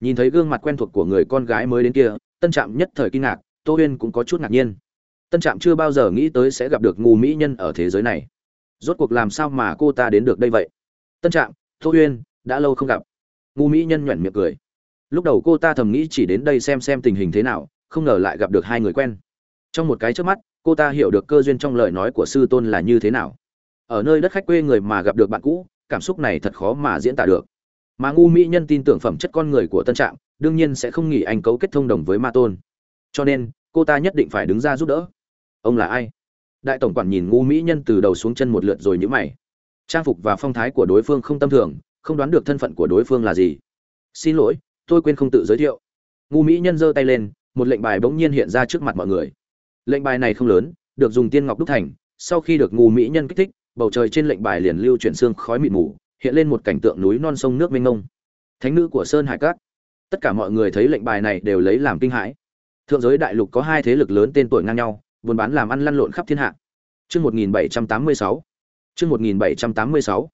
nhìn thấy gương mặt quen thuộc của người con gái mới đến kia, tân trạm nhất thời kinh ngạc, tô huyên cũng có chút ngạc nhiên. Tân trạm chưa bao giờ nghĩ tới sẽ gặp được ngu mỹ nhân ở thế giới này. Rốt cuộc làm sao mà cô ta đến được đây vậy? Tân trạm, tô huyên, đã lâu không gặp. Ngu mỹ nhân nhoẻn miệng cười. Lúc đầu cô ta thầm nghĩ chỉ đến đây xem xem tình hình thế nào, không ngờ lại gặp được hai người quen. Trong một cái trước mắt, cô ta hiểu được cơ duyên trong lời nói của sư tôn là như thế nào. Ở nơi đất khách quê người mà gặp được bạn cũ, cảm xúc này thật khó mà diễn tả được mà ngu mỹ nhân tin tưởng phẩm chất con người của tân trạm, đương nhiên sẽ không nghĩ anh cấu kết thông đồng với ma tôn. Cho nên, cô ta nhất định phải đứng ra giúp đỡ. Ông là ai? Đại tổng quản nhìn ngu mỹ nhân từ đầu xuống chân một lượt rồi nhữ mày. Trang phục và phong thái của đối phương không tâm thường, không đoán được thân phận của đối phương là gì. Xin lỗi, tôi quên không tự giới thiệu. Ngu mỹ nhân giơ tay lên, một lệnh bài bỗng nhiên hiện ra trước mặt mọi người. Lệnh bài này không lớn, được dùng tiên ngọc đúc thành, sau khi được ngu mỹ nhân kích thích, bầu trời trên lệnh bài liền lưu chuyển xương khói mịt mù hiện lên một cảnh tượng núi non sông nước mênh mông. Thánh nữ của sơn hải cát tất cả mọi người thấy lệnh bài này đều lấy làm kinh hãi. Thượng giới đại lục có hai thế lực lớn tên tuổi ngang nhau, buôn bán làm ăn lăn lộn khắp thiên hạ. Chương 1786 chương 1786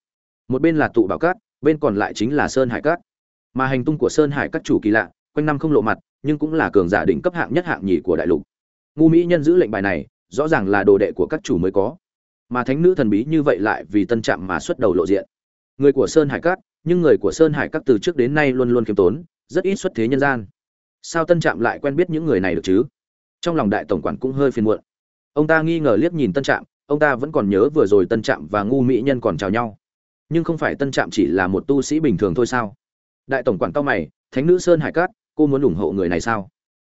một bên là tụ bảo cát bên còn lại chính là sơn hải cát mà hành tung của sơn hải các chủ kỳ lạ, quanh năm không lộ mặt, nhưng cũng là cường giả đỉnh cấp hạng nhất hạng nhì của đại lục. Ngu mỹ nhân giữ lệnh bài này, rõ ràng là đồ đệ của các chủ mới có. Mà thánh nữ thần bí như vậy lại vì tân trạm mà xuất đầu lộ diện người của sơn hải Cát, nhưng người của sơn hải Cát từ trước đến nay luôn luôn khiêm tốn rất ít xuất thế nhân gian. Sao tân trạm lại quen biết những người này được chứ? Trong lòng đại tổng quản cũng hơi phiền muộn. Ông ta nghi ngờ liếc nhìn tân trạm ông ta vẫn còn nhớ vừa rồi tân trạm và ngu mỹ nhân còn chào nhau. Nhưng không phải tân trạm chỉ là một tu sĩ bình thường thôi sao? Đại tổng quản cao mày thánh nữ sơn hải cát cô muốn ủng hộ người này sao?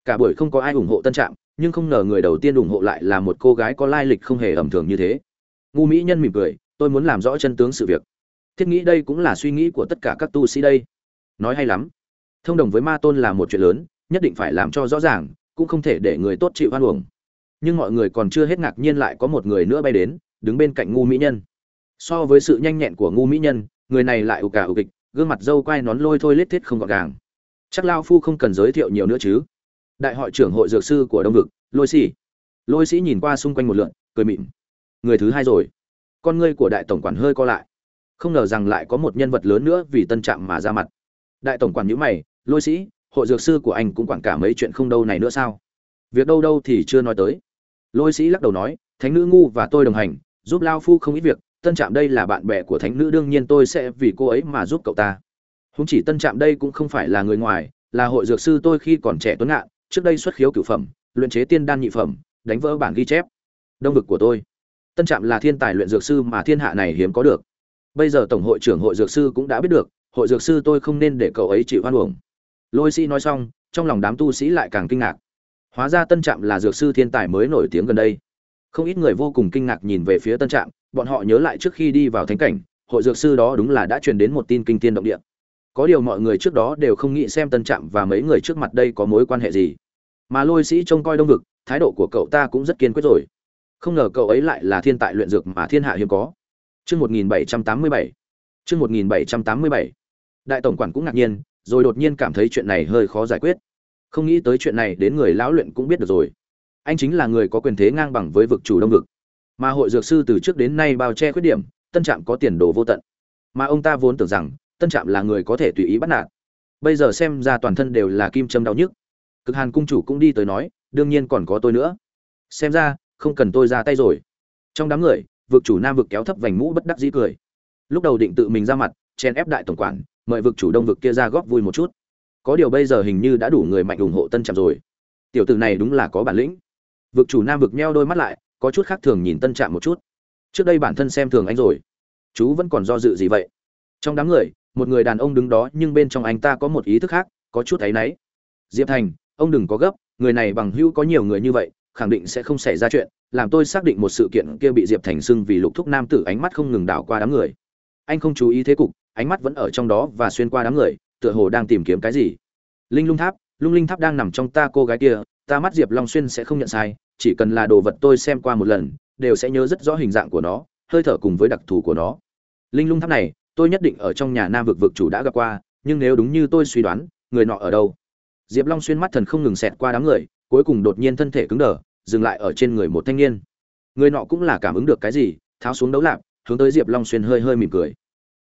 Cả buổi không có ai ủng hộ tân trạm nhưng không ngờ người đầu tiên ủng hộ lại là một cô gái có lai lịch không hề ẩm thường như thế. Ngu mỹ nhân mỉm cười tôi muốn làm rõ chân tướng sự việc thiết nghĩ đây cũng là suy nghĩ của tất cả các tu sĩ đây. Nói hay lắm. Thông đồng với ma tôn là một chuyện lớn, nhất định phải làm cho rõ ràng, cũng không thể để người tốt chịu hoan uổng. Nhưng mọi người còn chưa hết ngạc nhiên lại có một người nữa bay đến, đứng bên cạnh ngu mỹ nhân. So với sự nhanh nhẹn của ngu mỹ nhân, người này lại ù cả ù kịch, gương mặt dâu quai nón lôi thôi lết thiết không gọn gàng. Chắc lao phu không cần giới thiệu nhiều nữa chứ? Đại hội trưởng hội dược sư của đông vực, lôi sĩ. Lôi sĩ nhìn qua xung quanh một lượn, cười mịn người thứ hai rồi. Con ngươi của đại tổng quản hơi co lại không ngờ rằng lại có một nhân vật lớn nữa vì tân trạm mà ra mặt. Đại tổng quản nhữ mày, lôi sĩ, hội dược sư của anh cũng quản cả mấy chuyện không đâu này nữa sao? Việc đâu đâu thì chưa nói tới. Lôi sĩ lắc đầu nói, thánh nữ ngu và tôi đồng hành, giúp lao phu không ít việc, tân trạm đây là bạn bè của thánh nữ, đương nhiên tôi sẽ vì cô ấy mà giúp cậu ta. Húng chỉ tân trạm đây cũng không phải là người ngoài, là hội dược sư tôi khi còn trẻ tuấn ngạn, trước đây xuất khiếu cửu phẩm, luyện chế tiên đan nhị phẩm, đánh vỡ bản ghi chép. Đông vực của tôi. Tân trạm là thiên tài luyện dược sư mà thiên hạ này hiếm có được bây giờ tổng hội trưởng hội dược sư cũng đã biết được, hội dược sư tôi không nên để cậu ấy chịu hoan uổng. Lôi sĩ nói xong, trong lòng đám tu sĩ lại càng kinh ngạc. Hóa ra tân trạm là dược sư thiên tài mới nổi tiếng gần đây. Không ít người vô cùng kinh ngạc nhìn về phía tân trạm, bọn họ nhớ lại trước khi đi vào thánh cảnh, hội dược sư đó đúng là đã truyền đến một tin kinh tiên động địa. Có điều mọi người trước đó đều không nghĩ xem tân trạm và mấy người trước mặt đây có mối quan hệ gì. Mà lôi sĩ trông coi đông vực, thái độ của cậu ta cũng rất kiên quyết rồi. Không ngờ cậu ấy lại là thiên tài luyện dược mà thiên hạ hiếm có chương một nghìn bảy trăm tám mươi bảy. Chương một nghìn bảy trăm tám mươi bảy. Đại tổng quản cũng ngạc nhiên, rồi đột nhiên cảm thấy chuyện này hơi khó giải quyết. Không nghĩ tới chuyện này đến người lão luyện cũng biết được rồi. Anh chính là người có quyền thế ngang bằng với vực chủ đông vực. Mà hội dược sư từ trước đến nay bao che khuyết điểm, tân trạm có tiền đồ vô tận. Mà ông ta vốn tưởng rằng, tân trạm là người có thể tùy ý bắt nạt. Bây giờ xem ra toàn thân đều là kim châm đau nhức. Cực hàn cung chủ cũng đi tới nói, đương nhiên còn có tôi nữa. Xem ra, không cần tôi ra tay rồi. Trong đám người vực chủ nam vực kéo thấp vành mũ bất đắc dĩ cười. Lúc đầu định tự mình ra mặt, chen ép đại tổng quản, mời vực chủ đông vực kia ra góp vui một chút. Có điều bây giờ hình như đã đủ người mạnh ủng hộ tân trạm rồi. Tiểu tử này đúng là có bản lĩnh. Vực chủ nam vực nheo đôi mắt lại, có chút khác thường nhìn tân trạm một chút. Trước đây bản thân xem thường anh rồi. Chú vẫn còn do dự gì vậy? Trong đám người, một người đàn ông đứng đó nhưng bên trong anh ta có một ý thức khác, có chút thấy náy. Diệp thành, ông đừng có gấp, người này bằng hữu có nhiều người như vậy, khẳng định sẽ không xảy ra chuyện làm tôi xác định một sự kiện kia bị diệp thành xưng vì lục thúc nam tử ánh mắt không ngừng đảo qua đám người. Anh không chú ý thế cục, ánh mắt vẫn ở trong đó và xuyên qua đám người, tựa hồ đang tìm kiếm cái gì. Linh lung tháp, lung linh tháp đang nằm trong ta cô gái kia, ta mắt diệp long xuyên sẽ không nhận sai, chỉ cần là đồ vật tôi xem qua một lần, đều sẽ nhớ rất rõ hình dạng của nó, hơi thở cùng với đặc thù của nó. Linh lung tháp này, tôi nhất định ở trong nhà nam vực vực chủ đã gặp qua, nhưng nếu đúng như tôi suy đoán, người nọ ở đâu? Diệp long xuyên mắt thần không ngừng xẹt qua đám người, cuối cùng đột nhiên thân thể cứng đờ dừng lại ở trên người một thanh niên. Người nọ cũng là cảm ứng được cái gì, tháo xuống đấu lạp, hướng tới diệp long xuyên hơi hơi mỉm cười.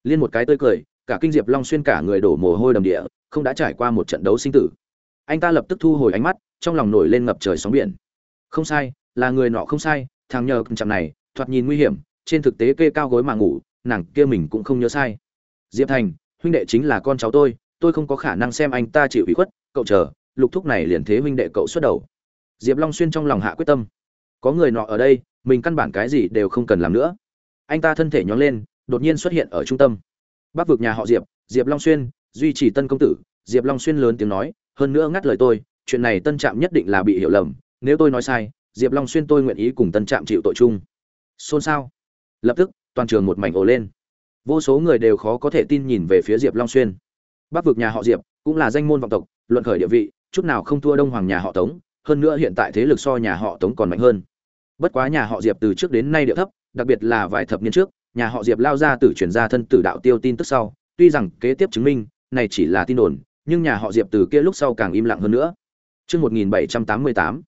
Liên một cái tươi cười, cả kinh diệp long xuyên cả người đổ mồ hôi đầm địa, không đã trải qua một trận đấu sinh tử. Anh ta lập tức thu hồi ánh mắt, trong lòng nổi lên ngập trời sóng biển. Không sai, là người nọ không sai, thằng nhờ chạm này, thoạt nhìn nguy hiểm, trên thực tế kê cao gối mà ngủ, nàng kia mình cũng không nhớ sai. Diệp thành, huynh đệ chính là con cháu tôi tôi không có khả năng xem anh ta chịu ủy khuất, cậu chờ, lục thúc này liền thế huynh đệ cậu xuất đầu diệp long xuyên trong lòng hạ quyết tâm. Có người nọ ở đây, mình căn bản cái gì đều không cần làm nữa. Anh ta thân thể nhón lên, đột nhiên xuất hiện ở trung tâm. Bắc vực nhà họ diệp diệp long xuyên, duy trì tân công tử. Diệp long xuyên lớn tiếng nói, hơn nữa ngắt lời tôi, chuyện này tân trạm nhất định là bị hiểu lầm. Nếu tôi nói sai, diệp long xuyên tôi nguyện ý cùng tân trạm chịu tội chung. Xôn xao. Lập tức, toàn trường một mảnh ồ lên. Vô số người đều khó có thể tin nhìn về phía diệp long xuyên. Bắc vực nhà họ diệp cũng là danh môn vọng tộc, luận khởi địa vị, chút nào không thua đông hoàng nhà họ tống hơn nữa hiện tại thế lực so nhà họ tống còn mạnh hơn bất quá nhà họ diệp từ trước đến nay địa thấp đặc biệt là vài thập niên trước nhà họ diệp lao ra từ chuyển ra thân tử đạo tiêu tin tức sau tuy rằng kế tiếp chứng minh này chỉ là tin đồn nhưng nhà họ diệp từ kia lúc sau càng im lặng hơn nữa Chương 1788.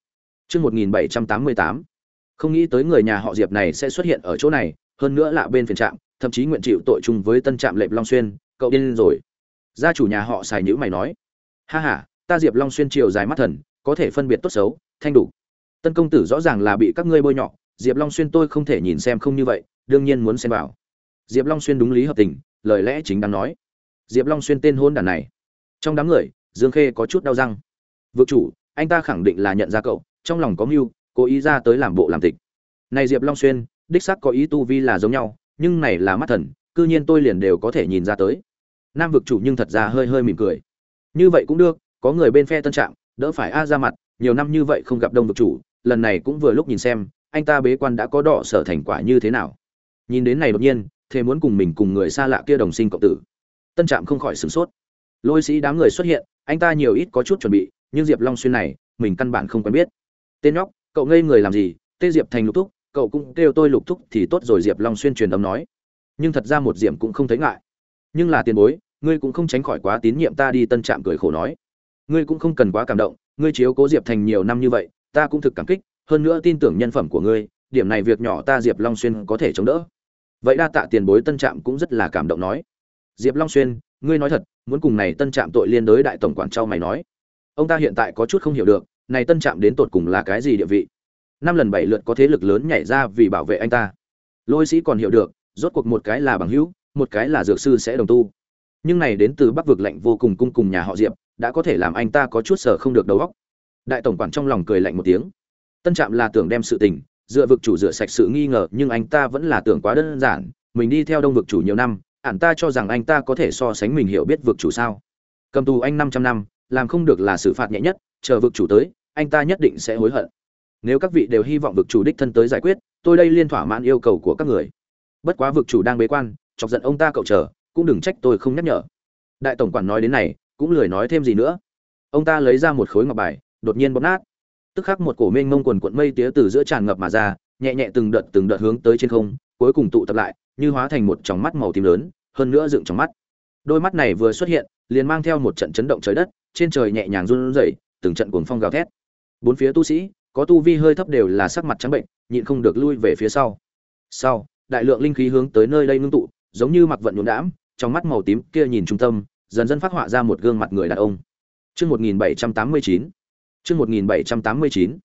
Chương 1788. Không nghĩ tới người nhà họ Diệp này sẽ xuất hiện ở chỗ này, hơn nữa là bên phiền trạm, thậm chí nguyện chịu tội chung với tân trạm Lệp Long Xuyên, cậu điên rồi. Gia chủ nhà họ xài nhữ mày nói: "Ha ha, ta Diệp Long Xuyên chiều dài mắt thần, có thể phân biệt tốt xấu, thanh đủ. Tân công tử rõ ràng là bị các ngươi bôi nhọ, Diệp Long Xuyên tôi không thể nhìn xem không như vậy, đương nhiên muốn xem vào." Diệp Long Xuyên đúng lý hợp tình, lời lẽ chính đáng nói. Diệp Long Xuyên tên hôn đàn này. Trong đám người, Dương Khê có chút đau răng vực chủ anh ta khẳng định là nhận ra cậu trong lòng có mưu cố ý ra tới làm bộ làm tịch này diệp long xuyên đích xác có ý tu vi là giống nhau nhưng này là mắt thần cư nhiên tôi liền đều có thể nhìn ra tới nam vực chủ nhưng thật ra hơi hơi mỉm cười như vậy cũng được có người bên phe tân trạng đỡ phải a ra mặt, nhiều năm như vậy không gặp đông vực chủ, lần này cũng vừa lúc nhìn xem, anh ta bế quan đã có đỏ sở thành quả như thế nào. Nhìn đến này đột nhiên, thế muốn cùng mình cùng người xa lạ kia đồng sinh cộng tử. Tân trạm không khỏi sửng sốt. Lôi sĩ đám người xuất hiện, anh ta nhiều ít có chút chuẩn bị, nhưng diệp long xuyên này, mình căn bản không quen biết. Tên nhóc, cậu ngây người làm gì? Tê diệp thành lục thúc, cậu cũng kêu tôi lục thúc thì tốt rồi, diệp long xuyên truyền âm nói. Nhưng thật ra một diệm cũng không thấy ngại. Nhưng là tiền bối, ngươi cũng không tránh khỏi quá tín nhiệm ta đi, tân trạm cười khổ nói ngươi cũng không cần quá cảm động, ngươi chiếu cố diệp thành nhiều năm như vậy, ta cũng thực cảm kích, hơn nữa tin tưởng nhân phẩm của ngươi, điểm này việc nhỏ ta diệp long xuyên có thể chống đỡ. Vậy đa tạ tiền bối tân trạm cũng rất là cảm động nói. Diệp long xuyên, ngươi nói thật, muốn cùng này tân trạm tội liên đối đại tổng quản trao mày nói. Ông ta hiện tại có chút không hiểu được, này tân trạm đến tột cùng là cái gì địa vị? Năm lần bảy lượt có thế lực lớn nhảy ra vì bảo vệ anh ta. Lôi sĩ còn hiểu được, rốt cuộc một cái là bằng hữu, một cái là dược sư sẽ đồng tu. Nhưng này đến từ bắc vực lạnh vô cùng cung cùng nhà họ diệp đã có thể làm anh ta có chút sở không được đầu óc. Đại tổng quản trong lòng cười lạnh một tiếng. Tân trạm là tưởng đem sự tình, dựa vực chủ rửa sạch sự nghi ngờ, nhưng anh ta vẫn là tưởng quá đơn giản, mình đi theo đông vực chủ nhiều năm, ản ta cho rằng anh ta có thể so sánh mình hiểu biết vực chủ sao. Cầm tù anh 500 năm, làm không được là xử phạt nhẹ nhất, chờ vực chủ tới, anh ta nhất định sẽ hối hận. Nếu các vị đều hy vọng vực chủ đích thân tới giải quyết, tôi đây liên thỏa mãn yêu cầu của các người. Bất quá vực chủ đang bế quan, chọc giận ông ta cậu chờ, cũng đừng trách tôi không nhắc nhở. Đại tổng quản nói đến này cũng lười nói thêm gì nữa ông ta lấy ra một khối ngọc bài đột nhiên bóp nát tức khắc một cổ mênh mông quần cuộn mây tía từ giữa tràn ngập mà ra nhẹ nhẹ từng đợt từng đợt hướng tới trên không cuối cùng tụ tập lại như hóa thành một tròng mắt màu tím lớn hơn nữa dựng trong mắt đôi mắt này vừa xuất hiện liền mang theo một trận chấn động trời đất trên trời nhẹ nhàng run rẩy, từng trận cuồng phong gào thét. Bốn phía tu sĩ, có tu vi hơi thấp đều là sắc mặt trắng bệnh, nhịn không được lui về phía sau. Sau, đại lượng linh khí hướng tới nơi đây ngưng tụ, giống như mặc vận nhũn đãm, trong mắt màu tím kia nhìn trung tâm, dần dần phát họa ra một gương mặt người đàn ông. Chương 1789. Chương 1789.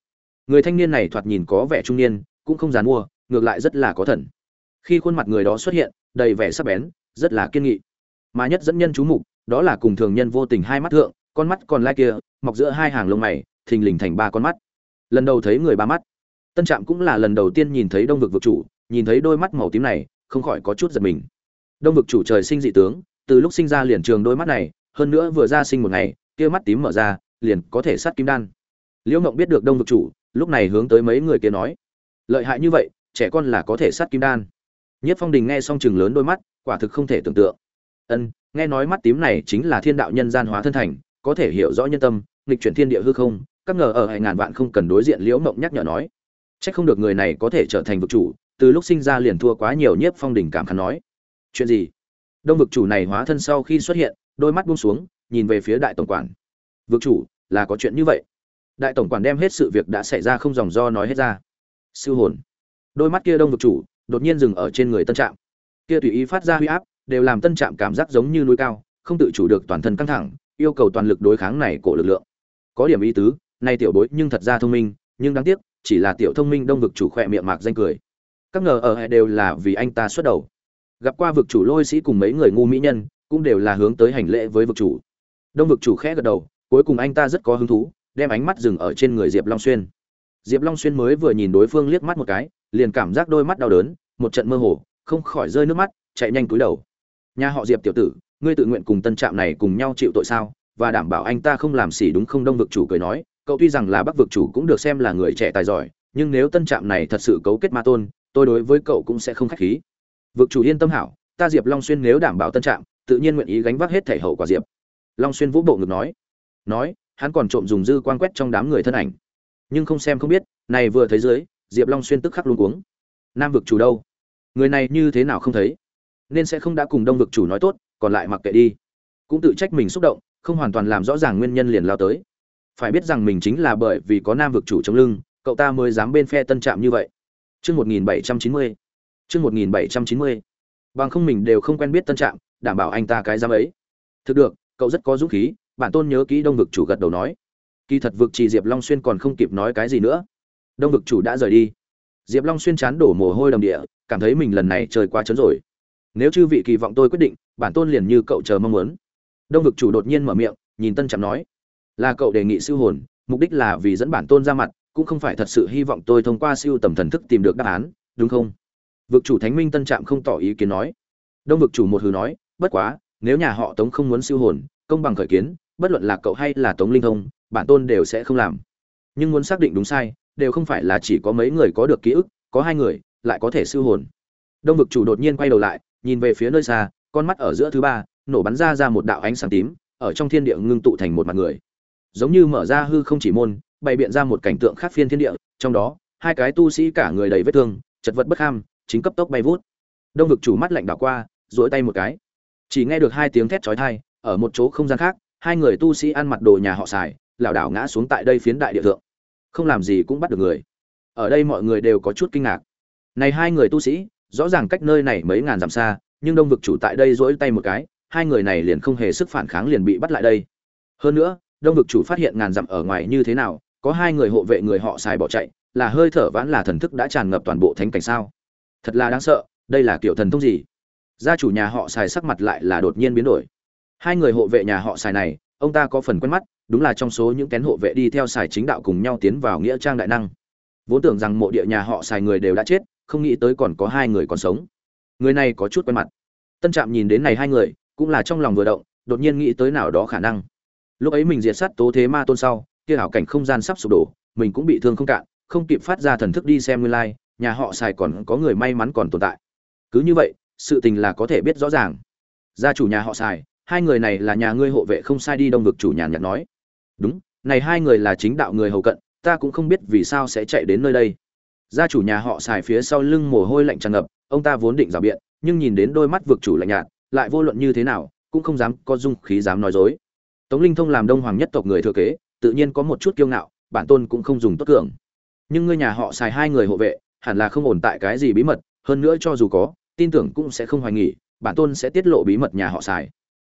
Người thanh niên này thoạt nhìn có vẻ trung niên, cũng không dàn mua, ngược lại rất là có thần. Khi khuôn mặt người đó xuất hiện, đầy vẻ sắc bén, rất là kiên nghị. Mà nhất dẫn nhân chú mục, đó là cùng thường nhân vô tình hai mắt thượng, con mắt còn lai kia mọc giữa hai hàng lông mày thình lình thành ba con mắt lần đầu thấy người ba mắt tân trạm cũng là lần đầu tiên nhìn thấy đông vực vực chủ nhìn thấy đôi mắt màu tím này không khỏi có chút giật mình đông vực chủ trời sinh dị tướng từ lúc sinh ra liền trường đôi mắt này, hơn nữa vừa ra sinh một ngày, kia mắt tím mở ra, liền có thể sát kim đan. Liễu ngộng biết được đông vực chủ, lúc này hướng tới mấy người kia nói, lợi hại như vậy, trẻ con là có thể sát kim đan. Nhất phong đình nghe xong chừng lớn đôi mắt, quả thực không thể tưởng tượng. Ân, nghe nói mắt tím này chính là thiên đạo nhân gian hóa thân thành, có thể hiểu rõ nhân tâm, nghịch chuyển thiên địa hư không, các ngờ ở hai ngàn vạn không cần đối diện liễu mộng nhắc nhở nói. Trách không được người này có thể trở thành vực chủ, từ lúc sinh ra liền thua quá nhiều nhiếp phong đỉnh cảm khán nói, chuyện gì? Đông vực chủ này hóa thân sau khi xuất hiện, đôi mắt buông xuống, nhìn về phía đại tổng quản. Vực chủ, là có chuyện như vậy. Đại tổng quản đem hết sự việc đã xảy ra không dòng do nói hết ra. Siêu hồn. Đôi mắt kia đông vực chủ, đột nhiên dừng ở trên người tân trạm. Kia tùy ý phát ra huy áp, đều làm tân trạm cảm giác giống như núi cao, không tự chủ được toàn thân căng thẳng, yêu cầu toàn lực đối kháng này của lực lượng. Có điểm ý tứ, nay tiểu bối nhưng thật ra thông minh, nhưng đáng tiếc, chỉ là tiểu thông minh đông vực chủ khỏe miệng mạc danh cười. Các ngờ ở hệ đều là vì anh ta xuất đầu gặp qua vực chủ lôi sĩ cùng mấy người ngu mỹ nhân, cũng đều là hướng tới hành lễ với vực chủ. Đông vực chủ khẽ gật đầu, cuối cùng anh ta rất có hứng thú, đem ánh mắt dừng ở trên người diệp long xuyên. Diệp long xuyên mới vừa nhìn đối phương liếc mắt một cái, liền cảm giác đôi mắt đau đớn, một trận mơ hồ, không khỏi rơi nước mắt, chạy nhanh cúi đầu. Nhà họ diệp tiểu tử, ngươi tự nguyện cùng tân trạm này cùng nhau chịu tội sao? Và đảm bảo anh ta không làm xỉ đúng không? Đông vực chủ cười nói. Cậu tuy rằng là bắc vực chủ cũng được xem là người trẻ tài giỏi, nhưng nếu tân trạm này thật sự cấu kết ma tôn, tôi đối với cậu cũng sẽ không khách khí vực chủ yên tâm hảo, ta diệp long xuyên nếu đảm bảo tân trạng tự nhiên nguyện ý gánh vác hết thể hậu quả diệp. Long xuyên vũ bộ ngực nói. Nói, hắn còn trộm dùng dư quan quét trong đám người thân ảnh. Nhưng không xem không biết, này vừa thấy dưới, diệp long xuyên tức khắc luôn cuống. Nam vực chủ đâu? Người này như thế nào không thấy? Nên sẽ không đã cùng đông vực chủ nói tốt, còn lại mặc kệ đi. Cũng tự trách mình xúc động, không hoàn toàn làm rõ ràng nguyên nhân liền lao tới. Phải biết rằng mình chính là bởi vì có nam vực chủ chống lưng, cậu ta mới dám bên phe tân trạm như vậy. Chương một nghìn bảy trăm chín mươi chương một nghìn bảy trăm chín mươi. Bằng không mình đều không quen biết tân trạm, đảm bảo anh ta cái giám ấy. Thực được, cậu rất có dũng khí, bản tôn nhớ kỹ đông vực chủ gật đầu nói. Kỳ thật vực chỉ diệp long xuyên còn không kịp nói cái gì nữa. Đông vực chủ đã rời đi. Diệp long xuyên chán đổ mồ hôi đầm địa, cảm thấy mình lần này trời quá chấn rồi. Nếu chư vị kỳ vọng tôi quyết định, bản tôn liền như cậu chờ mong muốn. Đông vực chủ đột nhiên mở miệng, nhìn tân trạm nói. Là cậu đề nghị siêu hồn, mục đích là vì dẫn bản tôn ra mặt, cũng không phải thật sự hy vọng tôi thông qua siêu tầm thần thức tìm được đáp án, đúng không? Vực chủ thánh minh tân trạm không tỏ ý kiến nói. Đông vực chủ một hừ nói, bất quá, nếu nhà họ tống không muốn siêu hồn, công bằng khởi kiến, bất luận là cậu hay là tống linh thông, bản tôn đều sẽ không làm. Nhưng muốn xác định đúng sai, đều không phải là chỉ có mấy người có được ký ức, có hai người, lại có thể siêu hồn. Đông vực chủ đột nhiên quay đầu lại, nhìn về phía nơi xa, con mắt ở giữa thứ ba, nổ bắn ra ra một đạo ánh sáng tím, ở trong thiên địa ngưng tụ thành một mặt người. Giống như mở ra hư không chỉ môn, bày biện ra một cảnh tượng khác phiên thiên địa, trong đó, hai cái tu sĩ cả người đầy vết thương, chật vật bất kham chính cấp tốc bay vút. Đông vực chủ mắt lạnh đảo qua, duỗi tay một cái. Chỉ nghe được hai tiếng thét chói tai, ở một chỗ không gian khác, hai người tu sĩ ăn mặc đồ nhà họ xài lảo đảo ngã xuống tại đây phiến đại địa thượng. Không làm gì cũng bắt được người. Ở đây mọi người đều có chút kinh ngạc. Này hai người tu sĩ, rõ ràng cách nơi này mấy ngàn dặm xa, nhưng đông vực chủ tại đây dỗi tay một cái, hai người này liền không hề sức phản kháng liền bị bắt lại đây. Hơn nữa, đông vực chủ phát hiện ngàn dặm ở ngoài như thế nào, có hai người hộ vệ người họ xài bỏ chạy, là hơi thở vãn là thần thức đã tràn ngập toàn bộ thánh cảnh sao thật là đáng sợ, đây là kiểu thần thông gì? Gia chủ nhà họ xài sắc mặt lại là đột nhiên biến đổi. Hai người hộ vệ nhà họ xài này, ông ta có phần quen mắt, đúng là trong số những kén hộ vệ đi theo xài chính đạo cùng nhau tiến vào nghĩa trang đại năng. Vốn tưởng rằng mộ địa nhà họ xài người đều đã chết, không nghĩ tới còn có hai người còn sống. Người này có chút quen mặt. Tân trạm nhìn đến này hai người, cũng là trong lòng vừa động, đột nhiên nghĩ tới nào đó khả năng. Lúc ấy mình diệt sát tố thế ma tôn sau, kia hảo cảnh không gian sắp sụp đổ, mình cũng bị thương không cạn, không kịp phát ra thần thức đi xem nguyên lai nhà họ xài còn có người may mắn còn tồn tại. Cứ như vậy, sự tình là có thể biết rõ ràng. Gia chủ nhà họ xài hai người này là nhà ngươi hộ vệ không sai đi đông vực chủ nhàn nhạt nói. Đúng, này hai người là chính đạo người hầu cận, ta cũng không biết vì sao sẽ chạy đến nơi đây. Gia chủ nhà họ xài phía sau lưng mồ hôi lạnh tràn ngập, ông ta vốn định rào biện, nhưng nhìn đến đôi mắt vực chủ lạnh nhạt, lại vô luận như thế nào, cũng không dám có dung khí dám nói dối. Tống linh thông làm đông hoàng nhất tộc người thừa kế, tự nhiên có một chút kiêu ngạo, bản tôn cũng không dùng tốt cường. Nhưng ngươi nhà họ xài hai người hộ vệ hẳn là không ổn tại cái gì bí mật, hơn nữa cho dù có, tin tưởng cũng sẽ không hoài nghi. bản tôn sẽ tiết lộ bí mật nhà họ xài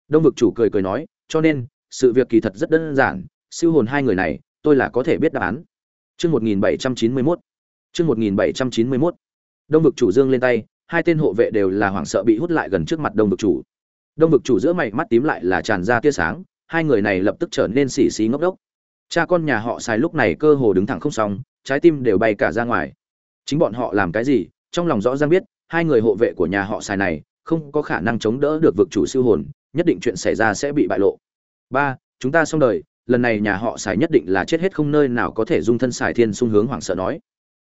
đông vực chủ cười cười nói, cho nên, sự việc kỳ thật rất đơn giản, siêu hồn hai người này, tôi là có thể biết đáp án. Chương một nghìn bảy trăm chín mươi mốt. Chương một nghìn bảy trăm chín mươi mốt. Đông vực chủ dương lên tay, hai tên hộ vệ đều là hoảng sợ bị hút lại gần trước mặt đông vực chủ. Đông vực chủ giữa mày mắt tím lại là tràn ra tia sáng, hai người này lập tức trở nên xì xí ngốc đốc. Cha con nhà họ xài lúc này cơ hồ đứng thẳng không xong, trái tim đều bay cả ra ngoài chính bọn họ làm cái gì, trong lòng rõ ràng biết, hai người hộ vệ của nhà họ xài này không có khả năng chống đỡ được vực chủ siêu hồn, nhất định chuyện xảy ra sẽ bị bại lộ. Ba, chúng ta xong đời, lần này nhà họ xài nhất định là chết hết không nơi nào có thể dung thân xài thiên xung hướng hoảng sợ nói.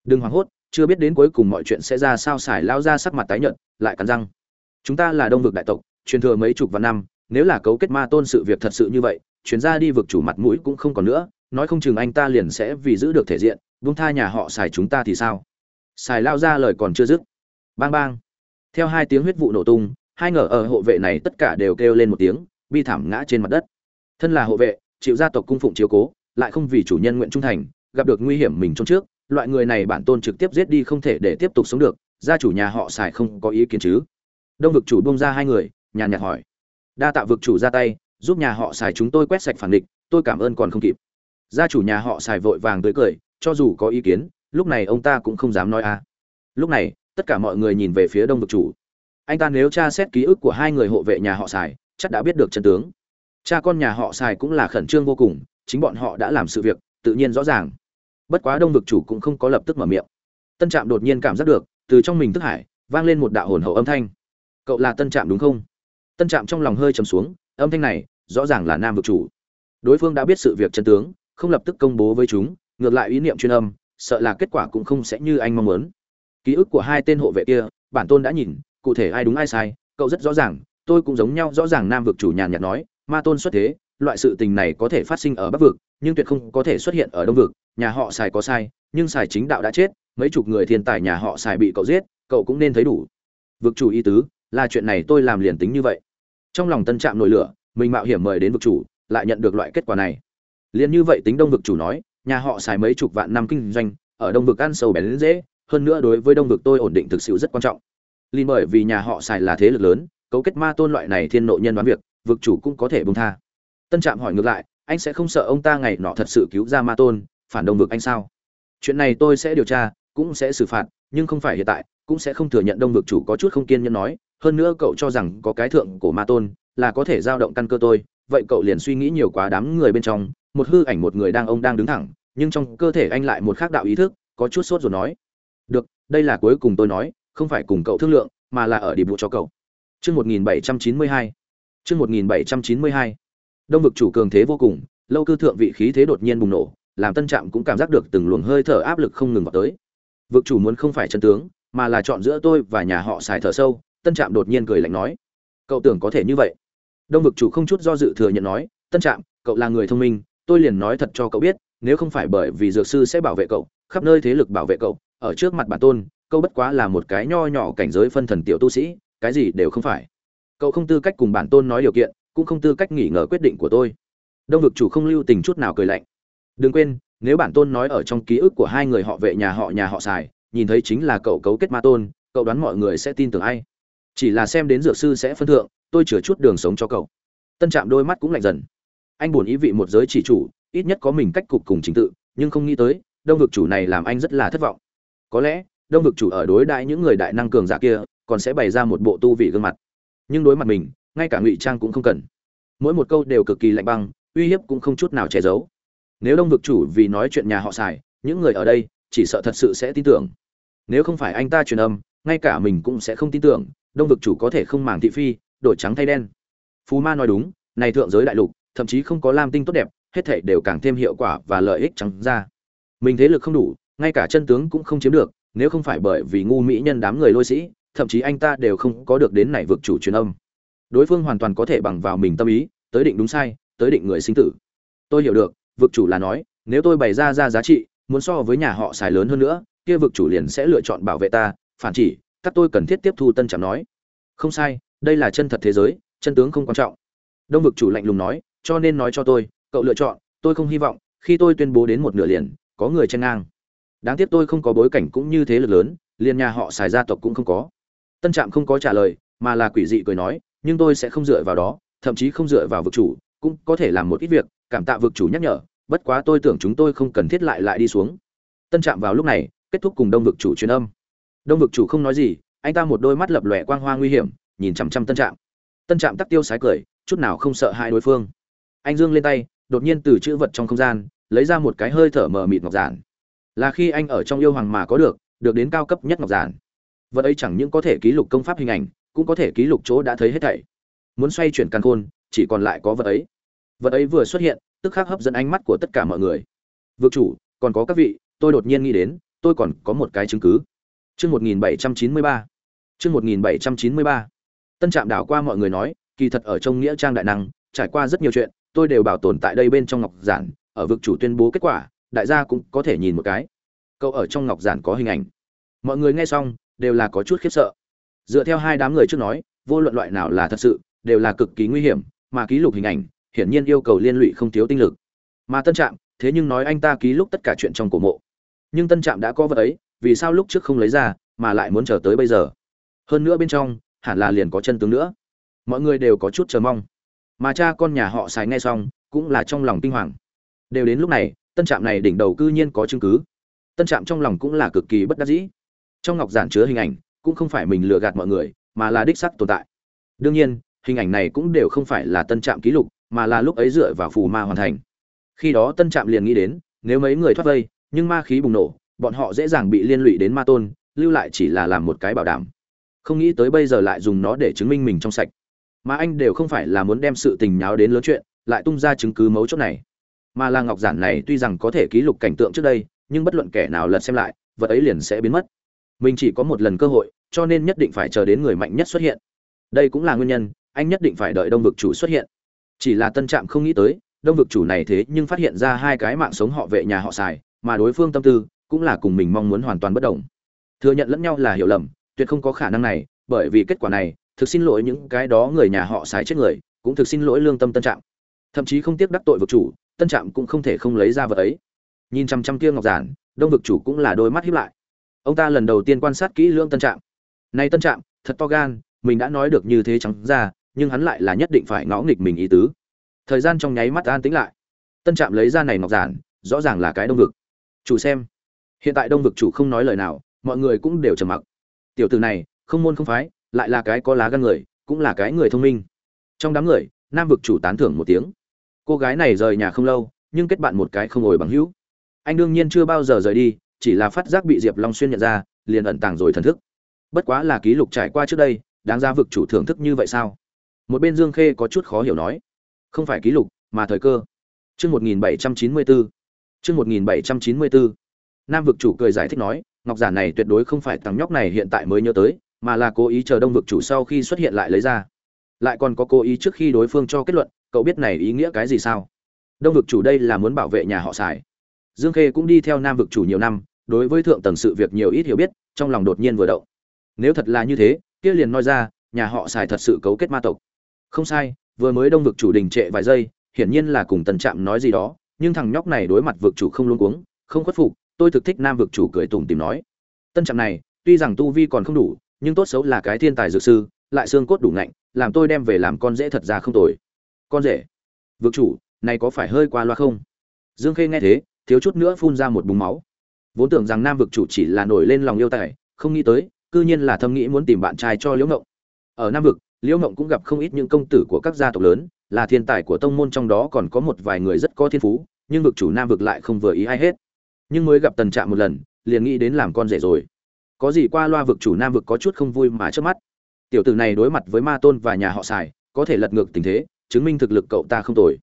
Đừng hoảng hốt, chưa biết đến cuối cùng mọi chuyện sẽ ra sao xài lao ra sắc mặt tái nhợt, lại cắn răng. Chúng ta là đông vực đại tộc, truyền thừa mấy chục vạn năm, nếu là cấu kết ma tôn sự việc thật sự như vậy chuyến ra đi vực chủ mặt mũi cũng không còn nữa, nói không chừng anh ta liền sẽ vì giữ được thể diện, buông tha nhà họ xài chúng ta thì sao? Xài lao ra lời còn chưa dứt. Bang bang. Theo hai tiếng huyết vụ nổ tung, hai ngờ ở hộ vệ này tất cả đều kêu lên một tiếng, bi thảm ngã trên mặt đất. Thân là hộ vệ, chịu gia tộc cung phụng chiếu cố, lại không vì chủ nhân nguyện trung thành, gặp được nguy hiểm mình trong trước, loại người này bản tôn trực tiếp giết đi không thể để tiếp tục sống được, gia chủ nhà họ xài không có ý kiến chứ. Đông vực chủ bông ra hai người, nhàn nhạt hỏi. Đa tạ vực chủ ra tay, giúp nhà họ xài chúng tôi quét sạch phản địch, tôi cảm ơn còn không kịp. Gia chủ nhà họ xài vội vàng tới cười, cho dù có ý kiến lúc này ông ta cũng không dám nói à. Lúc này, tất cả mọi người nhìn về phía đông vực chủ. Anh ta nếu tra xét ký ức của hai người hộ vệ nhà họ xài chắc đã biết được chân tướng. Cha con nhà họ xài cũng là khẩn trương vô cùng, chính bọn họ đã làm sự việc, tự nhiên rõ ràng. Bất quá đông vực chủ cũng không có lập tức mở miệng. Tân trạm đột nhiên cảm giác được, từ trong mình thức hải, vang lên một đạo hồn hậu âm thanh. Cậu là tân trạm đúng không? Tân trạm trong lòng hơi trầm xuống, âm thanh này, rõ ràng là nam vực chủ. Đối phương đã biết sự việc chân tướng, không lập tức công bố với chúng, ngược lại ý niệm chuyên âm sợ là kết quả cũng không sẽ như anh mong muốn. Ký ức của hai tên hộ vệ kia, bản tôn đã nhìn, cụ thể ai đúng ai sai, cậu rất rõ ràng, tôi cũng giống nhau rõ ràng nam vực chủ nhàn nhạt nói, ma tôn xuất thế, loại sự tình này có thể phát sinh ở bắc vực, nhưng tuyệt không có thể xuất hiện ở đông vực, nhà họ xài có sai, nhưng xài chính đạo đã chết, mấy chục người thiên tài nhà họ xài bị cậu giết, cậu cũng nên thấy đủ. Vực chủ ý tứ, là chuyện này tôi làm liền tính như vậy. Trong lòng tân trạm nổi lửa, mình mạo hiểm mời đến vực chủ, lại nhận được loại kết quả này. Liền như vậy tính đông vực chủ nói nhà họ xài mấy chục vạn năm kinh doanh, ở đông vực ăn sâu bén dễ, hơn nữa đối với đông vực tôi ổn định thực sự rất quan trọng. Liền bởi vì nhà họ xài là thế lực lớn, cấu kết ma tôn loại này thiên nội nhân đoán việc, vực chủ cũng có thể bông tha. Tân trạm hỏi ngược lại, anh sẽ không sợ ông ta ngày nọ thật sự cứu ra ma tôn, phản đông vực anh sao? Chuyện này tôi sẽ điều tra, cũng sẽ xử phạt, nhưng không phải hiện tại, cũng sẽ không thừa nhận đông vực chủ có chút không kiên nhẫn nói. Hơn nữa cậu cho rằng có cái thượng của ma tôn là có thể giao động căn cơ tôi, vậy cậu liền suy nghĩ nhiều quá đám người bên trong một hư ảnh một người đang ông đang đứng thẳng nhưng trong cơ thể anh lại một khác đạo ý thức có chút sốt rồi nói được đây là cuối cùng tôi nói không phải cùng cậu thương lượng mà là ở điểm vụ cho cậu Chương 1792. Chương 1792. Đông vực chủ cường thế vô cùng, lâu cư thượng vị khí thế đột nhiên bùng nổ, làm Tân Trạm cũng cảm giác được từng luồng hơi thở áp lực không ngừng vào tới. Vực chủ muốn không phải chân tướng, mà là chọn giữa tôi và nhà họ xài thở sâu, Tân Trạm đột nhiên cười lạnh nói: "Cậu tưởng có thể như vậy?" Đông vực chủ không chút do dự thừa nhận nói: "Tân Trạm, cậu là người thông minh, tôi liền nói thật cho cậu biết, nếu không phải bởi vì dược sư sẽ bảo vệ cậu, khắp nơi thế lực bảo vệ cậu, ở trước mặt bản tôn, cậu bất quá là một cái nho nhỏ cảnh giới phân thần tiểu tu sĩ, cái gì đều không phải. Cậu không tư cách cùng bản tôn nói điều kiện cũng không tư cách nghỉ ngờ quyết định của tôi. Đông vực chủ không lưu tình chút nào cười lạnh. Đừng quên nếu bản tôn nói ở trong ký ức của hai người họ vệ nhà họ nhà họ xài nhìn thấy chính là cậu cấu kết ma tôn cậu đoán mọi người sẽ tin tưởng ai. Chỉ là xem đến dược sư sẽ phân thượng tôi chừa chút đường sống cho cậu. Tân trạm đôi mắt cũng lạnh dần anh buồn ý vị một giới chỉ chủ, ít nhất có mình cách cục cùng chính tự, nhưng không nghĩ tới, đông vực chủ này làm anh rất là thất vọng. Có lẽ, đông vực chủ ở đối đại những người đại năng cường giả kia, còn sẽ bày ra một bộ tu vị gương mặt. Nhưng đối mặt mình, ngay cả ngụy trang cũng không cần. Mỗi một câu đều cực kỳ lạnh băng, uy hiếp cũng không chút nào che giấu. Nếu đông vực chủ vì nói chuyện nhà họ xài, những người ở đây chỉ sợ thật sự sẽ tin tưởng. Nếu không phải anh ta truyền âm, ngay cả mình cũng sẽ không tin tưởng, đông vực chủ có thể không màng thị phi, đổi trắng thay đen. Phú ma nói đúng, này thượng giới đại lục thậm chí không có lam tinh tốt đẹp, hết thảy đều càng thêm hiệu quả và lợi ích trắng ra. Mình thế lực không đủ, ngay cả chân tướng cũng không chiếm được, nếu không phải bởi vì ngu mỹ nhân đám người lôi sĩ, thậm chí anh ta đều không có được đến này vực chủ truyền âm. Đối phương hoàn toàn có thể bằng vào mình tâm ý, tới định đúng sai, tới định người sinh tử. Tôi hiểu được, vực chủ là nói, nếu tôi bày ra ra giá trị, muốn so với nhà họ xài lớn hơn nữa, kia vực chủ liền sẽ lựa chọn bảo vệ ta, phản chỉ, các tôi cần thiết tiếp thu tân trạm nói. Không sai, đây là chân thật thế giới, chân tướng không quan trọng. Đông vực chủ lạnh lùng nói cho nên nói cho tôi, cậu lựa chọn, tôi không hy vọng, khi tôi tuyên bố đến một nửa liền, có người chen ngang. Đáng tiếc tôi không có bối cảnh cũng như thế lực lớn, liền nhà họ xài gia tộc cũng không có. Tân trạm không có trả lời, mà là quỷ dị cười nói, nhưng tôi sẽ không dựa vào đó, thậm chí không dựa vào vực chủ, cũng có thể làm một ít việc, cảm tạ vực chủ nhắc nhở, bất quá tôi tưởng chúng tôi không cần thiết lại lại đi xuống. Tân trạm vào lúc này, kết thúc cùng đông vực chủ truyền âm. Đông vực chủ không nói gì, anh ta một đôi mắt lập lòe quang hoa nguy hiểm, nhìn chằm chằm tân trạm. Tân trạm tắc tiêu sái cười, chút nào không sợ hai đối phương anh dương lên tay, đột nhiên từ chữ vật trong không gian, lấy ra một cái hơi thở mờ mịt ngọc giản. Là khi anh ở trong yêu hoàng mà có được được đến cao cấp nhất ngọc giản. Vật ấy chẳng những có thể ký lục công pháp hình ảnh, cũng có thể ký lục chỗ đã thấy hết thảy. Muốn xoay chuyển căn khôn, chỉ còn lại có vật ấy. Vật ấy vừa xuất hiện, tức khắc hấp dẫn ánh mắt của tất cả mọi người. Vượt chủ, còn có các vị, tôi đột nhiên nghĩ đến, tôi còn có một cái chứng cứ. Chương 1793 chương 1793 tân trạm đảo qua mọi người nói, kỳ thật ở trong nghĩa trang đại năng, trải qua rất nhiều chuyện tôi đều bảo tồn tại đây bên trong ngọc giản, ở vực chủ tuyên bố kết quả, đại gia cũng có thể nhìn một cái. Cậu ở trong ngọc giản có hình ảnh. Mọi người nghe xong, đều là có chút khiếp sợ. Dựa theo hai đám người trước nói, vô luận loại nào là thật sự, đều là cực kỳ nguy hiểm, mà ký lục hình ảnh, hiển nhiên yêu cầu liên lụy không thiếu tinh lực. Mà tân trạm, thế nhưng nói anh ta ký lúc tất cả chuyện trong cổ mộ. Nhưng tân trạm đã có vật ấy, vì sao lúc trước không lấy ra, mà lại muốn chờ tới bây giờ? Hơn nữa bên trong, hẳn là liền có chân tướng nữa. Mọi người đều có chút chờ mong mà cha con nhà họ xài nghe xong, cũng là trong lòng kinh hoàng. Đều đến lúc này, tân trạm này đỉnh đầu cư nhiên có chứng cứ. Tân trạm trong lòng cũng là cực kỳ bất đắc dĩ. Trong ngọc giản chứa hình ảnh, cũng không phải mình lừa gạt mọi người, mà là đích sắc tồn tại. Đương nhiên, hình ảnh này cũng đều không phải là tân trạm ký lục, mà là lúc ấy dựa vào phù ma hoàn thành. Khi đó tân trạm liền nghĩ đến, nếu mấy người thoát vây, nhưng ma khí bùng nổ, bọn họ dễ dàng bị liên lụy đến ma tôn, lưu lại chỉ là làm một cái bảo đảm. Không nghĩ tới bây giờ lại dùng nó để chứng minh mình trong sạch mà anh đều không phải là muốn đem sự tình nháo đến lớn chuyện, lại tung ra chứng cứ mấu chốt này. Mà là ngọc giản này tuy rằng có thể ký lục cảnh tượng trước đây, nhưng bất luận kẻ nào lật xem lại, vật ấy liền sẽ biến mất. Mình chỉ có một lần cơ hội, cho nên nhất định phải chờ đến người mạnh nhất xuất hiện. Đây cũng là nguyên nhân, anh nhất định phải đợi đông vực chủ xuất hiện. Chỉ là tân trạm không nghĩ tới, đông vực chủ này thế nhưng phát hiện ra hai cái mạng sống họ vệ nhà họ xài mà đối phương tâm tư cũng là cùng mình mong muốn hoàn toàn bất đồng. Thừa nhận lẫn nhau là hiểu lầm, tuyệt không có khả năng này, bởi vì kết quả này thực xin lỗi những cái đó người nhà họ sái chết người, cũng thực xin lỗi lương tâm tân trạm. Thậm chí không tiếc đắc tội vực chủ, tân trạm cũng không thể không lấy ra vật ấy. Nhìn chăm chăm kia ngọc giản, đông vực chủ cũng là đôi mắt hiếp lại. Ông ta lần đầu tiên quan sát kỹ lương tân trạm. Nay tân trạm, thật to gan, mình đã nói được như thế trắng ra, nhưng hắn lại là nhất định phải ngõ nghịch mình ý tứ. Thời gian trong nháy mắt an tĩnh lại. Tân trạm lấy ra này ngọc giản, rõ ràng là cái đông vực. Chủ xem. Hiện tại đông vực chủ không nói lời nào, mọi người cũng đều trầm mặc. Tiểu từ này, không môn không phái lại là cái có lá gan người, cũng là cái người thông minh. Trong đám người, nam vực chủ tán thưởng một tiếng. Cô gái này rời nhà không lâu, nhưng kết bạn một cái không ngồi bằng hữu. Anh đương nhiên chưa bao giờ rời đi, chỉ là phát giác bị diệp long xuyên nhận ra, liền ẩn tàng rồi thần thức. Bất quá là ký lục trải qua trước đây, đáng ra vực chủ thưởng thức như vậy sao? Một bên dương khê có chút khó hiểu nói. Không phải ký lục, mà thời cơ. Chương một nghìn bảy trăm chín mươi bốn chương một nghìn bảy trăm chín mươi bốn nam vực chủ cười giải thích nói, ngọc giản này tuyệt đối không phải thằng nhóc này hiện tại mới nhớ tới mà là cố ý chờ đông vực chủ sau khi xuất hiện lại lấy ra. Lại còn có cố ý trước khi đối phương cho kết luận, cậu biết này ý nghĩa cái gì sao? Đông vực chủ đây là muốn bảo vệ nhà họ sài dương khê cũng đi theo nam vực chủ nhiều năm, đối với thượng tầng sự việc nhiều ít hiểu biết, trong lòng đột nhiên vừa động. Nếu thật là như thế, kia liền nói ra, nhà họ sài thật sự cấu kết ma tộc. Không sai, vừa mới đông vực chủ đình trệ vài giây, hiển nhiên là cùng tần trạm nói gì đó, nhưng thằng nhóc này đối mặt vực chủ không luôn cuống, không khuất phục, tôi thực thích nam vực chủ cười tủm tìm nói. Tân trạm này, tuy rằng tu vi còn không đủ nhưng tốt xấu là cái thiên tài dược sư, lại xương cốt đủ ngạnh, làm tôi đem về làm con rể thật ra không tồi. Con rể, vực chủ, này có phải hơi qua loa không? Dương khê nghe thế, thiếu chút nữa phun ra một búng máu. Vốn tưởng rằng nam vực chủ chỉ là nổi lên lòng yêu tài, không nghĩ tới, cư nhiên là thâm nghĩ muốn tìm bạn trai cho liễu ngộng. Ở nam vực, liễu ngộng cũng gặp không ít những công tử của các gia tộc lớn, là thiên tài của tông môn trong đó còn có một vài người rất có thiên phú, nhưng vực chủ nam vực lại không vừa ý ai hết. Nhưng mới gặp tần trạm một lần, liền nghĩ đến làm con rể rồi có gì qua loa vực chủ nam vực có chút không vui mà trước mắt. Tiểu tử này đối mặt với ma tôn và nhà họ xài có thể lật ngược tình thế, chứng minh thực lực cậu ta không tồi.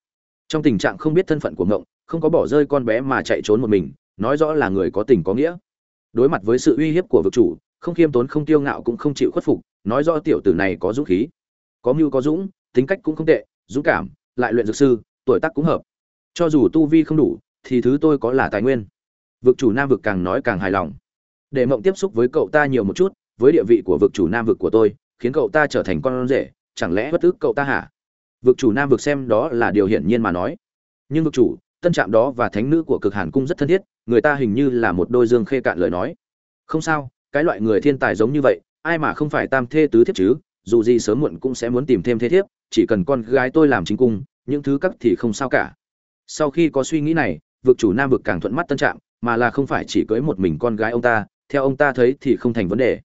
Trong tình trạng không biết thân phận của ngộng, không có bỏ rơi con bé mà chạy trốn một mình, nói rõ là người có tình có nghĩa. Đối mặt với sự uy hiếp của vực chủ, không khiêm tốn, không tiêu ngạo cũng không chịu khuất phục, nói rõ tiểu tử này có dũng khí. Có mưu, có dũng, tính cách cũng không tệ, dũng cảm, lại luyện dược sư, tuổi tác cũng hợp. Cho dù tu vi không đủ, thì thứ tôi có là tài nguyên. Vực chủ nam vực càng nói càng hài lòng để mộng tiếp xúc với cậu ta nhiều một chút, với địa vị của vực chủ nam vực của tôi, khiến cậu ta trở thành con rể, chẳng lẽ bất tức cậu ta hả? Vực chủ nam vực xem đó là điều hiển nhiên mà nói. Nhưng vực chủ, tân trạm đó và thánh nữ của cực hàn cung rất thân thiết, người ta hình như là một đôi dương khê cạn lời nói. Không sao, cái loại người thiên tài giống như vậy, ai mà không phải tam thê tứ thiếp chứ, dù gì sớm muộn cũng sẽ muốn tìm thêm thế thiếp, chỉ cần con gái tôi làm chính cung, những thứ cắt thì không sao cả. Sau khi có suy nghĩ này, vực chủ nam vực càng thuận mắt tân trạm, mà là không phải chỉ cưới một mình con gái ông ta theo ông ta thấy thì không thành vấn đề.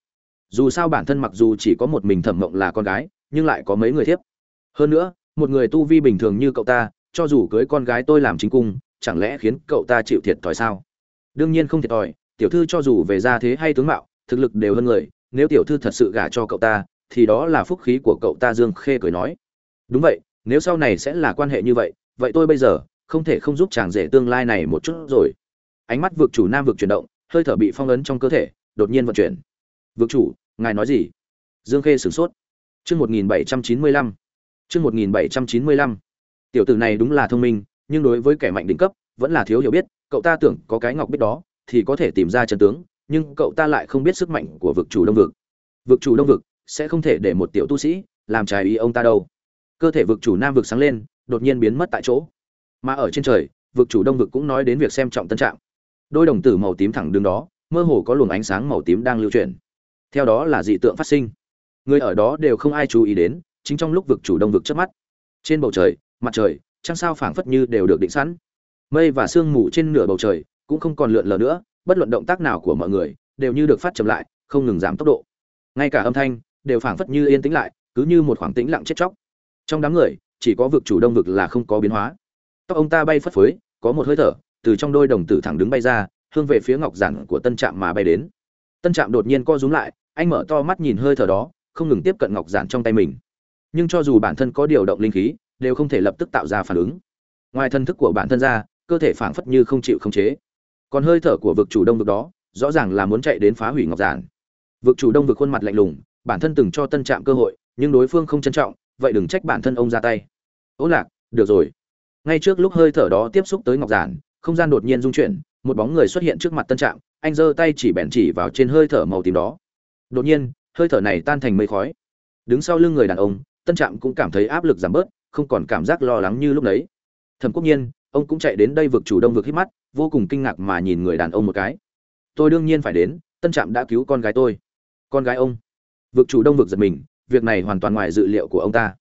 Dù sao bản thân mặc dù chỉ có một mình thẩm mộng là con gái, nhưng lại có mấy người thiếp. Hơn nữa, một người tu vi bình thường như cậu ta, cho dù cưới con gái tôi làm chính cung, chẳng lẽ khiến cậu ta chịu thiệt thòi sao? Đương nhiên không thiệt thòi, tiểu thư cho dù về gia thế hay tướng mạo, thực lực đều hơn người, nếu tiểu thư thật sự gả cho cậu ta, thì đó là phúc khí của cậu ta dương khê cười nói. Đúng vậy, nếu sau này sẽ là quan hệ như vậy vậy tôi bây giờ không thể không giúp chàng rể tương lai này một chút rồi. Ánh mắt vực chủ nam vực chuyển động hơi thở bị phong ấn trong cơ thể, đột nhiên vận chuyển. Vực chủ, ngài nói gì? Dương khê sửng sốt. Chương một nghìn bảy trăm chín mươi lăm, chương một nghìn bảy trăm chín mươi lăm. Tiểu tử này đúng là thông minh, nhưng đối với kẻ mạnh đỉnh cấp, vẫn là thiếu hiểu biết, cậu ta tưởng có cái ngọc biết đó, thì có thể tìm ra chân tướng, nhưng cậu ta lại không biết sức mạnh của vực chủ đông vực. Vực chủ đông vực sẽ không thể để một tiểu tu sĩ làm trái ý ông ta đâu. Cơ thể vực chủ nam vực sáng lên, đột nhiên biến mất tại chỗ. Mà ở trên trời, vực chủ đông vực cũng nói đến việc xem trọng tân trạng đôi đồng tử màu tím thẳng đứng đó, mơ hồ có luồng ánh sáng màu tím đang lưu chuyển. Theo đó là dị tượng phát sinh. Người ở đó đều không ai chú ý đến, chính trong lúc vực chủ đông vực trước mắt. Trên bầu trời, mặt trời, trăng sao phảng phất như đều được định sẵn. Mây và sương mù trên nửa bầu trời cũng không còn lượn lờ nữa, bất luận động tác nào của mọi người đều như được phát chậm lại, không ngừng giảm tốc độ. Ngay cả âm thanh đều phảng phất như yên tĩnh lại, cứ như một khoảng tĩnh lặng chết chóc. Trong đám người, chỉ có vực chủ đông vực là không có biến hóa. Tóc ông ta bay phất phới, có một hơi thở từ trong đôi đồng tử thẳng đứng bay ra, hướng về phía ngọc giản của tân trạm mà bay đến. Tân trạm đột nhiên co rúm lại, anh mở to mắt nhìn hơi thở đó, không ngừng tiếp cận ngọc giản trong tay mình. Nhưng cho dù bản thân có điều động linh khí, đều không thể lập tức tạo ra phản ứng. Ngoài thân thức của bản thân ra, cơ thể phảng phất như không chịu khống chế. Còn hơi thở của vực chủ đông vực đó, rõ ràng là muốn chạy đến phá hủy ngọc giản. Vực chủ đông vực khuôn mặt lạnh lùng, bản thân từng cho tân trạm cơ hội, nhưng đối phương không trân trọng, vậy đừng trách bản thân ông ra tay. Ố lạc, được rồi. Ngay trước lúc hơi thở đó tiếp xúc tới ngọc giản không gian đột nhiên rung chuyển, một bóng người xuất hiện trước mặt tân trạm, anh giơ tay chỉ bèn chỉ vào trên hơi thở màu tím đó. Đột nhiên, hơi thở này tan thành mây khói. Đứng sau lưng người đàn ông, tân trạm cũng cảm thấy áp lực giảm bớt, không còn cảm giác lo lắng như lúc đấy thẩm quốc nhiên, ông cũng chạy đến đây vực chủ đông vực hít mắt, vô cùng kinh ngạc mà nhìn người đàn ông một cái. Tôi đương nhiên phải đến, tân trạm đã cứu con gái tôi. Con gái ông. Vực chủ đông vực giật mình, việc này hoàn toàn ngoài dự liệu của ông ta.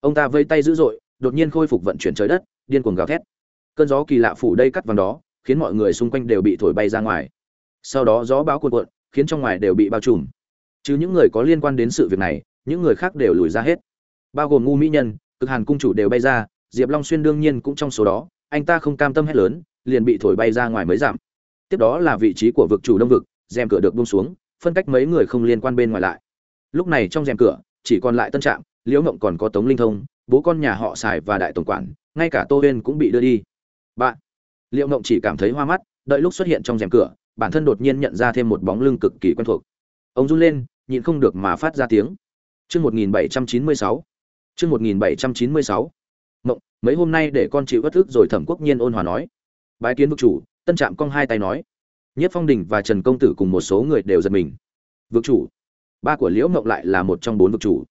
Ông ta vây tay dữ dội, đột nhiên khôi phục vận chuyển trời đất, điên cuồng gào thét cơn gió kỳ lạ phủ đây cắt vàng đó, khiến mọi người xung quanh đều bị thổi bay ra ngoài. Sau đó gió bão cuộn cuộn, khiến trong ngoài đều bị bao trùm. Chứ những người có liên quan đến sự việc này, những người khác đều lùi ra hết. Bao gồm ngu mỹ nhân, cực hàn cung chủ đều bay ra, diệp long xuyên đương nhiên cũng trong số đó, anh ta không cam tâm hết lớn, liền bị thổi bay ra ngoài mới giảm tiếp đó là vị trí của vực chủ đông vực, rèm cửa được buông xuống, phân cách mấy người không liên quan bên ngoài lại. Lúc này trong rèm cửa, chỉ còn lại tân trạm, liễu ngộng còn có tống linh thông, bố con nhà họ xài và đại tổng quản, ngay cả tô huyên cũng bị đưa đi bạn. Liễu mộng chỉ cảm thấy hoa mắt, đợi lúc xuất hiện trong rèm cửa, bản thân đột nhiên nhận ra thêm một bóng lưng cực kỳ quen thuộc. Ông run lên, nhịn không được mà phát ra tiếng. Chương một nghìn bảy trăm chín mươi sáu. Chương một nghìn bảy trăm chín mươi sáu. Mộng mấy hôm nay để con chịu bất ức rồi thẩm quốc nhiên ôn hòa nói. Bái kiến vực chủ, tân trạm cong hai tay nói. Nhất phong đình và trần công tử cùng một số người đều giật mình. Vực chủ. Ba của liễu mộng lại là một trong bốn vực chủ.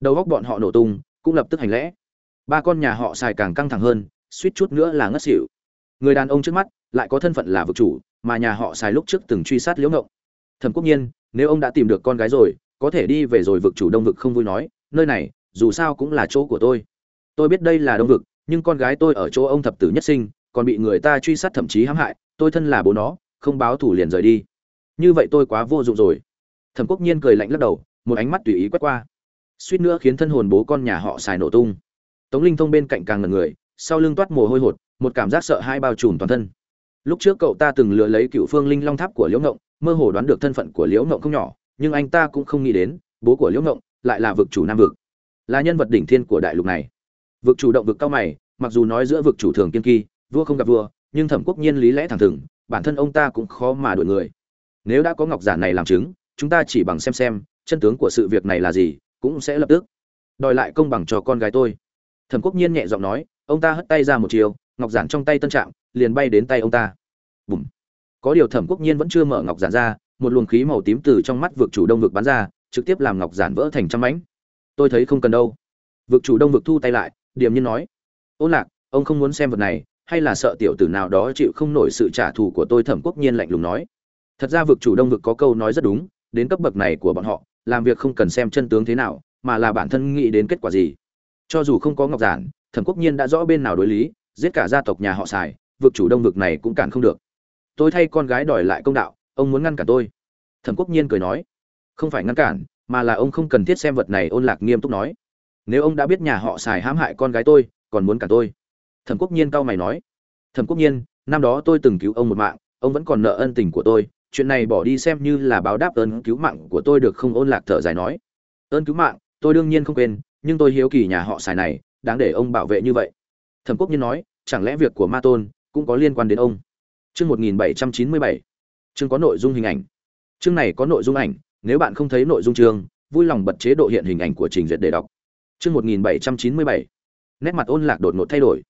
Đầu góc bọn họ nổ tung, cũng lập tức hành lễ. Ba con nhà họ xài càng căng thẳng hơn suýt chút nữa là ngất xỉu. Người đàn ông trước mắt lại có thân phận là vực chủ, mà nhà họ xài lúc trước từng truy sát liễu ngộng. Thẩm quốc nhiên, nếu ông đã tìm được con gái rồi, có thể đi về rồi vực chủ đông vực không vui nói, nơi này, dù sao cũng là chỗ của tôi. Tôi biết đây là đông vực, nhưng con gái tôi ở chỗ ông thập tử nhất sinh, còn bị người ta truy sát thậm chí hãm hại, tôi thân là bố nó, không báo thủ liền rời đi. Như vậy tôi quá vô dụng rồi. Thẩm quốc nhiên cười lạnh lắc đầu, một ánh mắt tùy ý quét qua. Suýt nữa khiến thân hồn bố con nhà họ xài nổ tung. Tống linh thông bên cạnh càng ngần người sau lưng toát mồ hôi hột, một cảm giác sợ hai bao trùm toàn thân. Lúc trước cậu ta từng lừa lấy cựu phương linh long tháp của liễu ngộng, mơ hồ đoán được thân phận của liễu ngộng không nhỏ, nhưng anh ta cũng không nghĩ đến, bố của liễu ngộng lại là vực chủ nam vực. Là nhân vật đỉnh thiên của đại lục này. Vực chủ động vực cao mày, mặc dù nói giữa vực chủ thường kiên kỳ, vua không gặp vua, nhưng thẩm quốc nhiên lý lẽ thẳng thừng, bản thân ông ta cũng khó mà đuổi người. Nếu đã có ngọc giản này làm chứng, chúng ta chỉ bằng xem xem, chân tướng của sự việc này là gì, cũng sẽ lập tức đòi lại công bằng cho con gái tôi. Thẩm quốc nhiên nhẹ giọng nói ông ta hất tay ra một chiều, ngọc giản trong tay tân trạng liền bay đến tay ông ta. Bùm. Có điều thẩm quốc nhiên vẫn chưa mở ngọc giản ra, một luồng khí màu tím từ trong mắt vực chủ đông vực bắn ra, trực tiếp làm ngọc giản vỡ thành trăm mảnh. Tôi thấy không cần đâu. Vực chủ đông vực thu tay lại, điềm nhiên nói. Ôn lạc, ông không muốn xem vật này, hay là sợ tiểu tử nào đó chịu không nổi sự trả thù của tôi? Thẩm quốc nhiên lạnh lùng nói. Thật ra vực chủ đông vực có câu nói rất đúng, đến cấp bậc này của bọn họ, làm việc không cần xem chân tướng thế nào, mà là bản thân nghĩ đến kết quả gì. Cho dù không có ngọc giản thẩm quốc nhiên đã rõ bên nào đối lý, giết cả gia tộc nhà họ xài vực chủ đông vực này cũng cản không được. Tôi thay con gái đòi lại công đạo, ông muốn ngăn cản tôi. Thẩm quốc nhiên cười nói, không phải ngăn cản, mà là ông không cần thiết xem vật này, ôn lạc nghiêm túc nói. Nếu ông đã biết nhà họ xài hãm hại con gái tôi, còn muốn cản tôi. Thẩm quốc nhiên cau mày nói, thẩm quốc nhiên, năm đó tôi từng cứu ông một mạng, ông vẫn còn nợ ân tình của tôi, chuyện này bỏ đi xem như là báo đáp ơn cứu mạng của tôi được không? Ôn lạc thở dài nói, ơn cứu mạng, tôi đương nhiên không quên, nhưng tôi hiếu kỳ nhà họ xài này đáng để ông bảo vệ như vậy. Thẩm quốc nhiên nói, chẳng lẽ việc của ma tôn cũng có liên quan đến ông? Chương một nghìn bảy trăm chín mươi bảy. Chương có nội dung hình ảnh. Chương này có nội dung ảnh, nếu bạn không thấy nội dung chương, vui lòng bật chế độ hiện hình ảnh của trình duyệt để đọc. Chương một nghìn bảy trăm chín mươi bảy. Nét mặt ôn lạc đột ngột thay đổi.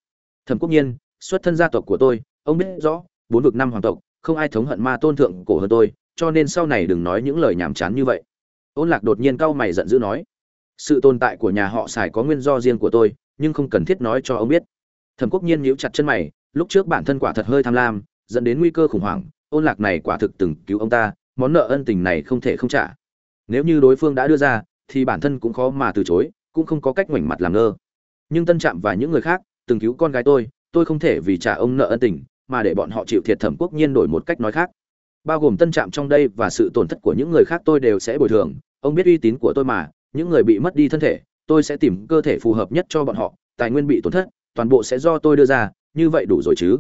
Thẩm quốc nhiên, xuất thân gia tộc của tôi, ông biết rõ, bốn vực năm hoàng tộc, không ai thống hận ma tôn thượng cổ hơn tôi, cho nên sau này đừng nói những lời nhảm chán như vậy. Ôn lạc đột nhiên cau mày giận dữ nói sự tồn tại của nhà họ sài có nguyên do riêng của tôi, nhưng không cần thiết nói cho ông biết. Thẩm quốc nhiên nhíu chặt chân mày, lúc trước bản thân quả thật hơi tham lam, dẫn đến nguy cơ khủng hoảng, ôn lạc này quả thực từng cứu ông ta, món nợ ân tình này không thể không trả. Nếu như đối phương đã đưa ra, thì bản thân cũng khó mà từ chối, cũng không có cách ngoảnh mặt làm ngơ. Nhưng tân trạm và những người khác, từng cứu con gái tôi tôi không thể vì trả ông nợ ân tình, mà để bọn họ chịu thiệt thẩm quốc nhiên đổi một cách nói khác. Bao gồm tân trạm trong đây và sự tổn thất của những người khác tôi đều sẽ bồi thường, ông biết uy tín của tôi mà những người bị mất đi thân thể, tôi sẽ tìm cơ thể phù hợp nhất cho bọn họ, tài nguyên bị tổn thất, toàn bộ sẽ do tôi đưa ra, như vậy đủ rồi chứ?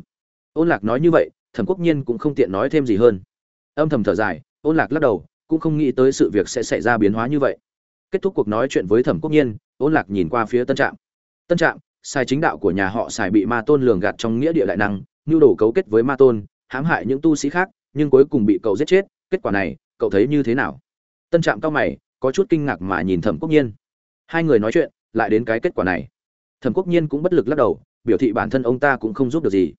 Ôn lạc nói như vậy, thẩm quốc nhiên cũng không tiện nói thêm gì hơn. Âm thầm thở dài, ôn lạc lắc đầu, cũng không nghĩ tới sự việc sẽ xảy ra biến hóa như vậy. Kết thúc cuộc nói chuyện với thẩm quốc nhiên, ôn lạc nhìn qua phía tân trạm. Tân trạm, sai chính đạo của nhà họ xài bị ma tôn lường gạt trong nghĩa địa đại năng, nhu đồ cấu kết với ma tôn, hãm hại những tu sĩ khác, nhưng cuối cùng bị cậu giết chết, kết quả này, cậu thấy như thế nào? Tân trạm cao mày có chút kinh ngạc mà nhìn thẩm quốc nhiên. Hai người nói chuyện, lại đến cái kết quả này. Thẩm quốc nhiên cũng bất lực lắc đầu, biểu thị bản thân ông ta cũng không giúp được gì.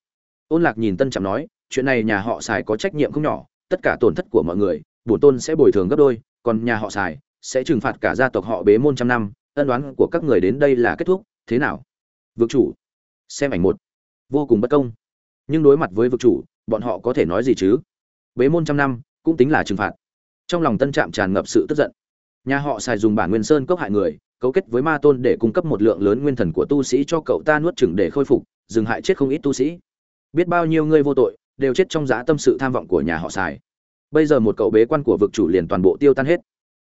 Ôn lạc nhìn tân trạm nói, chuyện này nhà họ xài có trách nhiệm không nhỏ, tất cả tổn thất của mọi người, bổn tôn sẽ bồi thường gấp đôi, còn nhà họ xài sẽ trừng phạt cả gia tộc họ bế môn trăm năm, ân đoán của các người đến đây là kết thúc, thế nào? Vực chủ, xem ảnh một. Vô cùng bất công. Nhưng đối mặt với vực chủ, bọn họ có thể nói gì chứ? Bế môn trăm năm, cũng tính là trừng phạt. Trong lòng tân trạm tràn ngập sự tức giận nhà họ xài dùng bản nguyên sơn cốc hại người, cấu kết với ma tôn để cung cấp một lượng lớn nguyên thần của tu sĩ cho cậu ta nuốt chửng để khôi phục, dừng hại chết không ít tu sĩ. Biết bao nhiêu người vô tội, đều chết trong giá tâm sự tham vọng của nhà họ xài bây giờ một cậu bế quan của vực chủ liền toàn bộ tiêu tan hết.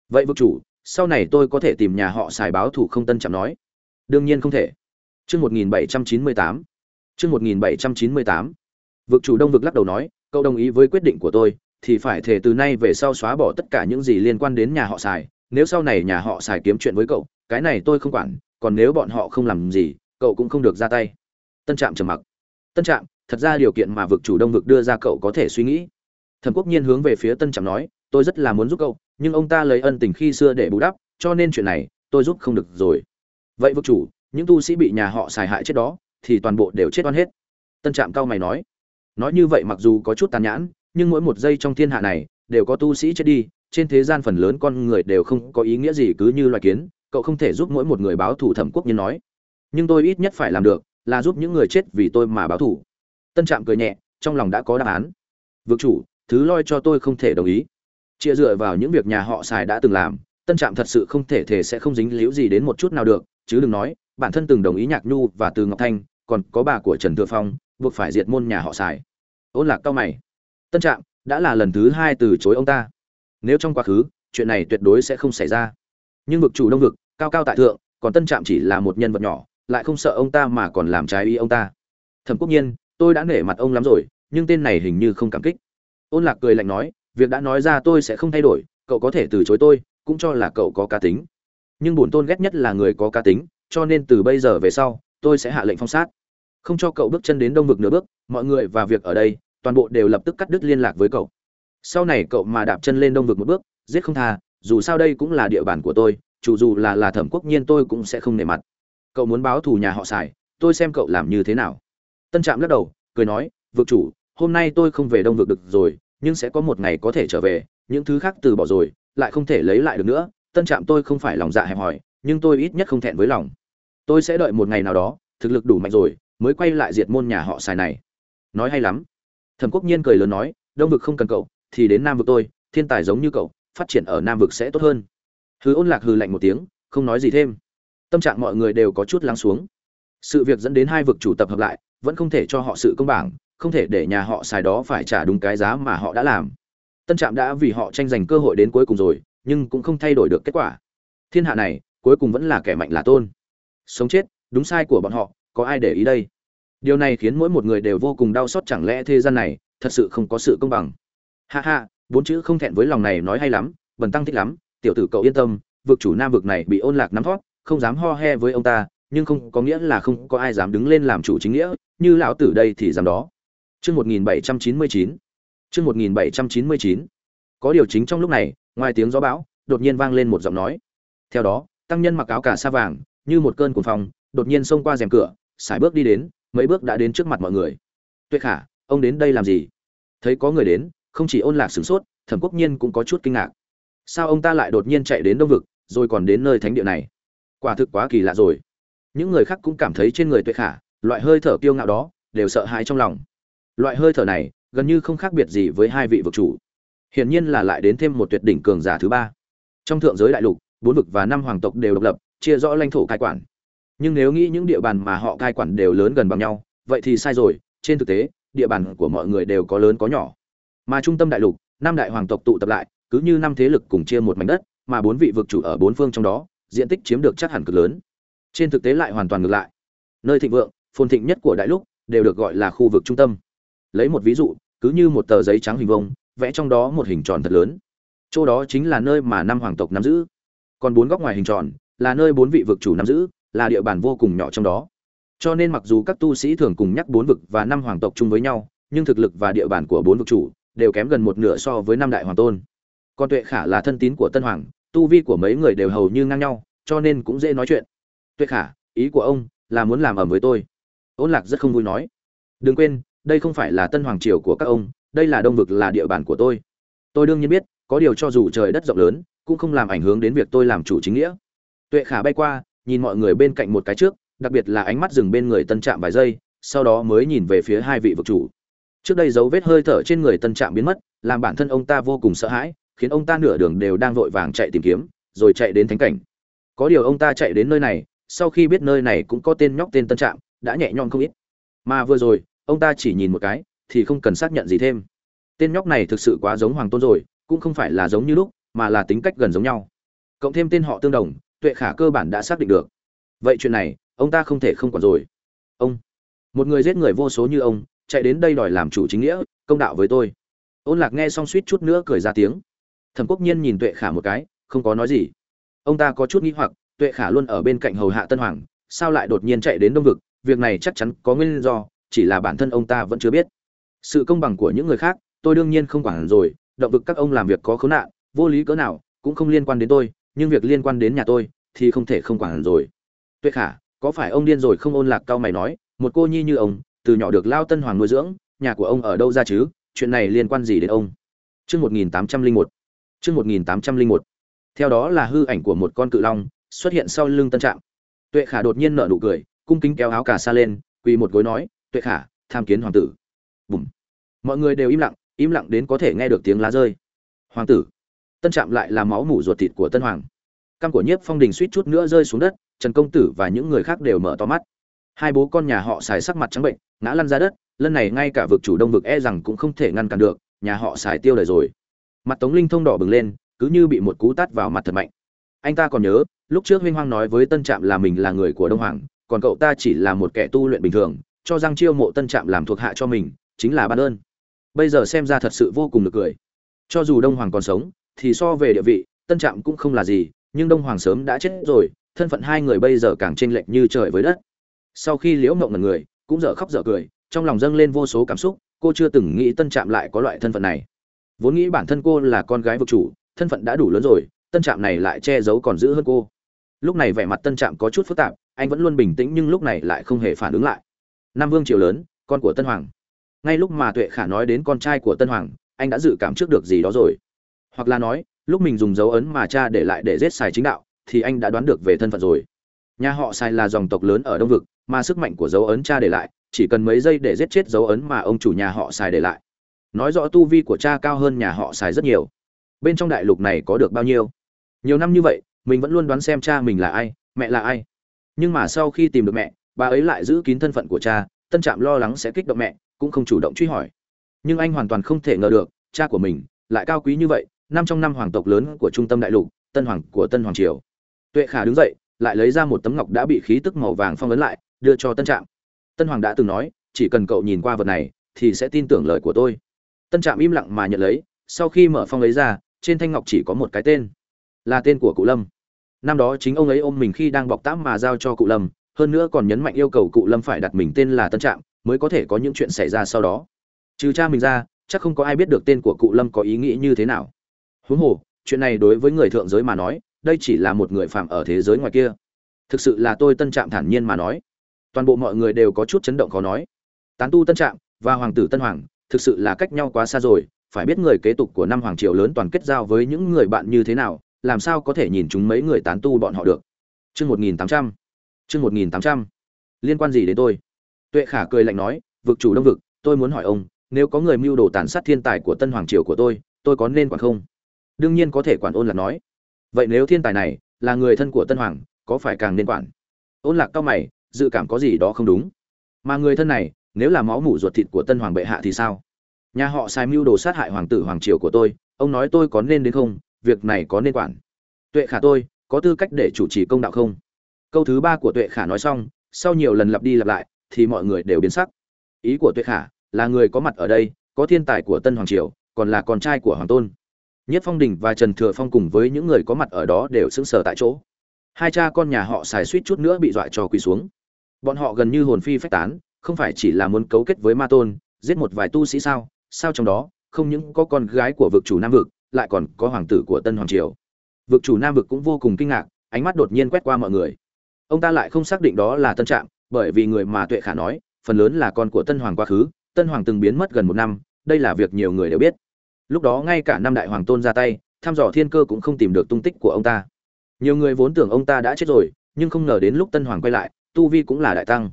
Vậy vực chủ, sau này tôi có thể tìm nhà họ xài báo thủ không tân chạm nói? Đương nhiên không thể. Chương một nghìn bảy trăm chín mươi tám. Chương một nghìn bảy trăm chín mươi tám. Vực chủ đông vực lắc đầu nói, cậu đồng ý với quyết định của tôi, thì phải thể từ nay về sau xóa bỏ tất cả những gì liên quan đến nhà họ xài nếu sau này nhà họ xài kiếm chuyện với cậu, cái này tôi không quản, còn nếu bọn họ không làm gì, cậu cũng không được ra tay. Tân trạm trầm mặc. Tân trạm, thật ra điều kiện mà vực chủ đông vực đưa ra cậu có thể suy nghĩ. Thẩm quốc nhiên hướng về phía tân trạm nói, tôi rất là muốn giúp cậu, nhưng ông ta lấy ân tình khi xưa để bù đắp, cho nên chuyện này tôi giúp không được rồi. Vậy vực chủ, những tu sĩ bị nhà họ xài hại chết đó, thì toàn bộ đều chết oan hết. Tân trạm cao mày nói. Nói như vậy mặc dù có chút tàn nhãn, nhưng mỗi một giây trong thiên hạ này đều có tu sĩ chết đi trên thế gian phần lớn con người đều không có ý nghĩa gì cứ như loài kiến, cậu không thể giúp mỗi một người báo thù thẩm quốc nhân nói. Nhưng tôi ít nhất phải làm được là giúp những người chết vì tôi mà báo thù. Tân trạm cười nhẹ, trong lòng đã có đáp án. Vực chủ, thứ loi cho tôi không thể đồng ý. Chia dựa vào những việc nhà họ xài đã từng làm, tân trạm thật sự không thể thể sẽ không dính líu gì đến một chút nào được, chứ đừng nói, bản thân từng đồng ý nhạc nhu và từ ngọc thanh, còn có bà của trần thừa phong, buộc phải diệt môn nhà họ xài. Ôn lạc cao mày. Tân trạm, đã là lần thứ hai từ chối ông ta nếu trong quá khứ, chuyện này tuyệt đối sẽ không xảy ra. Nhưng vực chủ đông vực, cao cao tại thượng, còn tân trạm chỉ là một nhân vật nhỏ, lại không sợ ông ta mà còn làm trái ý ông ta. Thẩm quốc nhiên, tôi đã nể mặt ông lắm rồi, nhưng tên này hình như không cảm kích. Ôn lạc cười lạnh nói, việc đã nói ra tôi sẽ không thay đổi, cậu có thể từ chối tôi, cũng cho là cậu có cá tính. Nhưng bổn tôn ghét nhất là người có cá tính, cho nên từ bây giờ về sau, tôi sẽ hạ lệnh phong sát. Không cho cậu bước chân đến đông vực nửa bước, mọi người và việc ở đây, toàn bộ đều lập tức cắt đứt liên lạc với cậu sau này cậu mà đạp chân lên đông vực một bước, giết không tha, dù sao đây cũng là địa bàn của tôi, chủ dù là là thẩm quốc nhiên tôi cũng sẽ không nể mặt. Cậu muốn báo thù nhà họ xài tôi xem cậu làm như thế nào. Tân trạm lắc đầu, cười nói, vực chủ, hôm nay tôi không về đông vực được rồi, nhưng sẽ có một ngày có thể trở về, những thứ khác từ bỏ rồi, lại không thể lấy lại được nữa. Tân trạm tôi không phải lòng dạ hẹp hòi, nhưng tôi ít nhất không thẹn với lòng. Tôi sẽ đợi một ngày nào đó, thực lực đủ mạnh rồi, mới quay lại diệt môn nhà họ xài này. Nói hay lắm. Thẩm quốc nhiên cười lớn nói, đông vực không cần cậu thì đến nam vực tôi, thiên tài giống như cậu, phát triển ở nam vực sẽ tốt hơn. Hư ôn lạc hư lạnh một tiếng, không nói gì thêm. Tâm trạng mọi người đều có chút lắng xuống. Sự việc dẫn đến hai vực chủ tập hợp lại, vẫn không thể cho họ sự công bằng, không thể để nhà họ xài đó phải trả đúng cái giá mà họ đã làm. Tân trạm đã vì họ tranh giành cơ hội đến cuối cùng rồi, nhưng cũng không thay đổi được kết quả. Thiên hạ này, cuối cùng vẫn là kẻ mạnh là tôn. Sống chết, đúng sai của bọn họ, có ai để ý đây? Điều này khiến mỗi một người đều vô cùng đau xót, chẳng lẽ thế gian này thật sự không có sự công bằng? Ha ha, bốn chữ không thẹn với lòng này nói hay lắm, bần tăng thích lắm, tiểu tử cậu yên tâm, vực chủ nam vực này bị ôn lạc nắm thoát, không dám ho he với ông ta, nhưng không có nghĩa là không có ai dám đứng lên làm chủ chính nghĩa, như lão tử đây thì dám đó. Chương một nghìn bảy trăm chín mươi chín, chương một nghìn bảy trăm chín mươi chín. Có điều chính trong lúc này, ngoài tiếng gió bão, đột nhiên vang lên một giọng nói. Theo đó, tăng nhân mặc áo cả sa vàng, như một cơn cuồng phong, đột nhiên xông qua rèm cửa, sải bước đi đến, mấy bước đã đến trước mặt mọi người. Tuệ khả, ông đến đây làm gì? Thấy có người đến không chỉ ôn lạc sửng sốt, thẩm quốc nhiên cũng có chút kinh ngạc. Sao ông ta lại đột nhiên chạy đến đông vực, rồi còn đến nơi thánh địa này? Quả thực quá kỳ lạ rồi. Những người khác cũng cảm thấy trên người tuệ khả, loại hơi thở kiêu ngạo đó, đều sợ hãi trong lòng. Loại hơi thở này, gần như không khác biệt gì với hai vị vực chủ. Hiển nhiên là lại đến thêm một tuyệt đỉnh cường giả thứ ba. Trong thượng giới đại lục, bốn vực và năm hoàng tộc đều độc lập, chia rõ lãnh thổ cai quản. Nhưng nếu nghĩ những địa bàn mà họ cai quản đều lớn gần bằng nhau, vậy thì sai rồi, trên thực tế, địa bàn của mọi người đều có lớn có nhỏ mà trung tâm đại lục, năm đại hoàng tộc tụ tập lại, cứ như năm thế lực cùng chia một mảnh đất, mà bốn vị vực chủ ở bốn phương trong đó, diện tích chiếm được chắc hẳn cực lớn. Trên thực tế lại hoàn toàn ngược lại. Nơi thịnh vượng, phồn thịnh nhất của đại lục, đều được gọi là khu vực trung tâm. Lấy một ví dụ, cứ như một tờ giấy trắng hình vông vẽ trong đó một hình tròn thật lớn. Chỗ đó chính là nơi mà năm hoàng tộc nắm giữ. Còn bốn góc ngoài hình tròn, là nơi bốn vị vực chủ nắm giữ, là địa bàn vô cùng nhỏ trong đó. Cho nên mặc dù các tu sĩ thường cùng nhắc bốn vực và năm hoàng tộc chung với nhau, nhưng thực lực và địa bàn của bốn vực chủ đều kém gần một nửa so với năm đại hoàng tôn. Còn tuệ khả là thân tín của tân hoàng, tu vi của mấy người đều hầu như ngang nhau, cho nên cũng dễ nói chuyện. Tuệ khả, ý của ông là muốn làm ẩm với tôi. Ôn lạc rất không vui nói. Đừng quên, đây không phải là tân hoàng triều của các ông, đây là đông vực là địa bàn của tôi. Tôi đương nhiên biết, có điều cho dù trời đất rộng lớn, cũng không làm ảnh hưởng đến việc tôi làm chủ chính nghĩa. Tuệ khả bay qua, nhìn mọi người bên cạnh một cái trước, đặc biệt là ánh mắt dừng bên người tân trạm vài giây, sau đó mới nhìn về phía hai vị vực chủ trước đây dấu vết hơi thở trên người tân trạm biến mất, làm bản thân ông ta vô cùng sợ hãi, khiến ông ta nửa đường đều đang vội vàng chạy tìm kiếm, rồi chạy đến thánh cảnh. Có điều ông ta chạy đến nơi này, sau khi biết nơi này cũng có tên nhóc tên tân trạm, đã nhẹ nhõm không ít. Mà vừa rồi, ông ta chỉ nhìn một cái, thì không cần xác nhận gì thêm. Tên nhóc này thực sự quá giống hoàng tôn rồi, cũng không phải là giống như lúc, mà là tính cách gần giống nhau. Cộng thêm tên họ tương đồng, tuệ khả cơ bản đã xác định được. Vậy chuyện này, ông ta không thể không quản rồi. Ông, một người giết người vô số như ông chạy đến đây đòi làm chủ chính nghĩa, công đạo với tôi. Ôn lạc nghe xong suýt chút nữa cười ra tiếng. Thẩm quốc nhiên nhìn tuệ khả một cái, không có nói gì. Ông ta có chút nghĩ hoặc, tuệ khả luôn ở bên cạnh hầu hạ tân hoàng, sao lại đột nhiên chạy đến đông vực, việc này chắc chắn có nguyên do, chỉ là bản thân ông ta vẫn chưa biết. Sự công bằng của những người khác, tôi đương nhiên không quản rồi, động vực các ông làm việc có khốn nạn, vô lý cỡ nào, cũng không liên quan đến tôi, nhưng việc liên quan đến nhà tôi thì không thể không quản rồi. Tuệ khả, có phải ông điên rồi không? Ôn lạc cao mày nói, một cô nhi như ông từ nhỏ được lao tân hoàng nuôi dưỡng nhà của ông ở đâu ra chứ chuyện này liên quan gì đến ông Chương 1801. Chương 1801. Theo đó là hư ảnh của một con cự long xuất hiện sau lưng Tân Trạm. Tuệ Khả đột nhiên nở nụ cười, cung kính kéo áo cà sa lên, quỳ một gối nói, "Tuệ Khả, tham kiến hoàng tử." Bùm. Mọi người đều im lặng, im lặng đến có thể nghe được tiếng lá rơi. "Hoàng tử." Tân Trạm lại là máu mủ ruột thịt của Tân Hoàng. Căm của Nhiếp Phong Đình suýt chút nữa rơi xuống đất, Trần công tử và những người khác đều mở to mắt. Hai bố con nhà họ xài sắc mặt trắng bệnh, ngã lăn ra đất, lần này ngay cả vực chủ đông vực e rằng cũng không thể ngăn cản được, nhà họ xài tiêu đời rồi. Mặt Tống Linh thông đỏ bừng lên, cứ như bị một cú tát vào mặt thật mạnh. Anh ta còn nhớ, lúc trước Huynh Hoang nói với Tân Trạm là mình là người của Đông Hoàng, còn cậu ta chỉ là một kẻ tu luyện bình thường, cho rằng chiêu mộ Tân Trạm làm thuộc hạ cho mình, chính là ban ơn. Bây giờ xem ra thật sự vô cùng nực cười. Cho dù Đông Hoàng còn sống, thì so về địa vị, Tân Trạm cũng không là gì, nhưng Đông Hoàng sớm đã chết rồi, thân phận hai người bây giờ càng chênh lệch như trời với đất. Sau khi Liễu mộng ngần người, cũng dở khóc dở cười, trong lòng dâng lên vô số cảm xúc, cô chưa từng nghĩ Tân Trạm lại có loại thân phận này. Vốn nghĩ bản thân cô là con gái vực chủ, thân phận đã đủ lớn rồi, Tân Trạm này lại che giấu còn giữ hơn cô. Lúc này vẻ mặt Tân Trạm có chút phức tạp, anh vẫn luôn bình tĩnh nhưng lúc này lại không hề phản ứng lại. Nam Vương triều lớn, con của Tân Hoàng. Ngay lúc mà Tuệ Khả nói đến con trai của Tân Hoàng, anh đã dự cảm trước được gì đó rồi. Hoặc là nói, lúc mình dùng dấu ấn mà cha để lại để giết xài chính đạo, thì anh đã đoán được về thân phận rồi nhà họ sai là dòng tộc lớn ở đông vực mà sức mạnh của dấu ấn cha để lại, chỉ cần mấy giây để giết chết dấu ấn mà ông chủ nhà họ xài để lại. Nói rõ tu vi của cha cao hơn nhà họ xài rất nhiều. Bên trong đại lục này có được bao nhiêu? Nhiều năm như vậy, mình vẫn luôn đoán xem cha mình là ai, mẹ là ai. Nhưng mà sau khi tìm được mẹ, bà ấy lại giữ kín thân phận của cha, tân trạm lo lắng sẽ kích động mẹ, cũng không chủ động truy hỏi. Nhưng anh hoàn toàn không thể ngờ được, cha của mình lại cao quý như vậy, năm trong năm hoàng tộc lớn của trung tâm đại lục, tân hoàng của tân hoàng triều. Tuệ khả đứng dậy, lại lấy ra một tấm ngọc đã bị khí tức màu vàng phong ấn lại đưa cho tân trạm. Tân hoàng đã từng nói, chỉ cần cậu nhìn qua vật này, thì sẽ tin tưởng lời của tôi. Tân trạm im lặng mà nhận lấy, sau khi mở phong ấy ra, trên thanh ngọc chỉ có một cái tên, là tên của cụ lâm. Năm đó chính ông ấy ôm mình khi đang bọc tám mà giao cho cụ lâm, hơn nữa còn nhấn mạnh yêu cầu cụ lâm phải đặt mình tên là tân trạm, mới có thể có những chuyện xảy ra sau đó. Trừ cha mình ra, chắc không có ai biết được tên của cụ lâm có ý nghĩ như thế nào. Huống hồ, chuyện này đối với người thượng giới mà nói, đây chỉ là một người phạm ở thế giới ngoài kia. Thực sự là tôi tân trạm thản nhiên mà nói toàn bộ mọi người đều có chút chấn động khó nói. Tán tu tân trạm và hoàng tử tân hoàng, thực sự là cách nhau quá xa rồi, phải biết người kế tục của năm hoàng triều lớn toàn kết giao với những người bạn như thế nào, làm sao có thể nhìn chúng mấy người tán tu bọn họ được. Chương một nghìn tám trăm, chương một nghìn tám trăm. Liên quan gì đến tôi? Tuệ khả cười lạnh nói, vực chủ đông vực, tôi muốn hỏi ông, nếu có người mưu đồ tàn sát thiên tài của tân hoàng triều của tôi tôi có nên quản không? Đương nhiên có thể quản ôn lạc nói. Vậy nếu thiên tài này là người thân của tân hoàng, có phải càng nên quản? Ôn lạc cao mày dự cảm có gì đó không đúng. Mà người thân này, nếu là máu mủ ruột thịt của tân hoàng bệ hạ thì sao? Nhà họ sai mưu đồ sát hại hoàng tử hoàng triều của tôi, ông nói tôi có nên đến không? Việc này có nên quản. Tuệ khả tôi, có tư cách để chủ trì công đạo không? Câu thứ ba của tuệ khả nói xong, sau nhiều lần lặp đi lặp lại, thì mọi người đều biến sắc. Ý của tuệ khả là người có mặt ở đây, có thiên tài của tân hoàng triều, còn là con trai của hoàng tôn. Nhất phong đình và trần thừa phong cùng với những người có mặt ở đó đều sững sờ tại chỗ. Hai cha con nhà họ xài suýt chút nữa bị dọa cho quỳ xuống bọn họ gần như hồn phi phách tán, không phải chỉ là muốn cấu kết với ma tôn, giết một vài tu sĩ sao? Sao trong đó, không những có con gái của vực chủ nam vực, lại còn có hoàng tử của tân hoàng triều? Vực chủ nam vực cũng vô cùng kinh ngạc, ánh mắt đột nhiên quét qua mọi người. Ông ta lại không xác định đó là tân trạm, bởi vì người mà tuệ khả nói, phần lớn là con của tân hoàng quá khứ, tân hoàng từng biến mất gần một năm, đây là việc nhiều người đều biết. Lúc đó ngay cả năm đại hoàng tôn ra tay, thăm dò thiên cơ cũng không tìm được tung tích của ông ta. Nhiều người vốn tưởng ông ta đã chết rồi, nhưng không ngờ đến lúc tân hoàng quay lại tu vi cũng là đại tăng.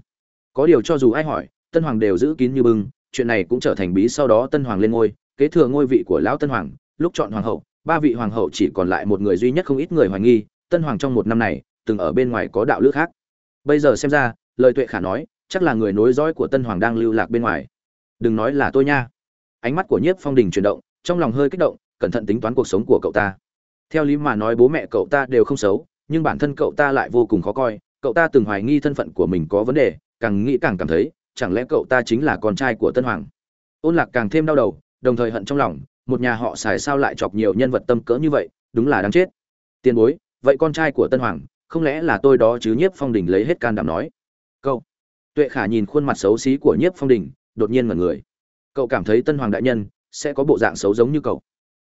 Có điều cho dù ai hỏi, tân hoàng đều giữ kín như bưng, chuyện này cũng trở thành bí sau đó tân hoàng lên ngôi, kế thừa ngôi vị của lão tân hoàng, lúc chọn hoàng hậu, ba vị hoàng hậu chỉ còn lại một người duy nhất không ít người hoài nghi, tân hoàng trong một năm này, từng ở bên ngoài có đạo lữ khác. Bây giờ xem ra, lời tuệ khả nói, chắc là người nối dõi của tân hoàng đang lưu lạc bên ngoài. Đừng nói là tôi nha. Ánh mắt của nhiếp phong đình chuyển động, trong lòng hơi kích động, cẩn thận tính toán cuộc sống của cậu ta. Theo lý mà nói bố mẹ cậu ta đều không xấu, nhưng bản thân cậu ta lại vô cùng khó coi cậu ta từng hoài nghi thân phận của mình có vấn đề, càng nghĩ càng cảm thấy, chẳng lẽ cậu ta chính là con trai của tân hoàng? Ôn lạc càng thêm đau đầu, đồng thời hận trong lòng, một nhà họ xài sao lại chọc nhiều nhân vật tâm cỡ như vậy, đúng là đáng chết. Tiền bối, vậy con trai của tân hoàng, không lẽ là tôi đó chứ? Nhiếp phong đình lấy hết can đảm nói. Cậu. Tuệ khả nhìn khuôn mặt xấu xí của nhiếp phong đình, đột nhiên ngẩn người. Cậu cảm thấy tân hoàng đại nhân sẽ có bộ dạng xấu giống như cậu.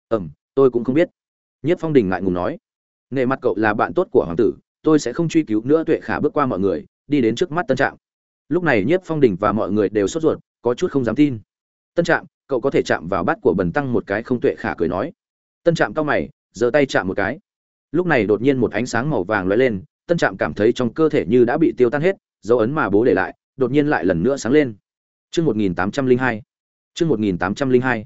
Ừm, tôi cũng không biết. Nhiếp phong đình ngại ngùng nói. Nề mặt cậu là bạn tốt của hoàng tử tôi sẽ không truy cứu nữa tuệ khả bước qua mọi người đi đến trước mắt tân trạm lúc này nhiếp phong đình và mọi người đều sốt ruột có chút không dám tin tân trạm cậu có thể chạm vào bát của bần tăng một cái không tuệ khả cười nói tân trạm cao mày giơ tay chạm một cái lúc này đột nhiên một ánh sáng màu vàng lóe lên tân trạm cảm thấy trong cơ thể như đã bị tiêu tan hết dấu ấn mà bố để lại đột nhiên lại lần nữa sáng lên Chương 1802. Chương 1802.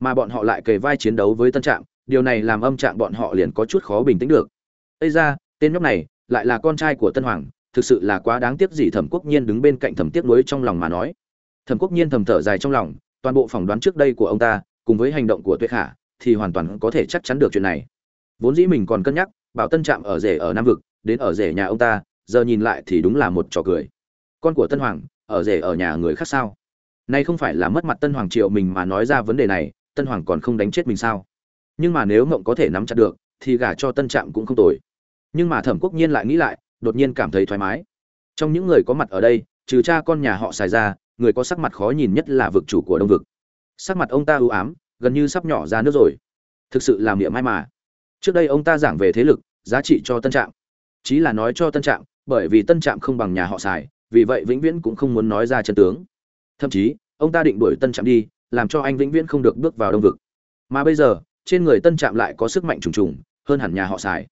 Mà bọn họ lại kề vai chiến đấu với Tân Trạm, điều này làm âm trạng bọn họ liền có chút khó bình tĩnh được. Ây ra, tên nhóc này lại là con trai của Tân Hoàng, thực sự là quá đáng tiếc gì Thẩm Quốc Nhiên đứng bên cạnh Thẩm Tiếc nuối trong lòng mà nói. Thẩm Quốc Nhiên thầm thở dài trong lòng, toàn bộ phỏng đoán trước đây của ông ta, cùng với hành động của Tuyết Khả, thì hoàn toàn có thể chắc chắn được chuyện này. Vốn dĩ mình còn cân nhắc, bảo Tân Trạm ở rể ở Nam vực, đến ở rể nhà ông ta, giờ nhìn lại thì đúng là một trò cười. Con của Tân Hoàng, ở rể ở nhà người khác sao? Nay không phải là mất mặt Tân Hoàng Triệu mình mà nói ra vấn đề này, Tân Hoàng còn không đánh chết mình sao? Nhưng mà nếu Ngộng có thể nắm chặt được, thì gả cho Tân Trạm cũng không tồi. Nhưng mà Thẩm Quốc Nhiên lại nghĩ lại, đột nhiên cảm thấy thoải mái. Trong những người có mặt ở đây, trừ cha con nhà họ xài ra, người có sắc mặt khó nhìn nhất là vực chủ của Đông vực. Sắc mặt ông ta u ám, gần như sắp nhỏ ra nước rồi. Thực sự làm miệng mai mà. Trước đây ông ta giảng về thế lực, giá trị cho Tân Trạm. Chí là nói cho Tân Trạm, bởi vì Tân Trạm không bằng nhà họ xài, vì vậy vĩnh viễn cũng không muốn nói ra chân tướng thậm chí ông ta định đuổi tân trạm đi làm cho anh vĩnh viễn không được bước vào đông vực mà bây giờ trên người tân trạm lại có sức mạnh trùng trùng hơn hẳn nhà họ xài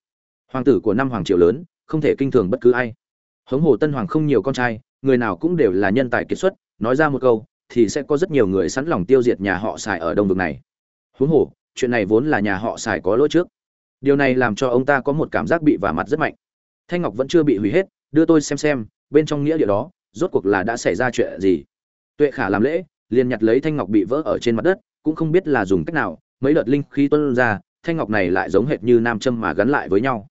hoàng tử của năm hoàng triều lớn, không thể kinh thường bất cứ ai. Hống hồ tân hoàng không nhiều con trai, người nào cũng đều là nhân tài kiệt xuất, nói ra một câu, thì sẽ có rất nhiều người sẵn lòng tiêu diệt nhà họ xài ở đông vực này. Huống hồ, chuyện này vốn là nhà họ xài có lỗi trước. Điều này làm cho ông ta có một cảm giác bị vả mặt rất mạnh. Thanh ngọc vẫn chưa bị hủy hết, đưa tôi xem xem, bên trong nghĩa địa đó, rốt cuộc là đã xảy ra chuyện gì. Tuệ khả làm lễ, liền nhặt lấy thanh ngọc bị vỡ ở trên mặt đất, cũng không biết là dùng cách nào, mấy đợt linh khí tuân ra, thanh ngọc này lại giống hệt như nam châm mà gắn lại với nhau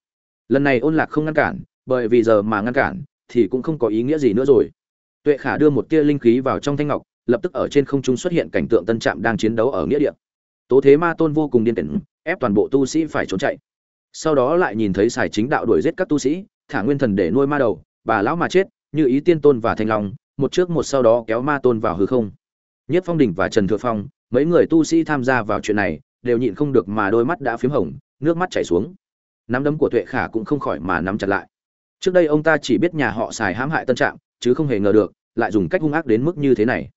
lần này ôn lạc không ngăn cản, bởi vì giờ mà ngăn cản, thì cũng không có ý nghĩa gì nữa rồi. Tuệ khả đưa một tia linh khí vào trong thanh ngọc, lập tức ở trên không trung xuất hiện cảnh tượng tân trạm đang chiến đấu ở nghĩa địa. Tố thế ma tôn vô cùng điên cuồng, ép toàn bộ tu sĩ phải trốn chạy. Sau đó lại nhìn thấy sài chính đạo đuổi giết các tu sĩ, thả nguyên thần để nuôi ma đầu, bà lão mà chết, như ý tiên tôn và thanh long, một trước một sau đó kéo ma tôn vào hư không. Nhất phong đình và trần thừa phong, mấy người tu sĩ tham gia vào chuyện này, đều nhịn không được mà đôi mắt đã p h í m hồng, nước mắt chảy xuống nắm đấm của tuệ khả cũng không khỏi mà nắm chặt lại trước đây ông ta chỉ biết nhà họ xài hãm hại tân trạm chứ không hề ngờ được lại dùng cách hung ác đến mức như thế này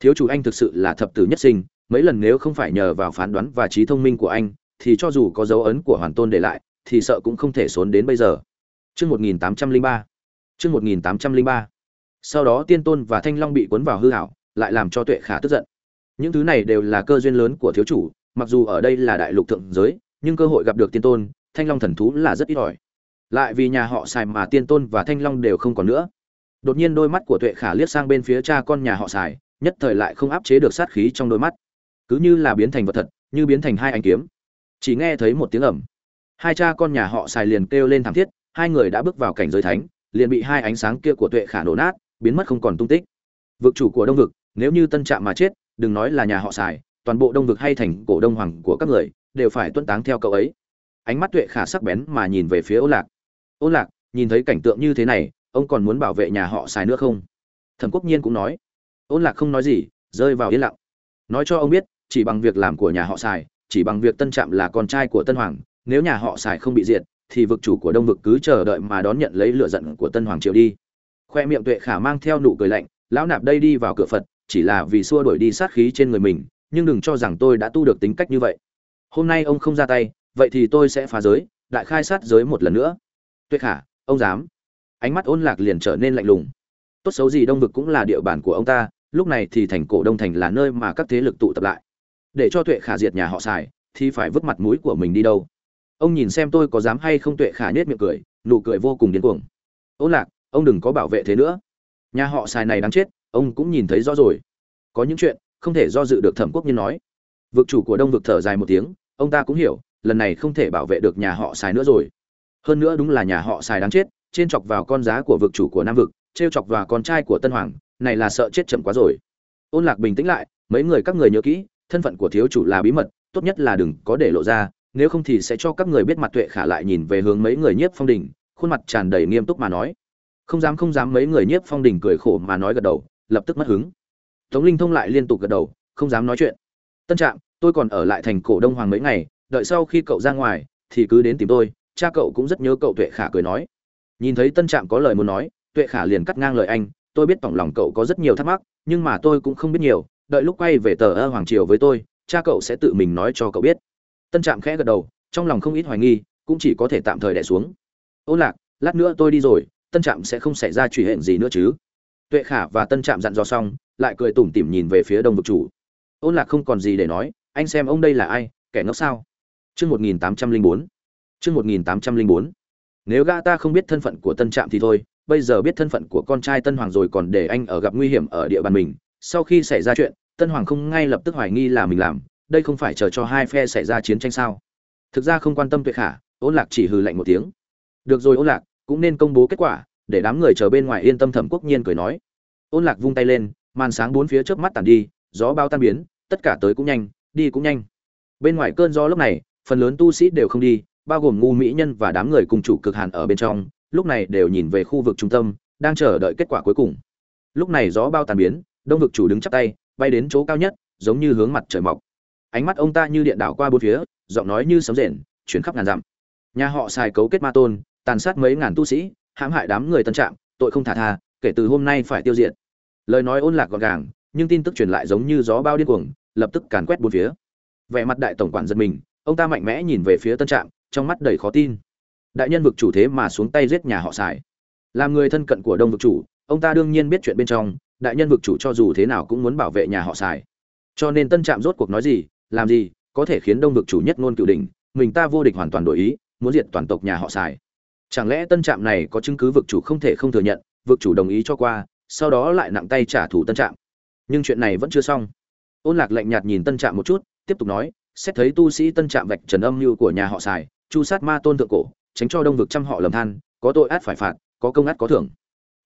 thiếu chủ anh thực sự là thập tử nhất sinh mấy lần nếu không phải nhờ vào phán đoán và trí thông minh của anh thì cho dù có dấu ấn của hoàn tôn để lại thì sợ cũng không thể xốn đến bây giờ Trước 1803, Trước 1803. Sau đó Tiên Tôn và Thanh Long bị cuốn vào hư ảo, lại làm cho Tuệ Khả tức giận. Những thứ này đều là cơ duyên lớn của thiếu chủ, mặc dù ở đây là đại lục thượng giới, nhưng cơ hội gặp được Tiên Tôn, Thanh Long thần thú là rất ít ỏi. lại vì nhà họ xài mà tiên tôn và thanh long đều không còn nữa. Đột nhiên đôi mắt của tuệ khả liếc sang bên phía cha con nhà họ xài nhất thời lại không áp chế được sát khí trong đôi mắt. Cứ như là biến thành vật thật, như biến thành hai anh kiếm. Chỉ nghe thấy một tiếng ẩm hai cha con nhà họ xài liền kêu lên thảm thiết, hai người đã bước vào cảnh giới thánh, liền bị hai ánh sáng kia của tuệ khả nổ nát, biến mất không còn tung tích. Vực chủ của đông vực, nếu như tân trạm mà chết, đừng nói là nhà họ xài toàn bộ đông vực hay thành cổ đông hoàng của các người, đều phải tuân táng theo cậu ấy ánh mắt tuệ khả sắc bén mà nhìn về phía ô lạc. Ô lạc, nhìn thấy cảnh tượng như thế này, ông còn muốn bảo vệ nhà họ xài nữa không? Thẩm quốc nhiên cũng nói. Ô lạc không nói gì, rơi vào yên lặng. Nói cho ông biết, chỉ bằng việc làm của nhà họ xài chỉ bằng việc tân trạm là con trai của tân hoàng, nếu nhà họ xài không bị diệt, thì vực chủ của đông vực cứ chờ đợi mà đón nhận lấy lựa giận của tân hoàng triều đi. Khoe miệng tuệ khả mang theo nụ cười lạnh, lão nạp đây đi vào cửa phật, chỉ là vì xua đuổi đi sát khí trên người mình, nhưng đừng cho rằng tôi đã tu được tính cách như vậy. Hôm nay ông không ra tay vậy thì tôi sẽ phá giới, đại khai sát giới một lần nữa. Tuệ khả, ông dám ánh mắt ôn lạc liền trở nên lạnh lùng. Tốt xấu gì đông vực cũng là địa bàn của ông ta, lúc này thì thành cổ đông thành là nơi mà các thế lực tụ tập lại. Để cho tuệ khả diệt nhà họ xài thì phải vứt mặt mũi của mình đi đâu? Ông nhìn xem tôi có dám hay không tuệ khả nhết miệng cười, nụ cười vô cùng điên cuồng. Ôn lạc, ông đừng có bảo vệ thế nữa. Nhà họ xài này đáng chết, ông cũng nhìn thấy rõ rồi. Có những chuyện không thể do dự được thẩm quốc nhân nói. Vực chủ của đông vực thở dài một tiếng, ông ta cũng hiểu lần này không thể bảo vệ được nhà họ xài nữa rồi. Hơn nữa đúng là nhà họ xài đáng chết, trên chọc vào con giá của vực chủ của nam vực, trêu chọc vào con trai của tân hoàng, này là sợ chết chậm quá rồi. Ôn lạc bình tĩnh lại, mấy người các người nhớ kỹ, thân phận của thiếu chủ là bí mật, tốt nhất là đừng có để lộ ra, nếu không thì sẽ cho các người biết mặt tuệ khả lại nhìn về hướng mấy người nhiếp phong đình, khuôn mặt tràn đầy nghiêm túc mà nói. Không dám không dám, mấy người nhiếp phong đình cười khổ mà nói gật đầu, lập tức mất hứng. Tống linh thông lại liên tục gật đầu, không dám nói chuyện. Tân trạm, tôi còn ở lại thành cổ đông hoàng mấy ngày đợi sau khi cậu ra ngoài, thì cứ đến tìm tôi, cha cậu cũng rất nhớ cậu, tuệ khả cười nói. Nhìn thấy tân trạm có lời muốn nói, tuệ khả liền cắt ngang lời anh, tôi biết tổng lòng cậu có rất nhiều thắc mắc, nhưng mà tôi cũng không biết nhiều, đợi lúc quay về tờ ơ hoàng triều với tôi, cha cậu sẽ tự mình nói cho cậu biết. Tân trạm khẽ gật đầu, trong lòng không ít hoài nghi, cũng chỉ có thể tạm thời đẻ xuống. Ôn lạc, lát nữa tôi đi rồi, tân trạm sẽ không xảy ra truy hẹn gì nữa chứ? Tuệ khả và tân trạm dặn dò xong, lại cười tủm tỉm nhìn về phía đông vực chủ. Ôn lạc không còn gì để nói, anh xem ông đây là ai, kẻ ngốc sao? Chương một nghìn tám trăm linh bốn. Chương một nghìn tám trăm linh bốn. Nếu gã ta không biết thân phận của tân trạm thì thôi, bây giờ biết thân phận của con trai tân hoàng rồi còn để anh ở gặp nguy hiểm ở địa bàn mình. Sau khi xảy ra chuyện, tân hoàng không ngay lập tức hoài nghi là mình làm. Đây không phải chờ cho hai phe xảy ra chiến tranh sao? Thực ra không quan tâm tuyệt khả, ôn lạc chỉ hừ lạnh một tiếng. Được rồi ôn lạc, cũng nên công bố kết quả, để đám người chờ bên ngoài yên tâm thẩm quốc nhiên cười nói. Ôn lạc vung tay lên, màn sáng bốn phía trước mắt tàn đi, gió bao tan biến, tất cả tới cũng nhanh, đi cũng nhanh. Bên ngoài cơn gió lúc này phần lớn tu sĩ đều không đi, bao gồm ngu mỹ nhân và đám người cùng chủ cực hàn ở bên trong, lúc này đều nhìn về khu vực trung tâm, đang chờ đợi kết quả cuối cùng. Lúc này gió bao tàn biến, đông vực chủ đứng chắp tay, bay đến chỗ cao nhất, giống như hướng mặt trời mọc. Ánh mắt ông ta như điện đảo qua bốn phía, giọng nói như sấm rền, chuyển khắp ngàn dặm. Nhà họ xài cấu kết ma tôn, tàn sát mấy ngàn tu sĩ, hãm hại đám người tân trạng, tội không thả tha, kể từ hôm nay phải tiêu diệt. Lời nói ôn lạc gọn gàng, nhưng tin tức truyền lại giống như gió bao điên cuồng, lập tức càn quét bốn phía. Vẻ mặt đại tổng quản giật mình ông ta mạnh mẽ nhìn về phía tân trạm, trong mắt đầy khó tin. Đại nhân vực chủ thế mà xuống tay giết nhà họ xài làm người thân cận của đông vực chủ, ông ta đương nhiên biết chuyện bên trong, đại nhân vực chủ cho dù thế nào cũng muốn bảo vệ nhà họ xài cho nên tân trạm rốt cuộc nói gì, làm gì, có thể khiến đông vực chủ nhất ngôn cửu đỉnh, mình ta vô địch hoàn toàn đổi ý, muốn diệt toàn tộc nhà họ xài chẳng lẽ tân trạm này có chứng cứ vực chủ không thể không thừa nhận, vực chủ đồng ý cho qua, sau đó lại nặng tay trả thù tân trạm. Nhưng chuyện này vẫn chưa xong. Ôn lạc lạnh nhạt nhìn tân trạm một chút, tiếp tục nói xét thấy tu sĩ tân trạm vạch trần âm mưu của nhà họ xài chu sát ma tôn thượng cổ, tránh cho đông vực trăm họ lầm than, có tội át phải phạt, có công át có thưởng.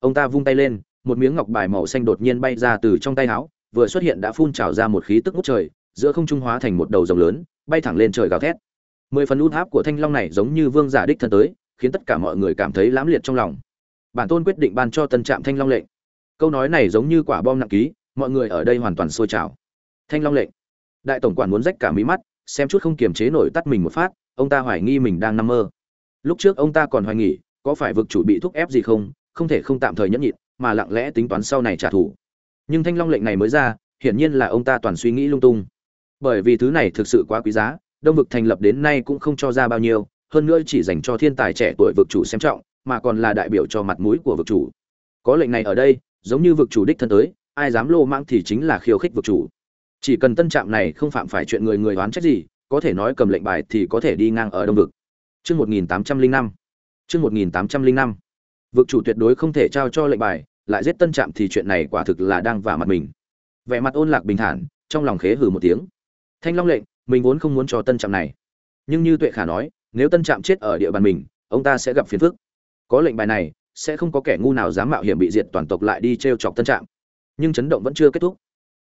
Ông ta vung tay lên, một miếng ngọc bài màu xanh đột nhiên bay ra từ trong tay áo, vừa xuất hiện đã phun trào ra một khí tức ngút trời, giữa không trung hóa thành một đầu rồng lớn, bay thẳng lên trời gào thét. Mười phần út áp của thanh long này giống như vương giả đích thân tới, khiến tất cả mọi người cảm thấy lãm liệt trong lòng. Bản tôn quyết định ban cho tân trạm thanh long lệnh. Câu nói này giống như quả bom nặng ký, mọi người ở đây hoàn toàn sôi trào. Thanh long lệnh đại tổng quản muốn rách cả mí mắt, xem chút không kiềm chế nổi tắt mình một phát, ông ta hoài nghi mình đang nằm mơ. Lúc trước ông ta còn hoài nghi, có phải vực chủ bị thúc ép gì không không thể không tạm thời nhẫn nhịn, mà lặng lẽ tính toán sau này trả thù. Nhưng thanh long lệnh này mới ra, hiển nhiên là ông ta toàn suy nghĩ lung tung. Bởi vì thứ này thực sự quá quý giá, đông vực thành lập đến nay cũng không cho ra bao nhiêu, hơn nữa chỉ dành cho thiên tài trẻ tuổi vực chủ xem trọng, mà còn là đại biểu cho mặt mũi của vực chủ. Có lệnh này ở đây, giống như vực chủ đích thân tới, ai dám lô mang thì chính là khiêu khích vực chủ chỉ cần tân trạm này không phạm phải chuyện người người oán trách gì có thể nói cầm lệnh bài thì có thể đi ngang ở đông vực chương một nghìn tám trăm linh năm Chương 1805. Vực chủ tuyệt đối không thể trao cho lệnh bài, lại giết Tân Trạm thì chuyện này quả thực là đang vả mặt mình. Vẻ mặt ôn lạc bình thản, trong lòng khế hừ một tiếng. Thanh Long lệnh, mình vốn không muốn cho Tân Trạm này. Nhưng như Tuệ Khả nói, nếu Tân Trạm chết ở địa bàn mình, ông ta sẽ gặp phiền phức. Có lệnh bài này, sẽ không có kẻ ngu nào dám mạo hiểm bị diệt toàn tộc lại đi trêu chọc Tân Trạm. Nhưng chấn động vẫn chưa kết thúc.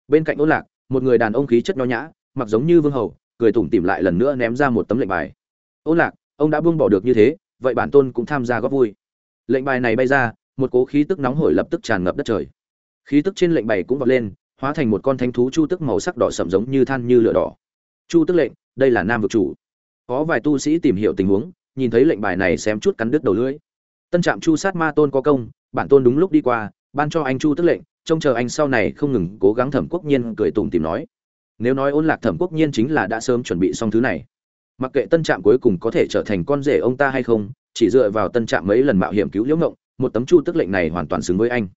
Bên cạnh Ôn Lạc, một người đàn ông khí chất nho nhã, mặc giống như vương hầu, cười tủm tỉm lại lần nữa ném ra một tấm lệnh bài. Ôn Lạc, ông đã buông bỏ được như thế, vậy bản tôn cũng tham gia góp vui. Lệnh bài này bay ra một cố khí tức nóng hổi lập tức tràn ngập đất trời. Khí tức trên lệnh bài cũng vọt lên hóa thành một con thánh thú chu tức màu sắc đỏ sậm giống như than như lửa đỏ. Chu tức lệnh đây là nam vực chủ. Có vài tu sĩ tìm hiểu tình huống nhìn thấy lệnh bài này xém chút cắn đứt đầu lưỡi. Tân trạm chu sát ma tôn có công bản tôn đúng lúc đi qua ban cho anh chu tức lệnh, trông chờ anh sau này không ngừng cố gắng thẩm quốc nhiên cười tủm tìm nói. Nếu nói ôn lạc thẩm quốc nhiên chính là đã sớm chuẩn bị xong thứ này. Mặc kệ tân trạm cuối cùng có thể trở thành con rể ông ta hay không, chỉ dựa vào tân trạm mấy lần mạo hiểm cứu liễu ngộng, một tấm chu tức lệnh này hoàn toàn xứng với anh.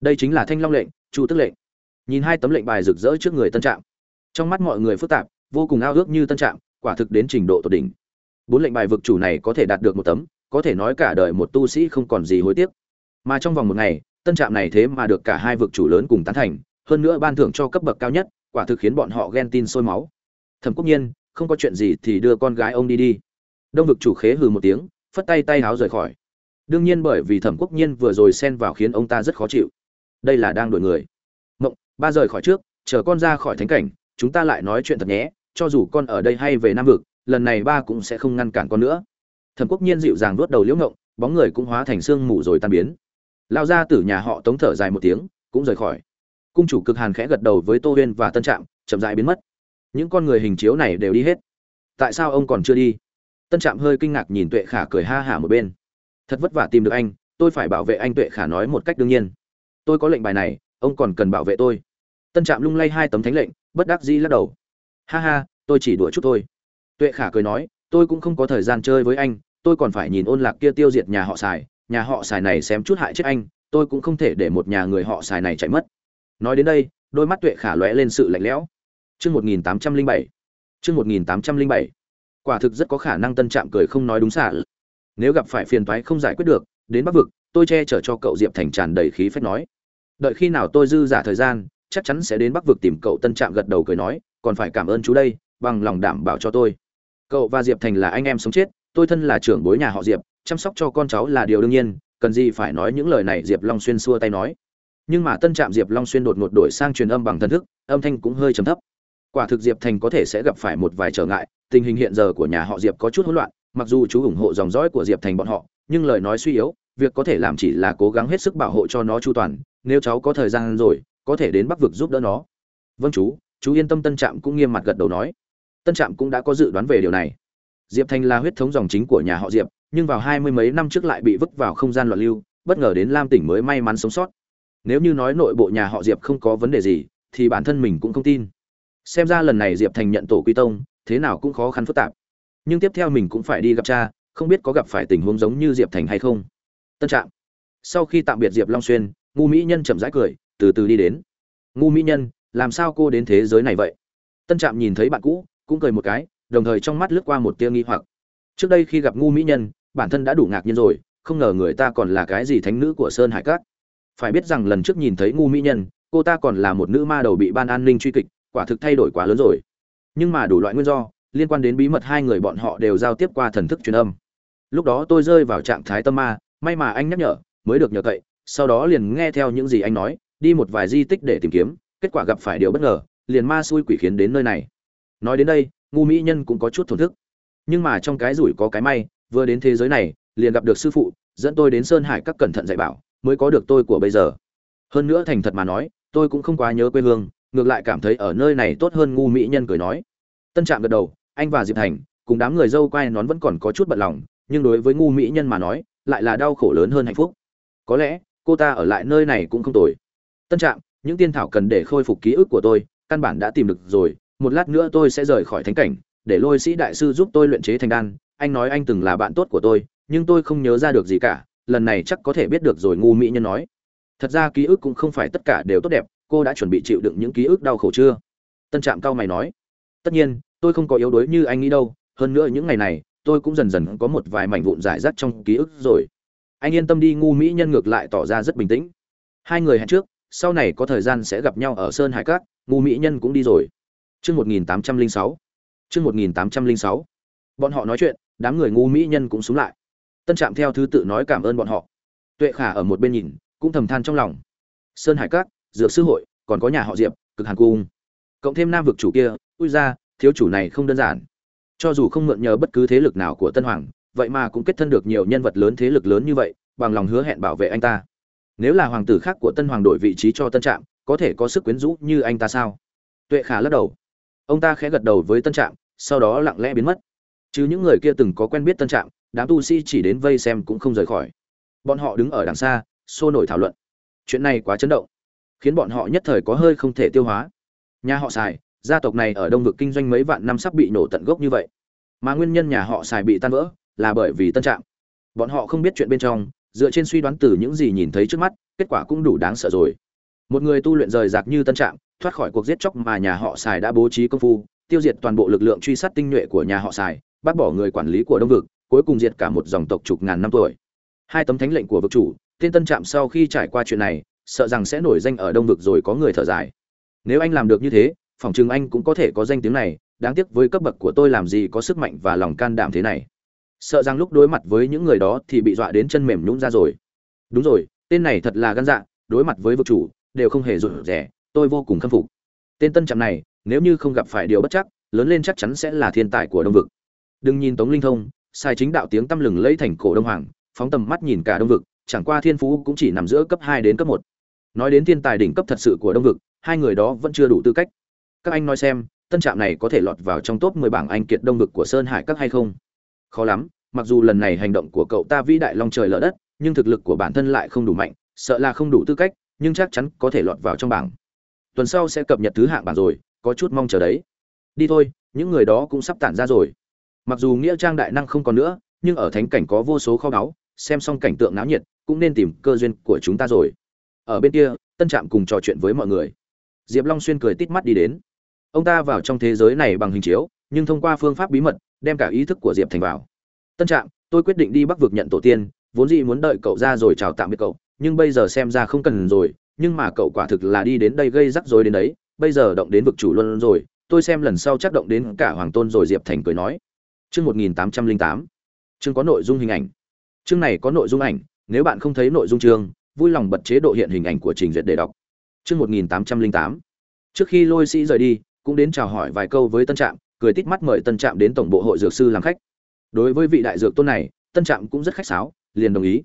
Đây chính là thanh long lệnh, chu tức lệnh. Nhìn hai tấm lệnh bài rực rỡ trước người tân trạm. Trong mắt mọi người phức tạp, vô cùng ao ước như tân trạm, quả thực đến trình độ tột đỉnh. Bốn lệnh bài vực chủ này có thể đạt được một tấm, có thể nói cả đời một tu sĩ không còn gì hối tiếc. Mà trong vòng một ngày tân trạm này thế mà được cả hai vực chủ lớn cùng tán thành, hơn nữa ban thưởng cho cấp bậc cao nhất, quả thực khiến bọn họ ghen tin sôi máu. Thẩm quốc nhiên, không có chuyện gì thì đưa con gái ông đi đi. Đông vực chủ khế hừ một tiếng, phất tay tay háo rời khỏi. Đương nhiên bởi vì thẩm quốc nhiên vừa rồi xen vào khiến ông ta rất khó chịu. Đây là đang đổi người. Mộng, ba rời khỏi trước, chờ con ra khỏi thánh cảnh, chúng ta lại nói chuyện thật nhé, cho dù con ở đây hay về nam vực, lần này ba cũng sẽ không ngăn cản con nữa. Thẩm quốc nhiên dịu dàng vuốt đầu liễu ngộng bóng người cũng hóa thành xương mù rồi tan biến lao ra từ nhà họ tống thở dài một tiếng, cũng rời khỏi. Cung chủ cực hàn khẽ gật đầu với tô huyên và tân trạm, chậm dại biến mất. Những con người hình chiếu này đều đi hết. Tại sao ông còn chưa đi? Tân trạm hơi kinh ngạc nhìn tuệ khả cười ha hả một bên. Thật vất vả tìm được anh, tôi phải bảo vệ anh tuệ khả nói một cách đương nhiên. Tôi có lệnh bài này, ông còn cần bảo vệ tôi. Tân trạm lung lay hai tấm thánh lệnh, bất đắc dĩ lắc đầu. Ha ha, tôi chỉ đùa chút thôi. Tuệ khả cười nói, tôi cũng không có thời gian chơi với anh, tôi còn phải nhìn ôn lạc kia tiêu diệt nhà họ xài nhà họ xài này xém chút hại chết anh, tôi cũng không thể để một nhà người họ xài này chạy mất. Nói đến đây, đôi mắt tuệ khả lóe lên sự lạnh lẽo. Chương một nghìn tám trăm linh bảy. Chương một nghìn tám trăm linh bảy. Quả thực rất có khả năng tân trạm cười không nói đúng xả. Nếu gặp phải phiền toái không giải quyết được, đến bắc vực, tôi che chở cho cậu diệp thành tràn đầy khí phách nói. Đợi khi nào tôi dư giả thời gian, chắc chắn sẽ đến bắc vực tìm cậu tân trạm gật đầu cười nói, còn phải cảm ơn chú đây, bằng lòng đảm bảo cho tôi. Cậu và diệp thành là anh em sống chết, tôi thân là trưởng bối nhà họ diệp chăm sóc cho con cháu là điều đương nhiên, cần gì phải nói những lời này, diệp long xuyên xua tay nói. Nhưng mà tân trạm diệp long xuyên đột ngột đổi sang truyền âm bằng thần thức, âm thanh cũng hơi trầm thấp. Quả thực diệp thành có thể sẽ gặp phải một vài trở ngại, tình hình hiện giờ của nhà họ diệp có chút hỗn loạn, mặc dù chú ủng hộ dòng dõi của diệp thành bọn họ, nhưng lời nói suy yếu, việc có thể làm chỉ là cố gắng hết sức bảo hộ cho nó chu toàn, nếu cháu có thời gian rồi, có thể đến bắc vực giúp đỡ nó. Vâng chú chú yên tâm, tân trạm cũng nghiêm mặt gật đầu nói. Tân trạm cũng đã có dự đoán về điều này. Diệp thành là huyết thống dòng chính của nhà họ diệp nhưng vào hai mươi mấy năm trước lại bị vứt vào không gian loạn lưu, bất ngờ đến lam tỉnh mới may mắn sống sót. Nếu như nói nội bộ nhà họ diệp không có vấn đề gì, thì bản thân mình cũng không tin. Xem ra lần này diệp thành nhận tổ quy tông, thế nào cũng khó khăn phức tạp. Nhưng tiếp theo mình cũng phải đi gặp cha, không biết có gặp phải tình huống giống như diệp thành hay không. Tân trạm. Sau khi tạm biệt diệp long xuyên ngu mỹ nhân chậm rãi cười, từ từ đi đến. Ngu mỹ nhân, làm sao cô đến thế giới này vậy? Tân trạm nhìn thấy bạn cũ, cũng cười một cái, đồng thời trong mắt lướt qua một tia nghi hoặc. Trước đây khi gặp ngu mỹ nhân bản thân đã đủ ngạc nhiên rồi, không ngờ người ta còn là cái gì thánh nữ của sơn hải cát. Phải biết rằng lần trước nhìn thấy ngu mỹ nhân, cô ta còn là một nữ ma đầu bị ban an ninh truy kịch, quả thực thay đổi quá lớn rồi. Nhưng mà đủ loại nguyên do, liên quan đến bí mật hai người bọn họ đều giao tiếp qua thần thức truyền âm. Lúc đó tôi rơi vào trạng thái tâm ma, may mà anh nhắc nhở, mới được nhờ cậy, sau đó liền nghe theo những gì anh nói, đi một vài di tích để tìm kiếm, kết quả gặp phải điều bất ngờ, liền ma xui quỷ khiến đến nơi này. Nói đến đây, ngu mỹ nhân cũng có chút thổn thức. Nhưng mà trong cái rủi có cái may vừa đến thế giới này, liền gặp được sư phụ, dẫn tôi đến sơn hải các cẩn thận dạy bảo, mới có được tôi của bây giờ. Hơn nữa thành thật mà nói, tôi cũng không quá nhớ quê hương, ngược lại cảm thấy ở nơi này tốt hơn ngu mỹ nhân cười nói. Tân trạm gật đầu, anh và diệp thành, cùng đám người dâu quai nón vẫn còn có chút bận lòng, nhưng đối với ngu mỹ nhân mà nói, lại là đau khổ lớn hơn hạnh phúc. Có lẽ, cô ta ở lại nơi này cũng không tồi. Tân trạm, những tiên thảo cần để khôi phục ký ức của tôi, căn bản đã tìm được rồi, một lát nữa tôi sẽ rời khỏi thánh cảnh, để lôi sĩ đại sư giúp tôi luyện chế thành đan anh nói anh từng là bạn tốt của tôi, nhưng tôi không nhớ ra được gì cả, lần này chắc có thể biết được rồi, ngu mỹ nhân nói. Thật ra ký ức cũng không phải tất cả đều tốt đẹp, cô đã chuẩn bị chịu đựng những ký ức đau khổ chưa? Tân trạm cao mày nói. Tất nhiên, tôi không có yếu đuối như anh nghĩ đâu, hơn nữa những ngày này, tôi cũng dần dần có một vài mảnh vụn giải rác trong ký ức rồi. Anh yên tâm đi, ngu mỹ nhân ngược lại tỏ ra rất bình tĩnh. Hai người hẹn trước, sau này có thời gian sẽ gặp nhau ở sơn hải cát, ngu mỹ nhân cũng đi rồi. Chương một nghìn tám trăm linh sáu. Chương một nghìn tám trăm linh sáu. Bọn họ nói chuyện đám người ngu mỹ nhân cũng xuống lại. Tân trạm theo thứ tự nói cảm ơn bọn họ. Tuệ khả ở một bên nhìn cũng thầm than trong lòng. Sơn hải Các, dược sư hội còn có nhà họ diệp cực hàn cung. Cộng thêm nam vực chủ kia ui ra thiếu chủ này không đơn giản. Cho dù không mượn nhờ bất cứ thế lực nào của tân hoàng vậy mà cũng kết thân được nhiều nhân vật lớn thế lực lớn như vậy bằng lòng hứa hẹn bảo vệ anh ta. Nếu là hoàng tử khác của tân hoàng đổi vị trí cho tân trạm có thể có sức quyến rũ như anh ta sao? Tuệ khả lắc đầu. Ông ta khẽ gật đầu với tân trạm sau đó lặng lẽ biến mất chứ những người kia từng có quen biết tân trạm, đám tu sĩ chỉ đến vây xem cũng không rời khỏi. Bọn họ đứng ở đằng xa, xô nổi thảo luận. Chuyện này quá chấn động, khiến bọn họ nhất thời có hơi không thể tiêu hóa. Nhà họ xài gia tộc này ở đông vực kinh doanh mấy vạn năm sắp bị nổ tận gốc như vậy. Mà nguyên nhân nhà họ xài bị tan vỡ là bởi vì tân trạm. Bọn họ không biết chuyện bên trong, dựa trên suy đoán từ những gì nhìn thấy trước mắt, kết quả cũng đủ đáng sợ rồi. Một người tu luyện rời rạc như tân trạm, thoát khỏi cuộc giết chóc mà nhà họ xài đã bố trí công phu, tiêu diệt toàn bộ lực lượng truy sát tinh nhuệ của nhà họ xài bác bỏ người quản lý của đông vực, cuối cùng diệt cả một dòng tộc chục ngàn năm tuổi. Hai tấm thánh lệnh của vực chủ, tên tân trạm sau khi trải qua chuyện này, sợ rằng sẽ nổi danh ở đông vực rồi có người thở dài. Nếu anh làm được như thế, phòng chừng anh cũng có thể có danh tiếng này, đáng tiếc với cấp bậc của tôi làm gì có sức mạnh và lòng can đảm thế này. Sợ rằng lúc đối mặt với những người đó thì bị dọa đến chân mềm nhũn ra rồi. Đúng rồi, tên này thật là gan dạ đối mặt với vực chủ, đều không hề rụt rẻ tôi vô cùng khâm phục. Tên tân trạm này, nếu như không gặp phải điều bất chắc, lớn lên chắc chắn sẽ là thiên tài của đông vực đừng nhìn tống linh thông, sai chính đạo tiếng tăm lừng lấy thành cổ đông hoàng, phóng tầm mắt nhìn cả đông vực, chẳng qua thiên phú cũng chỉ nằm giữa cấp hai đến cấp một. Nói đến thiên tài đỉnh cấp thật sự của đông vực, hai người đó vẫn chưa đủ tư cách. Các anh nói xem, tân trạm này có thể lọt vào trong top mười bảng anh kiệt đông vực của sơn hải các hay không? Khó lắm, mặc dù lần này hành động của cậu ta vĩ đại long trời lở đất, nhưng thực lực của bản thân lại không đủ mạnh, sợ là không đủ tư cách, nhưng chắc chắn có thể lọt vào trong bảng. Tuần sau sẽ cập nhật thứ hạng bảng rồi, có chút mong chờ đấy. Đi thôi, những người đó cũng sắp tản ra rồi mặc dù nghĩa trang đại năng không còn nữa, nhưng ở thánh cảnh có vô số kho báu, xem xong cảnh tượng náo nhiệt, cũng nên tìm cơ duyên của chúng ta rồi. Ở bên kia, tân trạm cùng trò chuyện với mọi người. Diệp long xuyên cười tít mắt đi đến. Ông ta vào trong thế giới này bằng hình chiếu, nhưng thông qua phương pháp bí mật, đem cả ý thức của diệp thành vào. Tân trạm, tôi quyết định đi bắc vực nhận tổ tiên, vốn dĩ muốn đợi cậu ra rồi chào tạm biệt cậu, nhưng bây giờ xem ra không cần rồi, nhưng mà cậu quả thực là đi đến đây gây rắc rối đến đấy, bây giờ động đến vực chủ luôn rồi, tôi xem lần sau chắc động đến cả hoàng tôn rồi, diệp thành cười nói chương một nghìn tám trăm linh tám. Chương có nội dung hình ảnh. Chương này có nội dung ảnh, nếu bạn không thấy nội dung chương, vui lòng bật chế độ hiện hình ảnh của trình duyệt để đọc. Chương một nghìn tám trăm linh tám. Trước khi lôi sĩ rời đi, cũng đến chào hỏi vài câu với tân trạm, cười tít mắt mời tân trạm đến tổng bộ hội dược sư làm khách. Đối với vị đại dược tôn này, tân trạm cũng rất khách sáo, liền đồng ý.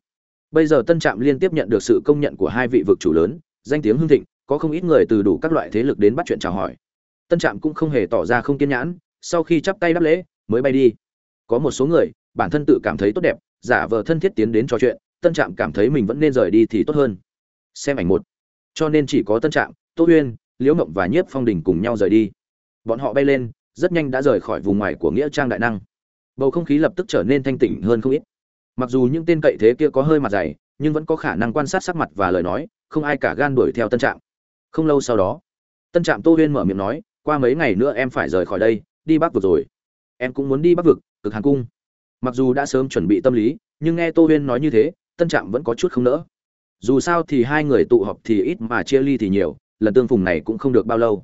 Bây giờ tân trạm liên tiếp nhận được sự công nhận của hai vị vực chủ lớn, danh tiếng hưng thịnh, có không ít người từ đủ các loại thế lực đến bắt chuyện chào hỏi. Tân trạm cũng không hề tỏ ra không kiên nhãn sau khi chắp tay đáp lễ mới bay đi. Có một số người, bản thân tự cảm thấy tốt đẹp, giả vờ thân thiết tiến đến trò chuyện, tân trạm cảm thấy mình vẫn nên rời đi thì tốt hơn. Xem ảnh một. Cho nên chỉ có tân trạm, tô uyên liễu mộng và nhiếp phong đình cùng nhau rời đi. Bọn họ bay lên, rất nhanh đã rời khỏi vùng ngoài của nghĩa trang đại năng. Bầu không khí lập tức trở nên thanh tịnh hơn không ít. Mặc dù những tên cậy thế kia có hơi mặt dày, nhưng vẫn có khả năng quan sát sắc mặt và lời nói, không ai cả gan đuổi theo tân trạm. Không lâu sau đó, tân trạm tô huyên mở miệng nói, qua mấy ngày nữa em phải rời khỏi đây, đi bắc vực rồi em cũng muốn đi bắc vực, cực hàn cung. Mặc dù đã sớm chuẩn bị tâm lý, nhưng nghe tô huyên nói như thế, tân trạm vẫn có chút không nỡ. Dù sao thì hai người tụ họp thì ít mà chia ly thì nhiều, lần tương phùng này cũng không được bao lâu.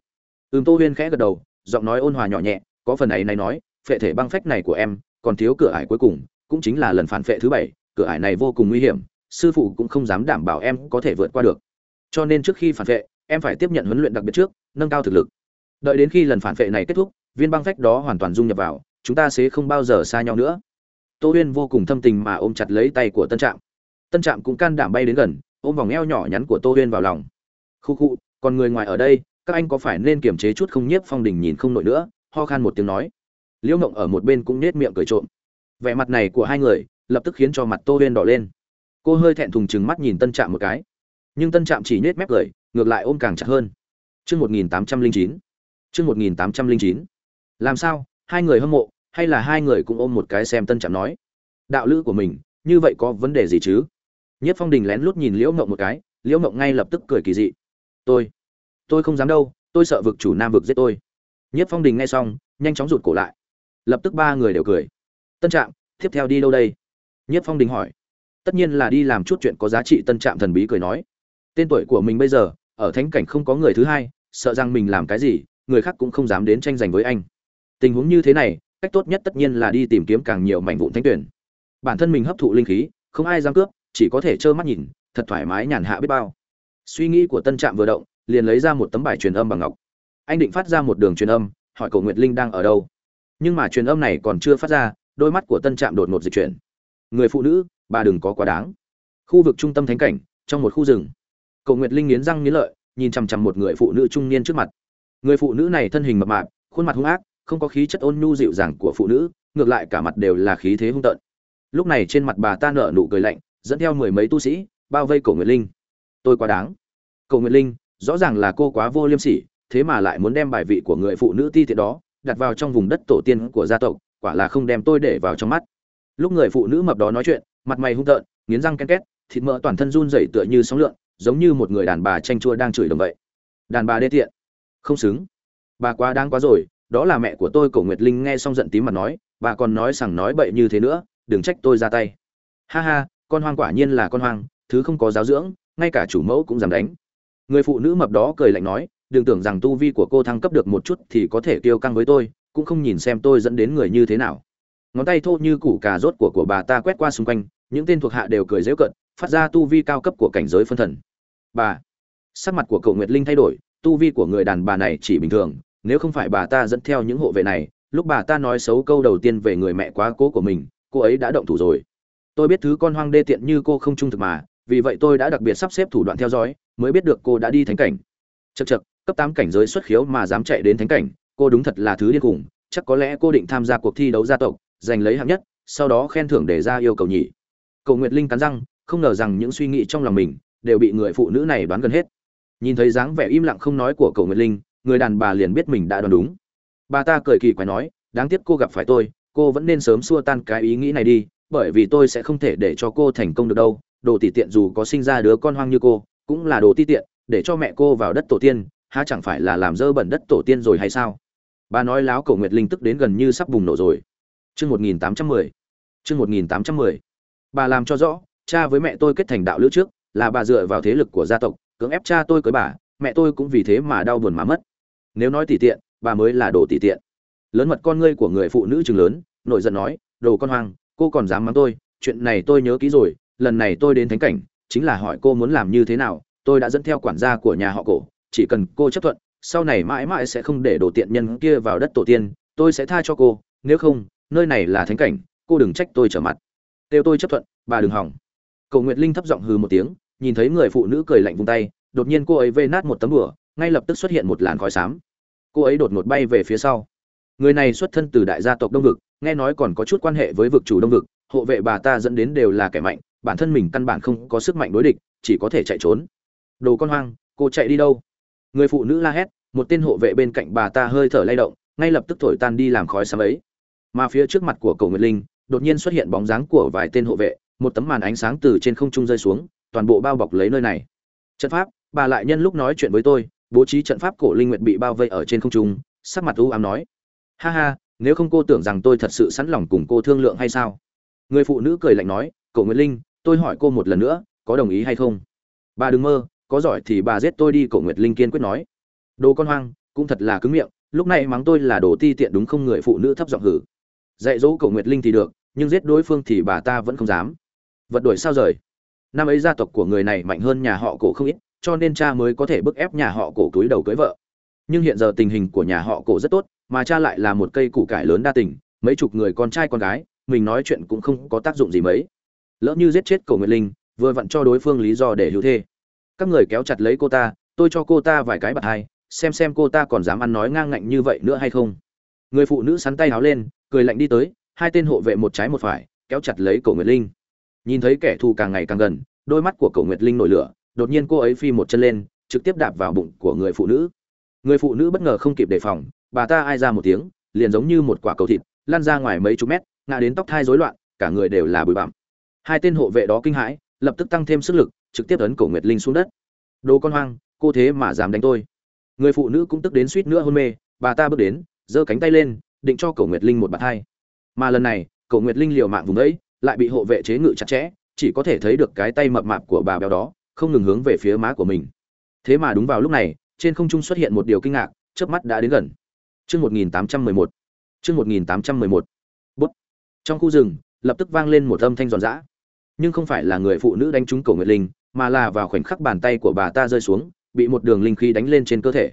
Ừm, tô huyên khẽ gật đầu, giọng nói ôn hòa nhỏ nhẹ, có phần ấy này nói, phệ thể băng phách này của em, còn thiếu cửa ải cuối cùng, cũng chính là lần phản phệ thứ bảy, cửa ải này vô cùng nguy hiểm, sư phụ cũng không dám đảm bảo em có thể vượt qua được. Cho nên trước khi phản phệ, em phải tiếp nhận huấn luyện đặc biệt trước, nâng cao thực lực. Đợi đến khi lần phản phệ này kết thúc viên băng phách đó hoàn toàn dung nhập vào, chúng ta sẽ không bao giờ xa nhau nữa. Tô huyên vô cùng thâm tình mà ôm chặt lấy tay của tân trạm. Tân trạm cũng can đảm bay đến gần, ôm vòng eo nhỏ nhắn của tô huyên vào lòng. Khu khu, còn người ngoài ở đây, các anh có phải nên kiềm chế chút không nhiếp phong đình nhìn không nổi nữa? Ho khan một tiếng nói. Liễu ngộng ở một bên cũng nết miệng cười trộm. Vẻ mặt này của hai người, lập tức khiến cho mặt tô huyên đỏ lên. Cô hơi thẹn thùng chừng mắt nhìn tân trạm một cái. Nhưng tân trạm chỉ nết mép cười, ngược lại ôm càng chặt hơn. Chương một nghìn tám trăm linh chín. Chương một nghìn tám trăm linh chín làm sao? Hai người hâm mộ, hay là hai người cũng ôm một cái xem tân trạm nói? Đạo lữ của mình, như vậy có vấn đề gì chứ? Nhất phong đình lén lút nhìn liễu mộng một cái, liễu mộng ngay lập tức cười kỳ dị. Tôi tôi không dám đâu, tôi sợ vực chủ nam vực giết tôi. Nhất phong đình nghe xong, nhanh chóng rụt cổ lại. Lập tức ba người đều cười. Tân trạm, tiếp theo đi đâu đây? Nhất phong đình hỏi. Tất nhiên là đi làm chút chuyện có giá trị, tân trạm thần bí cười nói. Tên tuổi của mình bây giờ, ở thánh cảnh không có người thứ hai, sợ rằng mình làm cái gì, người khác cũng không dám đến tranh giành với anh tình huống như thế này, cách tốt nhất tất nhiên là đi tìm kiếm càng nhiều mảnh vụn thánh tuyển. Bản thân mình hấp thụ linh khí, không ai dám cướp, chỉ có thể trơ mắt nhìn, thật thoải mái nhàn hạ biết bao. Suy nghĩ của tân trạm vừa động, liền lấy ra một tấm bài truyền âm bằng ngọc. Anh định phát ra một đường truyền âm, hỏi cầu nguyệt linh đang ở đâu. Nhưng mà truyền âm này còn chưa phát ra, đôi mắt của tân trạm đột ngột dịch chuyển. Người phụ nữ, bà đừng có quá đáng. Khu vực trung tâm thánh cảnh, trong một khu rừng. Cầu nguyệt linh nghiến răng nghiến lợi, nhìn chằm chằm một người phụ nữ trung niên trước mặt. Người phụ nữ này thân hình mập mạp, khuôn mặt hung ác không có khí chất ôn nhu dịu dàng của phụ nữ, ngược lại cả mặt đều là khí thế hung tợn. Lúc này trên mặt bà ta nở nụ cười lạnh, dẫn theo mười mấy tu sĩ, bao vây cổ nguyệt linh. Tôi quá đáng. Cổ nguyệt linh, rõ ràng là cô quá vô liêm sỉ, thế mà lại muốn đem bài vị của người phụ nữ ti tiện đó đặt vào trong vùng đất tổ tiên của gia tộc, quả là không đem tôi để vào trong mắt. Lúc người phụ nữ mập đó nói chuyện, mặt mày hung tợn, nghiến răng ken két, thịt mỡ toàn thân run rẩy tựa như sóng lượn, giống như một người đàn bà tranh chua đang chửi đồng vậy. Đàn bà đê tiện. Không xứng. Bà quá đáng quá rồi đó là mẹ của tôi cổ nguyệt linh nghe xong giận tím mặt nói, bà còn nói rằng nói bậy như thế nữa, đừng trách tôi ra tay. Ha ha, con hoang quả nhiên là con hoang, thứ không có giáo dưỡng, ngay cả chủ mẫu cũng dám đánh. Người phụ nữ mập đó cười lạnh nói, đừng tưởng rằng tu vi của cô thăng cấp được một chút thì có thể kiêu căng với tôi, cũng không nhìn xem tôi dẫn đến người như thế nào. Ngón tay thô như củ cà rốt của của bà ta quét qua xung quanh, những tên thuộc hạ đều cười dễu cận phát ra tu vi cao cấp của cảnh giới phân thần. Bà, sắc mặt của cậu nguyệt linh thay đổi, tu vi của người đàn bà này chỉ bình thường nếu không phải bà ta dẫn theo những hộ vệ này, lúc bà ta nói xấu câu đầu tiên về người mẹ quá cố của mình, cô ấy đã động thủ rồi. Tôi biết thứ con hoang đê tiện như cô không trung thực mà, vì vậy tôi đã đặc biệt sắp xếp thủ đoạn theo dõi, mới biết được cô đã đi thánh cảnh. Chật chật cấp tám cảnh giới xuất khiếu mà dám chạy đến thánh cảnh, cô đúng thật là thứ điên khủng chắc có lẽ cô định tham gia cuộc thi đấu gia tộc, giành lấy hạng nhất, sau đó khen thưởng để ra yêu cầu nhỉ. Cầu nguyệt linh cắn răng, không ngờ rằng những suy nghĩ trong lòng mình đều bị người phụ nữ này đoán gần hết. Nhìn thấy dáng vẻ im lặng không nói của cầu nguyệt linh người đàn bà liền biết mình đã đoán đúng. Bà ta cười kỳ quái nói, đáng tiếc cô gặp phải tôi, cô vẫn nên sớm xua tan cái ý nghĩ này đi, bởi vì tôi sẽ không thể để cho cô thành công được đâu. Đồ tỷ tiện dù có sinh ra đứa con hoang như cô, cũng là đồ ti tiện, để cho mẹ cô vào đất tổ tiên, há chẳng phải là làm dơ bẩn đất tổ tiên rồi hay sao? Bà nói láo cổ nguyệt linh tức đến gần như sắp bùng nổ rồi. Chương một nghìn tám trăm mười. Chương một nghìn tám trăm mười. Bà làm cho rõ, cha với mẹ tôi kết thành đạo lữ trước, là bà dựa vào thế lực của gia tộc, cưỡng ép cha tôi cưới bà, mẹ tôi cũng vì thế mà đau buồn mà mất nếu nói tỷ tiện, bà mới là đồ tỷ tiện. Lớn mật con ngươi của người phụ nữ chừng lớn nội giận nói, đồ con hoang, cô còn dám mắng tôi? Chuyện này tôi nhớ kỹ rồi, lần này tôi đến thánh cảnh, chính là hỏi cô muốn làm như thế nào, tôi đã dẫn theo quản gia của nhà họ cổ, chỉ cần cô chấp thuận, sau này mãi mãi sẽ không để đồ tiện nhân kia vào đất tổ tiên, tôi sẽ tha cho cô, nếu không, nơi này là thánh cảnh, cô đừng trách tôi trở mặt. Kêu tôi chấp thuận, bà đừng hỏng. Cầu nguyệt linh thấp giọng hừ một tiếng, nhìn thấy người phụ nữ cười lạnh vung tay, đột nhiên cô ấy vê nát một tấm bửa ngay lập tức xuất hiện một làn khói xám. Cô ấy đột ngột bay về phía sau. Người này xuất thân từ đại gia tộc đông vực, nghe nói còn có chút quan hệ với vực chủ đông vực, hộ vệ bà ta dẫn đến đều là kẻ mạnh, bản thân mình căn bản không có sức mạnh đối địch, chỉ có thể chạy trốn. Đồ con hoang, cô chạy đi đâu? Người phụ nữ la hét, một tên hộ vệ bên cạnh bà ta hơi thở lay động, ngay lập tức thổi tan đi làm khói xám ấy. Mà phía trước mặt của cầu nguyệt linh, đột nhiên xuất hiện bóng dáng của vài tên hộ vệ, một tấm màn ánh sáng từ trên không trung rơi xuống, toàn bộ bao bọc lấy nơi này. Trận pháp, bà lại nhân lúc nói chuyện với tôi bố trí trận pháp cổ linh nguyệt bị bao vây ở trên không trung, sắc mặt u ám nói, ha ha, nếu không cô tưởng rằng tôi thật sự sẵn lòng cùng cô thương lượng hay sao? Người phụ nữ cười lạnh nói cậu Nguyệt linh, tôi hỏi cô một lần nữa, có đồng ý hay không? Bà đừng mơ, có giỏi thì bà giết tôi đi cậu nguyệt linh kiên quyết nói. Đồ con hoang, cũng thật là cứng miệng, lúc này mắng tôi là đồ ti tiện đúng không? Người phụ nữ thấp giọng hử. Dạy dỗ cậu nguyệt linh thì được, nhưng giết đối phương thì bà ta vẫn không dám. Vật đuổi sao rời? Năm ấy gia tộc của người này mạnh hơn nhà họ cổ không ít cho nên cha mới có thể bức ép nhà họ cổ túi đầu cưới vợ. Nhưng hiện giờ tình hình của nhà họ cổ rất tốt, mà cha lại là một cây củ cải lớn đa tình, mấy chục người con trai con gái, mình nói chuyện cũng không có tác dụng gì mấy. Lỡ như giết chết cổ nguyệt linh, vừa vặn cho đối phương lý do để hữu thê. Các người kéo chặt lấy cô ta, tôi cho cô ta vài cái bật hai, xem xem cô ta còn dám ăn nói ngang ngạnh như vậy nữa hay không. Người phụ nữ sắn tay háo lên, cười lạnh đi tới, hai tên hộ vệ một trái một phải, kéo chặt lấy cổ nguyệt linh. Nhìn thấy kẻ thù càng ngày càng gần, đôi mắt của cổ nguyệt linh nổi lửa đột nhiên cô ấy phi một chân lên, trực tiếp đạp vào bụng của người phụ nữ. Người phụ nữ bất ngờ không kịp đề phòng, bà ta ai ra một tiếng, liền giống như một quả cầu thịt, lăn ra ngoài mấy chục mét, ngã đến tóc thai rối loạn, cả người đều là bụi bặm. Hai tên hộ vệ đó kinh hãi, lập tức tăng thêm sức lực, trực tiếp ấn cổ nguyệt linh xuống đất. Đồ con hoang, cô thế mà dám đánh tôi. Người phụ nữ cũng tức đến suýt nữa hôn mê, bà ta bước đến, giơ cánh tay lên, định cho cổ nguyệt linh một bạt hai. Mà lần này, cổ nguyệt linh liều mạng vùng ấy lại bị hộ vệ chế ngự chặt chẽ, chỉ có thể thấy được cái tay mập mạp của bà béo đó không ngừng hướng về phía má của mình. Thế mà đúng vào lúc này, trên không trung xuất hiện một điều kinh ngạc, chớp mắt đã đến gần. Chương 1811 chương 1811 bút. Trong khu rừng, lập tức vang lên một âm thanh giòn giã. Nhưng không phải là người phụ nữ đánh trúng cổ nguyệt linh, mà là vào khoảnh khắc bàn tay của bà ta rơi xuống, bị một đường linh khí đánh lên trên cơ thể.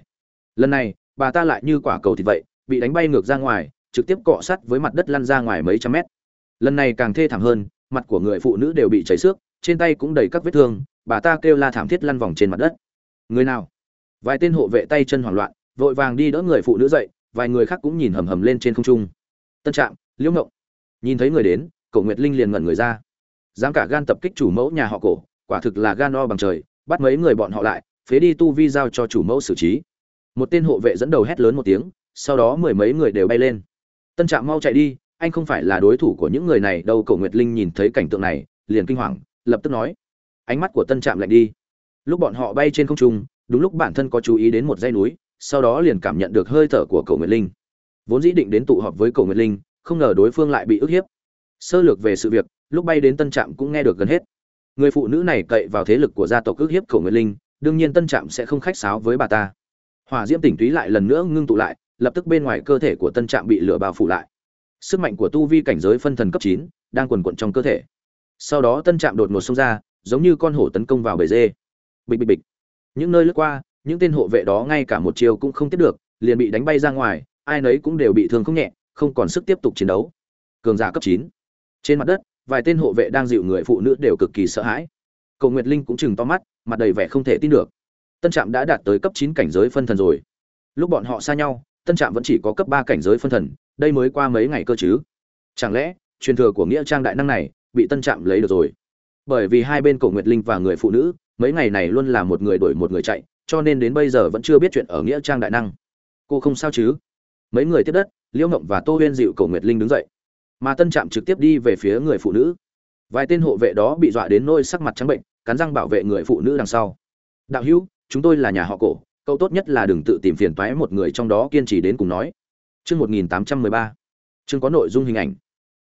Lần này, bà ta lại như quả cầu thịt vậy, bị đánh bay ngược ra ngoài, trực tiếp cọ sát với mặt đất lăn ra ngoài mấy trăm mét. Lần này càng thê thảm hơn, mặt của người phụ nữ đều bị chảy xước trên tay cũng đầy các vết thương, bà ta kêu la thảm thiết lăn vòng trên mặt đất. Người nào? Vài tên hộ vệ tay chân hoảng loạn, vội vàng đi đỡ người phụ nữ dậy, vài người khác cũng nhìn hầm hầm lên trên không trung. Tân trạm, liễu ngộng. Nhìn thấy người đến cậu nguyệt linh liền ngẩn người ra. Dám cả gan tập kích chủ mẫu nhà họ cổ, quả thực là gan o bằng trời, bắt mấy người bọn họ lại, phế đi tu vi giao cho chủ mẫu xử trí. Một tên hộ vệ dẫn đầu hét lớn một tiếng, sau đó mười mấy người đều bay lên. Tân trạm mau chạy đi, anh không phải là đối thủ của những người này đâu cậu nguyệt linh nhìn thấy cảnh tượng này, liền kinh hoàng lập tức nói, ánh mắt của tân trạm lạnh đi. Lúc bọn họ bay trên không trung, đúng lúc bản thân có chú ý đến một dãy núi, sau đó liền cảm nhận được hơi thở của Cầu nguyệt linh. Vốn dĩ định đến tụ họp với Cầu nguyệt linh, không ngờ đối phương lại bị ức hiếp. Sơ lược về sự việc, lúc bay đến tân trạm cũng nghe được gần hết. Người phụ nữ này cậy vào thế lực của gia tộc ức hiếp Cầu nguyệt linh, đương nhiên tân trạm sẽ không khách sáo với bà ta. Hỏa diễm tỉnh túy lại lần nữa ngưng tụ lại, lập tức bên ngoài cơ thể của tân trạm bị lửa bao phủ lại. Sức mạnh của tu vi cảnh giới phân thần cấp chín, đang quần quận trong cơ thể sau đó tân trạm đột ngột xông ra, giống như con hổ tấn công vào bể dê. Bịch bịch bịch. Những nơi lướt qua, những tên hộ vệ đó ngay cả một chiều cũng không tiếp được, liền bị đánh bay ra ngoài, ai nấy cũng đều bị thương không nhẹ, không còn sức tiếp tục chiến đấu. Cường giả cấp chín. Trên mặt đất, vài tên hộ vệ đang dịu người phụ nữ đều cực kỳ sợ hãi. Cầu nguyệt linh cũng chừng to mắt, mặt đầy vẻ không thể tin được. Tân trạm đã đạt tới cấp chín cảnh giới phân thần rồi. Lúc bọn họ xa nhau, tân trạm vẫn chỉ có cấp ba cảnh giới phân thần, đây mới qua mấy ngày cơ chứ? Chẳng lẽ, truyền thừa của nghĩa trang đại năng này bị tân trạm lấy được rồi. Bởi vì hai bên cổ nguyệt linh và người phụ nữ, mấy ngày này luôn là một người đổi một người chạy, cho nên đến bây giờ vẫn chưa biết chuyện ở nghĩa trang đại năng. Cô không sao chứ? Mấy người tiếp đất, liễu ngộng và tô huyên dịu cổ nguyệt linh đứng dậy. Mà tân trạm trực tiếp đi về phía người phụ nữ. Vài tên hộ vệ đó bị dọa đến nôi sắc mặt trắng bệnh, cắn răng bảo vệ người phụ nữ đằng sau. Đạo hữu, chúng tôi là nhà họ cổ câu tốt nhất là đừng tự tìm phiền toái một người trong đó, kiên trì đến cùng nói. Chương một nghìn tám trăm mười ba. Chương có nội dung hình ảnh.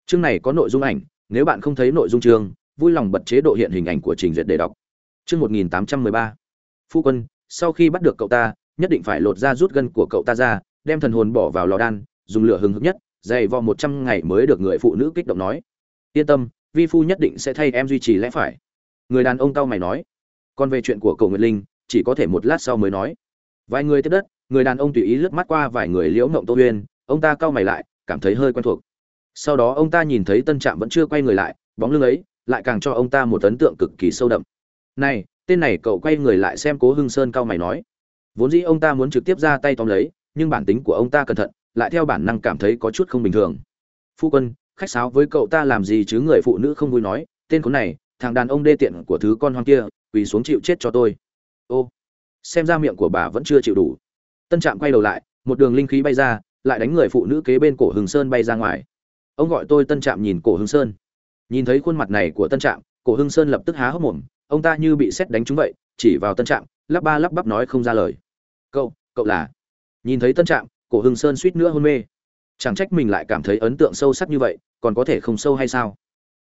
Chương này có nội dung ảnh nếu bạn không thấy nội dung chương vui lòng bật chế độ hiện hình ảnh của trình duyệt để đọc. Chương một nghìn tám trăm mười ba. Phu quân sau khi bắt được cậu ta nhất định phải lột ra rút gân của cậu ta ra đem thần hồn bỏ vào lò đan dùng lửa hừng hực nhất dày vò một trăm ngày mới được người phụ nữ kích động nói. Yên tâm vi phu nhất định sẽ thay em duy trì lẽ phải. Người đàn ông cao mày nói. Còn về chuyện của cậu nguyệt linh chỉ có thể một lát sau mới nói. Vài người tiếp đất người đàn ông tùy ý lướt mắt qua vài người liễu ngộng tô Uyên, ông ta cau mày lại cảm thấy hơi quen thuộc sau đó ông ta nhìn thấy tân trạm vẫn chưa quay người lại, bóng lưng ấy lại càng cho ông ta một ấn tượng cực kỳ sâu đậm. Này, tên này cậu quay người lại xem cố hưng sơn cao mày nói. Vốn dĩ ông ta muốn trực tiếp ra tay tóm lấy, nhưng bản tính của ông ta cẩn thận, lại theo bản năng cảm thấy có chút không bình thường. Phu quân, khách sáo với cậu ta làm gì chứ người phụ nữ không vui nói, tên khốn này, thằng đàn ông đê tiện của thứ con hoang kia, quỳ xuống chịu chết cho tôi. Ô, xem ra miệng của bà vẫn chưa chịu đủ. Tân trạm quay đầu lại, một đường linh khí bay ra, lại đánh người phụ nữ kế bên cổ hưng sơn bay ra ngoài ông gọi tôi tân trạm nhìn cổ hưng sơn. Nhìn thấy khuôn mặt này của tân trạm, cổ hưng sơn lập tức há hốc mồm, ông ta như bị xét đánh trúng vậy, chỉ vào tân trạm, lắp ba lắp bắp nói không ra lời. Cậu cậu là? Nhìn thấy tân trạm, cổ hưng sơn suýt nữa hôn mê. Chẳng trách mình lại cảm thấy ấn tượng sâu sắc như vậy, còn có thể không sâu hay sao?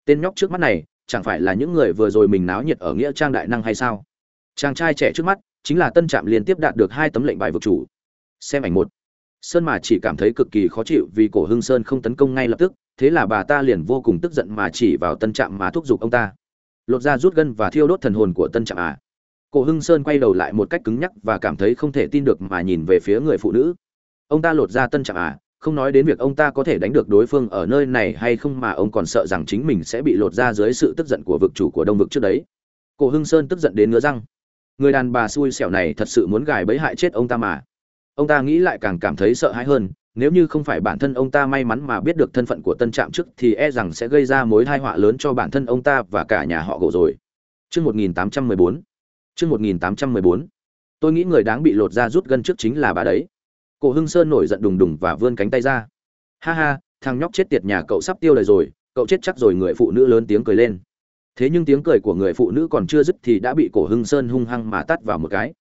Tên nhóc trước mắt này, chẳng phải là những người vừa rồi mình náo nhiệt ở nghĩa trang đại năng hay sao? Chàng trai trẻ trước mắt, chính là tân trạm liên tiếp đạt được hai tấm lệnh bài vực chủ. Xem ảnh một. Sơn mà chỉ cảm thấy cực kỳ khó chịu vì cổ hưng sơn không tấn công ngay lập tức thế là bà ta liền vô cùng tức giận mà chỉ vào tân trạm mà thúc giục ông ta. Lột ra rút gân và thiêu đốt thần hồn của tân trạm à. Cổ hưng sơn quay đầu lại một cách cứng nhắc và cảm thấy không thể tin được mà nhìn về phía người phụ nữ. Ông ta lột ra tân trạm à không nói đến việc ông ta có thể đánh được đối phương ở nơi này hay không mà ông còn sợ rằng chính mình sẽ bị lột ra dưới sự tức giận của vực chủ của đông vực trước đấy. Cổ hưng sơn tức giận đến ngứa răng. Người đàn bà xui xẻo này thật sự muốn gài bẫy hại chết ông ta mà. Ông ta nghĩ lại càng cảm thấy sợ hãi hơn nếu như không phải bản thân ông ta may mắn mà biết được thân phận của tân trạm trước thì e rằng sẽ gây ra mối tai họa lớn cho bản thân ông ta và cả nhà họ gỗ rồi. Chương 1814 chương 1814 tôi nghĩ người đáng bị lột ra rút gân trước chính là bà đấy. Cổ hưng sơn nổi giận đùng đùng và vươn cánh tay ra. Ha ha, thằng nhóc chết tiệt nhà cậu sắp tiêu đời rồi, cậu chết chắc rồi, người phụ nữ lớn tiếng cười lên. Thế nhưng tiếng cười của người phụ nữ còn chưa dứt thì đã bị cổ hưng sơn hung hăng mà tát vào một cái.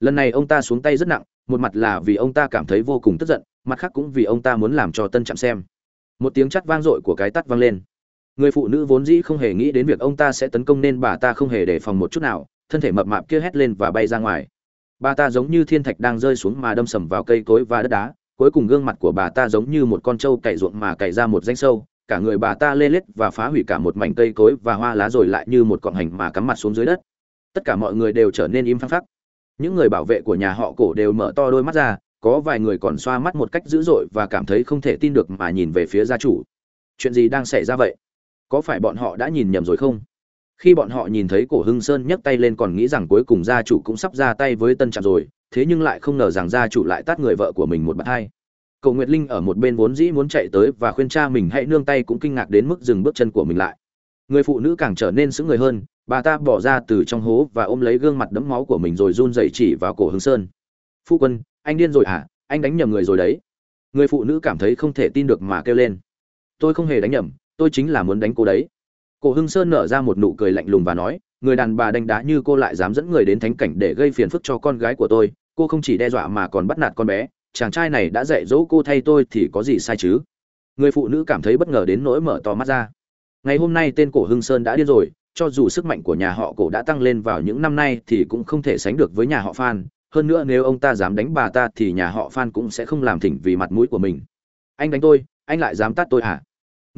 Lần này ông ta xuống tay rất nặng, một mặt là vì ông ta cảm thấy vô cùng tức giận mặt khác cũng vì ông ta muốn làm cho tân trạm xem. Một tiếng chắt vang dội của cái tắt vang lên. Người phụ nữ vốn dĩ không hề nghĩ đến việc ông ta sẽ tấn công nên bà ta không hề đề phòng một chút nào, thân thể mập mạp kia hét lên và bay ra ngoài. Bà ta giống như thiên thạch đang rơi xuống mà đâm sầm vào cây cối và đất đá, cuối cùng gương mặt của bà ta giống như một con trâu cày ruộng mà cày ra một danh sâu, cả người bà ta lê lết và phá hủy cả một mảnh cây cối và hoa lá rồi lại như một cọng hành mà cắm mặt xuống dưới đất. Tất cả mọi người đều trở nên im phăng phắc. Những người bảo vệ của nhà họ cổ đều mở to đôi mắt ra có vài người còn xoa mắt một cách dữ dội và cảm thấy không thể tin được mà nhìn về phía gia chủ. Chuyện gì đang xảy ra vậy? Có phải bọn họ đã nhìn nhầm rồi không? Khi bọn họ nhìn thấy cổ hưng sơn nhấc tay lên còn nghĩ rằng cuối cùng gia chủ cũng sắp ra tay với tân trạm rồi, thế nhưng lại không ngờ rằng gia chủ lại tát người vợ của mình một bạt hai. Cậu nguyệt linh ở một bên vốn dĩ muốn chạy tới và khuyên cha mình hãy nương tay cũng kinh ngạc đến mức dừng bước chân của mình lại. Người phụ nữ càng trở nên sững người hơn, bà ta bỏ ra từ trong hố và ôm lấy gương mặt đẫm máu của mình rồi run dậy chỉ vào cổ hưng sơn. Phu quân anh điên rồi à? anh đánh nhầm người rồi đấy. Người phụ nữ cảm thấy không thể tin được mà kêu lên. Tôi không hề đánh nhầm, tôi chính là muốn đánh cô đấy. Cổ hưng sơn nở ra một nụ cười lạnh lùng và nói, người đàn bà đánh đá như cô lại dám dẫn người đến thánh cảnh để gây phiền phức cho con gái của tôi. Cô không chỉ đe dọa mà còn bắt nạt con bé. Chàng trai này đã dạy dỗ cô thay tôi thì có gì sai chứ? Người phụ nữ cảm thấy bất ngờ đến nỗi mở to mắt ra. Ngày hôm nay tên cổ hưng sơn đã điên rồi, cho dù sức mạnh của nhà họ cổ đã tăng lên vào những năm nay thì cũng không thể sánh được với nhà họ phan hơn nữa nếu ông ta dám đánh bà ta thì nhà họ phan cũng sẽ không làm thỉnh vì mặt mũi của mình. Anh đánh tôi, anh lại dám tát tôi à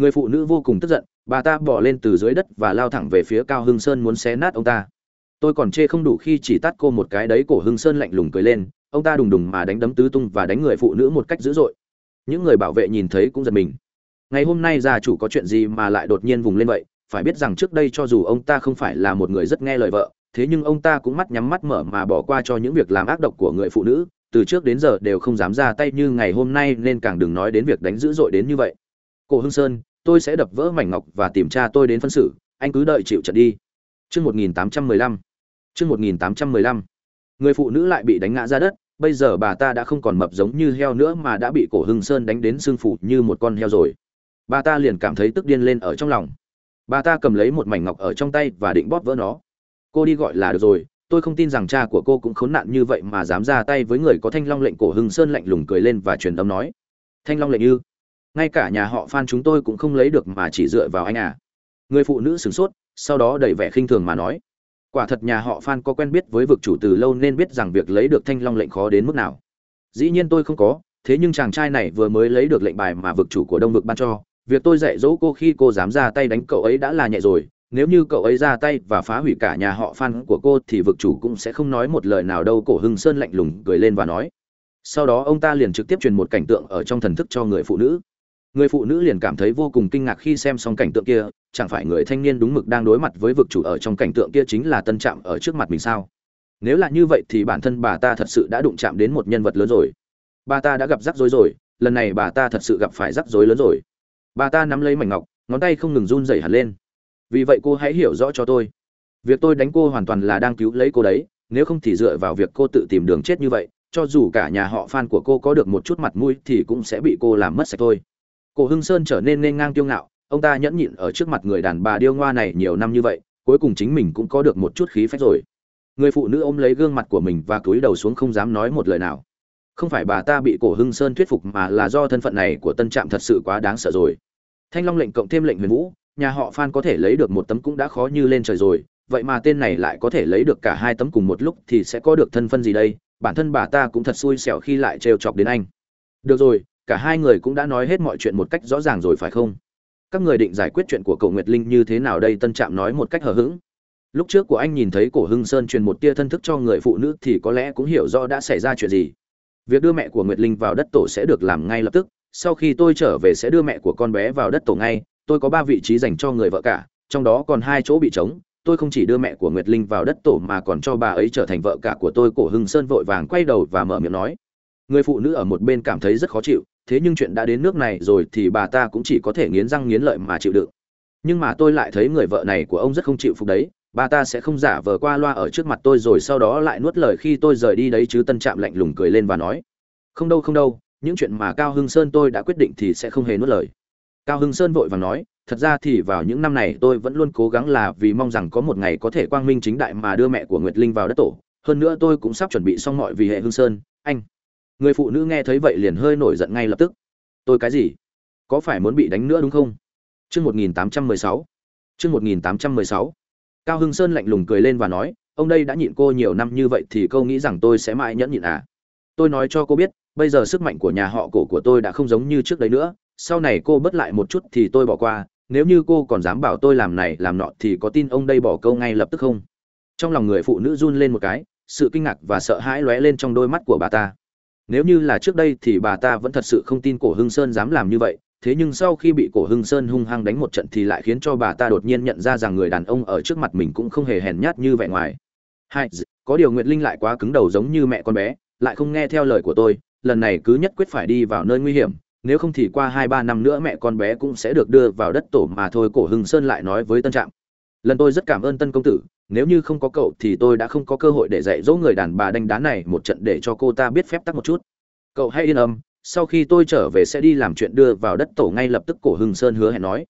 người phụ nữ vô cùng tức giận, bà ta bỏ lên từ dưới đất và lao thẳng về phía cao hưng sơn muốn xé nát ông ta. Tôi còn chê không đủ khi chỉ tát cô một cái đấy, cổ hưng sơn lạnh lùng cười lên, ông ta đùng đùng mà đánh đấm tứ tung và đánh người phụ nữ một cách dữ dội. Những người bảo vệ nhìn thấy cũng giật mình. Ngày hôm nay gia chủ có chuyện gì mà lại đột nhiên vùng lên vậy? Phải biết rằng trước đây cho dù ông ta không phải là một người rất nghe lời vợ thế nhưng ông ta cũng mắt nhắm mắt mở mà bỏ qua cho những việc làm ác độc của người phụ nữ, từ trước đến giờ đều không dám ra tay như ngày hôm nay nên càng đừng nói đến việc đánh dữ dội đến như vậy. Cổ hưng sơn, tôi sẽ đập vỡ mảnh ngọc và tìm cha tôi đến phân xử, anh cứ đợi chịu trận đi. Chương một nghìn tám trăm mười lăm. Chương một nghìn tám trăm mười lăm. Người phụ nữ lại bị đánh ngã ra đất, bây giờ bà ta đã không còn mập giống như heo nữa mà đã bị cổ hưng sơn đánh đến xương phủ như một con heo rồi. Bà ta liền cảm thấy tức điên lên ở trong lòng. Bà ta cầm lấy một mảnh ngọc ở trong tay và định bóp vỡ nó cô đi gọi là được rồi, tôi không tin rằng cha của cô cũng khốn nạn như vậy mà dám ra tay với người có thanh long lệnh cổ hưng sơn lạnh lùng cười lên và truyền âm nói. Thanh long lệnh ư? Ngay cả nhà họ phan chúng tôi cũng không lấy được mà chỉ dựa vào anh à. Người phụ nữ sửng sốt, sau đó đầy vẻ khinh thường mà nói. Quả thật nhà họ phan có quen biết với vực chủ từ lâu nên biết rằng việc lấy được thanh long lệnh khó đến mức nào. Dĩ nhiên tôi không có, thế nhưng chàng trai này vừa mới lấy được lệnh bài mà vực chủ của đông vực ban cho. Việc tôi dạy dỗ cô khi cô dám ra tay đánh cậu ấy đã là nhẹ rồi nếu như cậu ấy ra tay và phá hủy cả nhà họ phan của cô thì vực chủ cũng sẽ không nói một lời nào đâu, cổ hưng sơn lạnh lùng cười lên và nói. Sau đó ông ta liền trực tiếp truyền một cảnh tượng ở trong thần thức cho người phụ nữ. Người phụ nữ liền cảm thấy vô cùng kinh ngạc khi xem xong cảnh tượng kia, chẳng phải người thanh niên đúng mực đang đối mặt với vực chủ ở trong cảnh tượng kia chính là tân trạm ở trước mặt mình sao? Nếu là như vậy thì bản thân bà ta thật sự đã đụng chạm đến một nhân vật lớn rồi. Bà ta đã gặp rắc rối rồi, lần này bà ta thật sự gặp phải rắc rối lớn rồi. Bà ta nắm lấy mảnh ngọc, ngón tay không ngừng run dày hẳn lên vì vậy cô hãy hiểu rõ cho tôi. Việc tôi đánh cô hoàn toàn là đang cứu lấy cô đấy, nếu không thì dựa vào việc cô tự tìm đường chết như vậy, cho dù cả nhà họ f của cô có được một chút mặt mũi thì cũng sẽ bị cô làm mất sạch thôi. Cổ hưng sơn trở nên nên ngang tiêu ngạo, ông ta nhẫn nhịn ở trước mặt người đàn bà điêu ngoa này nhiều năm như vậy, cuối cùng chính mình cũng có được một chút khí phách rồi. Người phụ nữ ôm lấy gương mặt của mình và cúi đầu xuống không dám nói một lời nào. Không phải bà ta bị cổ hưng sơn thuyết phục mà là do thân phận này của tân trạm thật sự quá đáng sợ rồi. Thanh long lệnh cộng thêm lệnh huyền vũ nhà họ phan có thể lấy được một tấm cũng đã khó như lên trời rồi, vậy mà tên này lại có thể lấy được cả hai tấm cùng một lúc thì sẽ có được thân phân gì đây? Bản thân bà ta cũng thật xui xẻo khi lại trêu chọc đến anh. Được rồi, cả hai người cũng đã nói hết mọi chuyện một cách rõ ràng rồi phải không? Các người định giải quyết chuyện của cậu nguyệt linh như thế nào đây? Tân trạm nói một cách hờ hững. Lúc trước của anh nhìn thấy cổ hưng sơn truyền một tia thân thức cho người phụ nữ thì có lẽ cũng hiểu rõ đã xảy ra chuyện gì. Việc đưa mẹ của nguyệt linh vào đất tổ sẽ được làm ngay lập tức. Sau khi tôi trở về sẽ đưa mẹ của con bé vào đất tổ ngay tôi có ba vị trí dành cho người vợ cả, trong đó còn hai chỗ bị trống. Tôi không chỉ đưa mẹ của nguyệt linh vào đất tổ mà còn cho bà ấy trở thành vợ cả của tôi, cổ hưng sơn vội vàng quay đầu và mở miệng nói. Người phụ nữ ở một bên cảm thấy rất khó chịu, thế nhưng chuyện đã đến nước này rồi thì bà ta cũng chỉ có thể nghiến răng nghiến lợi mà chịu đựng. Nhưng mà tôi lại thấy người vợ này của ông rất không chịu phục đấy, bà ta sẽ không giả vờ qua loa ở trước mặt tôi rồi sau đó lại nuốt lời khi tôi rời đi đấy chứ tân trạm lạnh lùng cười lên và nói. Không đâu không đâu, những chuyện mà cao hưng sơn tôi đã quyết định thì sẽ không hề nuốt lời cao hưng sơn vội vàng nói, thật ra thì vào những năm này tôi vẫn luôn cố gắng là vì mong rằng có một ngày có thể quang minh chính đại mà đưa mẹ của nguyệt linh vào đất tổ. Hơn nữa tôi cũng sắp chuẩn bị xong mọi vì hệ hưng sơn. Anh. Người phụ nữ nghe thấy vậy liền hơi nổi giận ngay lập tức. Tôi cái gì? Có phải muốn bị đánh nữa đúng không? Chương một nghìn tám trăm mười sáu. Chương một nghìn tám trăm mười sáu. Cao hưng sơn lạnh lùng cười lên và nói, ông đây đã nhịn cô nhiều năm như vậy thì câu nghĩ rằng tôi sẽ mãi nhẫn nhịn à? Tôi nói cho cô biết, bây giờ sức mạnh của nhà họ cổ của tôi đã không giống như trước đấy nữa sau này cô bớt lại một chút thì tôi bỏ qua, nếu như cô còn dám bảo tôi làm này làm nọ thì có tin ông đây bỏ câu ngay lập tức không? Trong lòng người phụ nữ run lên một cái, sự kinh ngạc và sợ hãi lóe lên trong đôi mắt của bà ta. Nếu như là trước đây thì bà ta vẫn thật sự không tin cổ hưng sơn dám làm như vậy, thế nhưng sau khi bị cổ hưng sơn hung hăng đánh một trận thì lại khiến cho bà ta đột nhiên nhận ra rằng người đàn ông ở trước mặt mình cũng không hề hèn nhát như vẻ ngoài. Hai, có điều nguyệt linh lại quá cứng đầu giống như mẹ con bé, lại không nghe theo lời của tôi, lần này cứ nhất quyết phải đi vào nơi nguy hiểm nếu không thì qua hai ba năm nữa mẹ con bé cũng sẽ được đưa vào đất tổ mà thôi, cổ hưng sơn lại nói với tân trạm. Lần tôi rất cảm ơn tân công tử, nếu như không có cậu thì tôi đã không có cơ hội để dạy dỗ người đàn bà đánh đá này một trận để cho cô ta biết phép tắc một chút. Cậu hãy yên tâm, sau khi tôi trở về sẽ đi làm chuyện đưa vào đất tổ ngay lập tức, cổ hưng sơn hứa hẹn nói.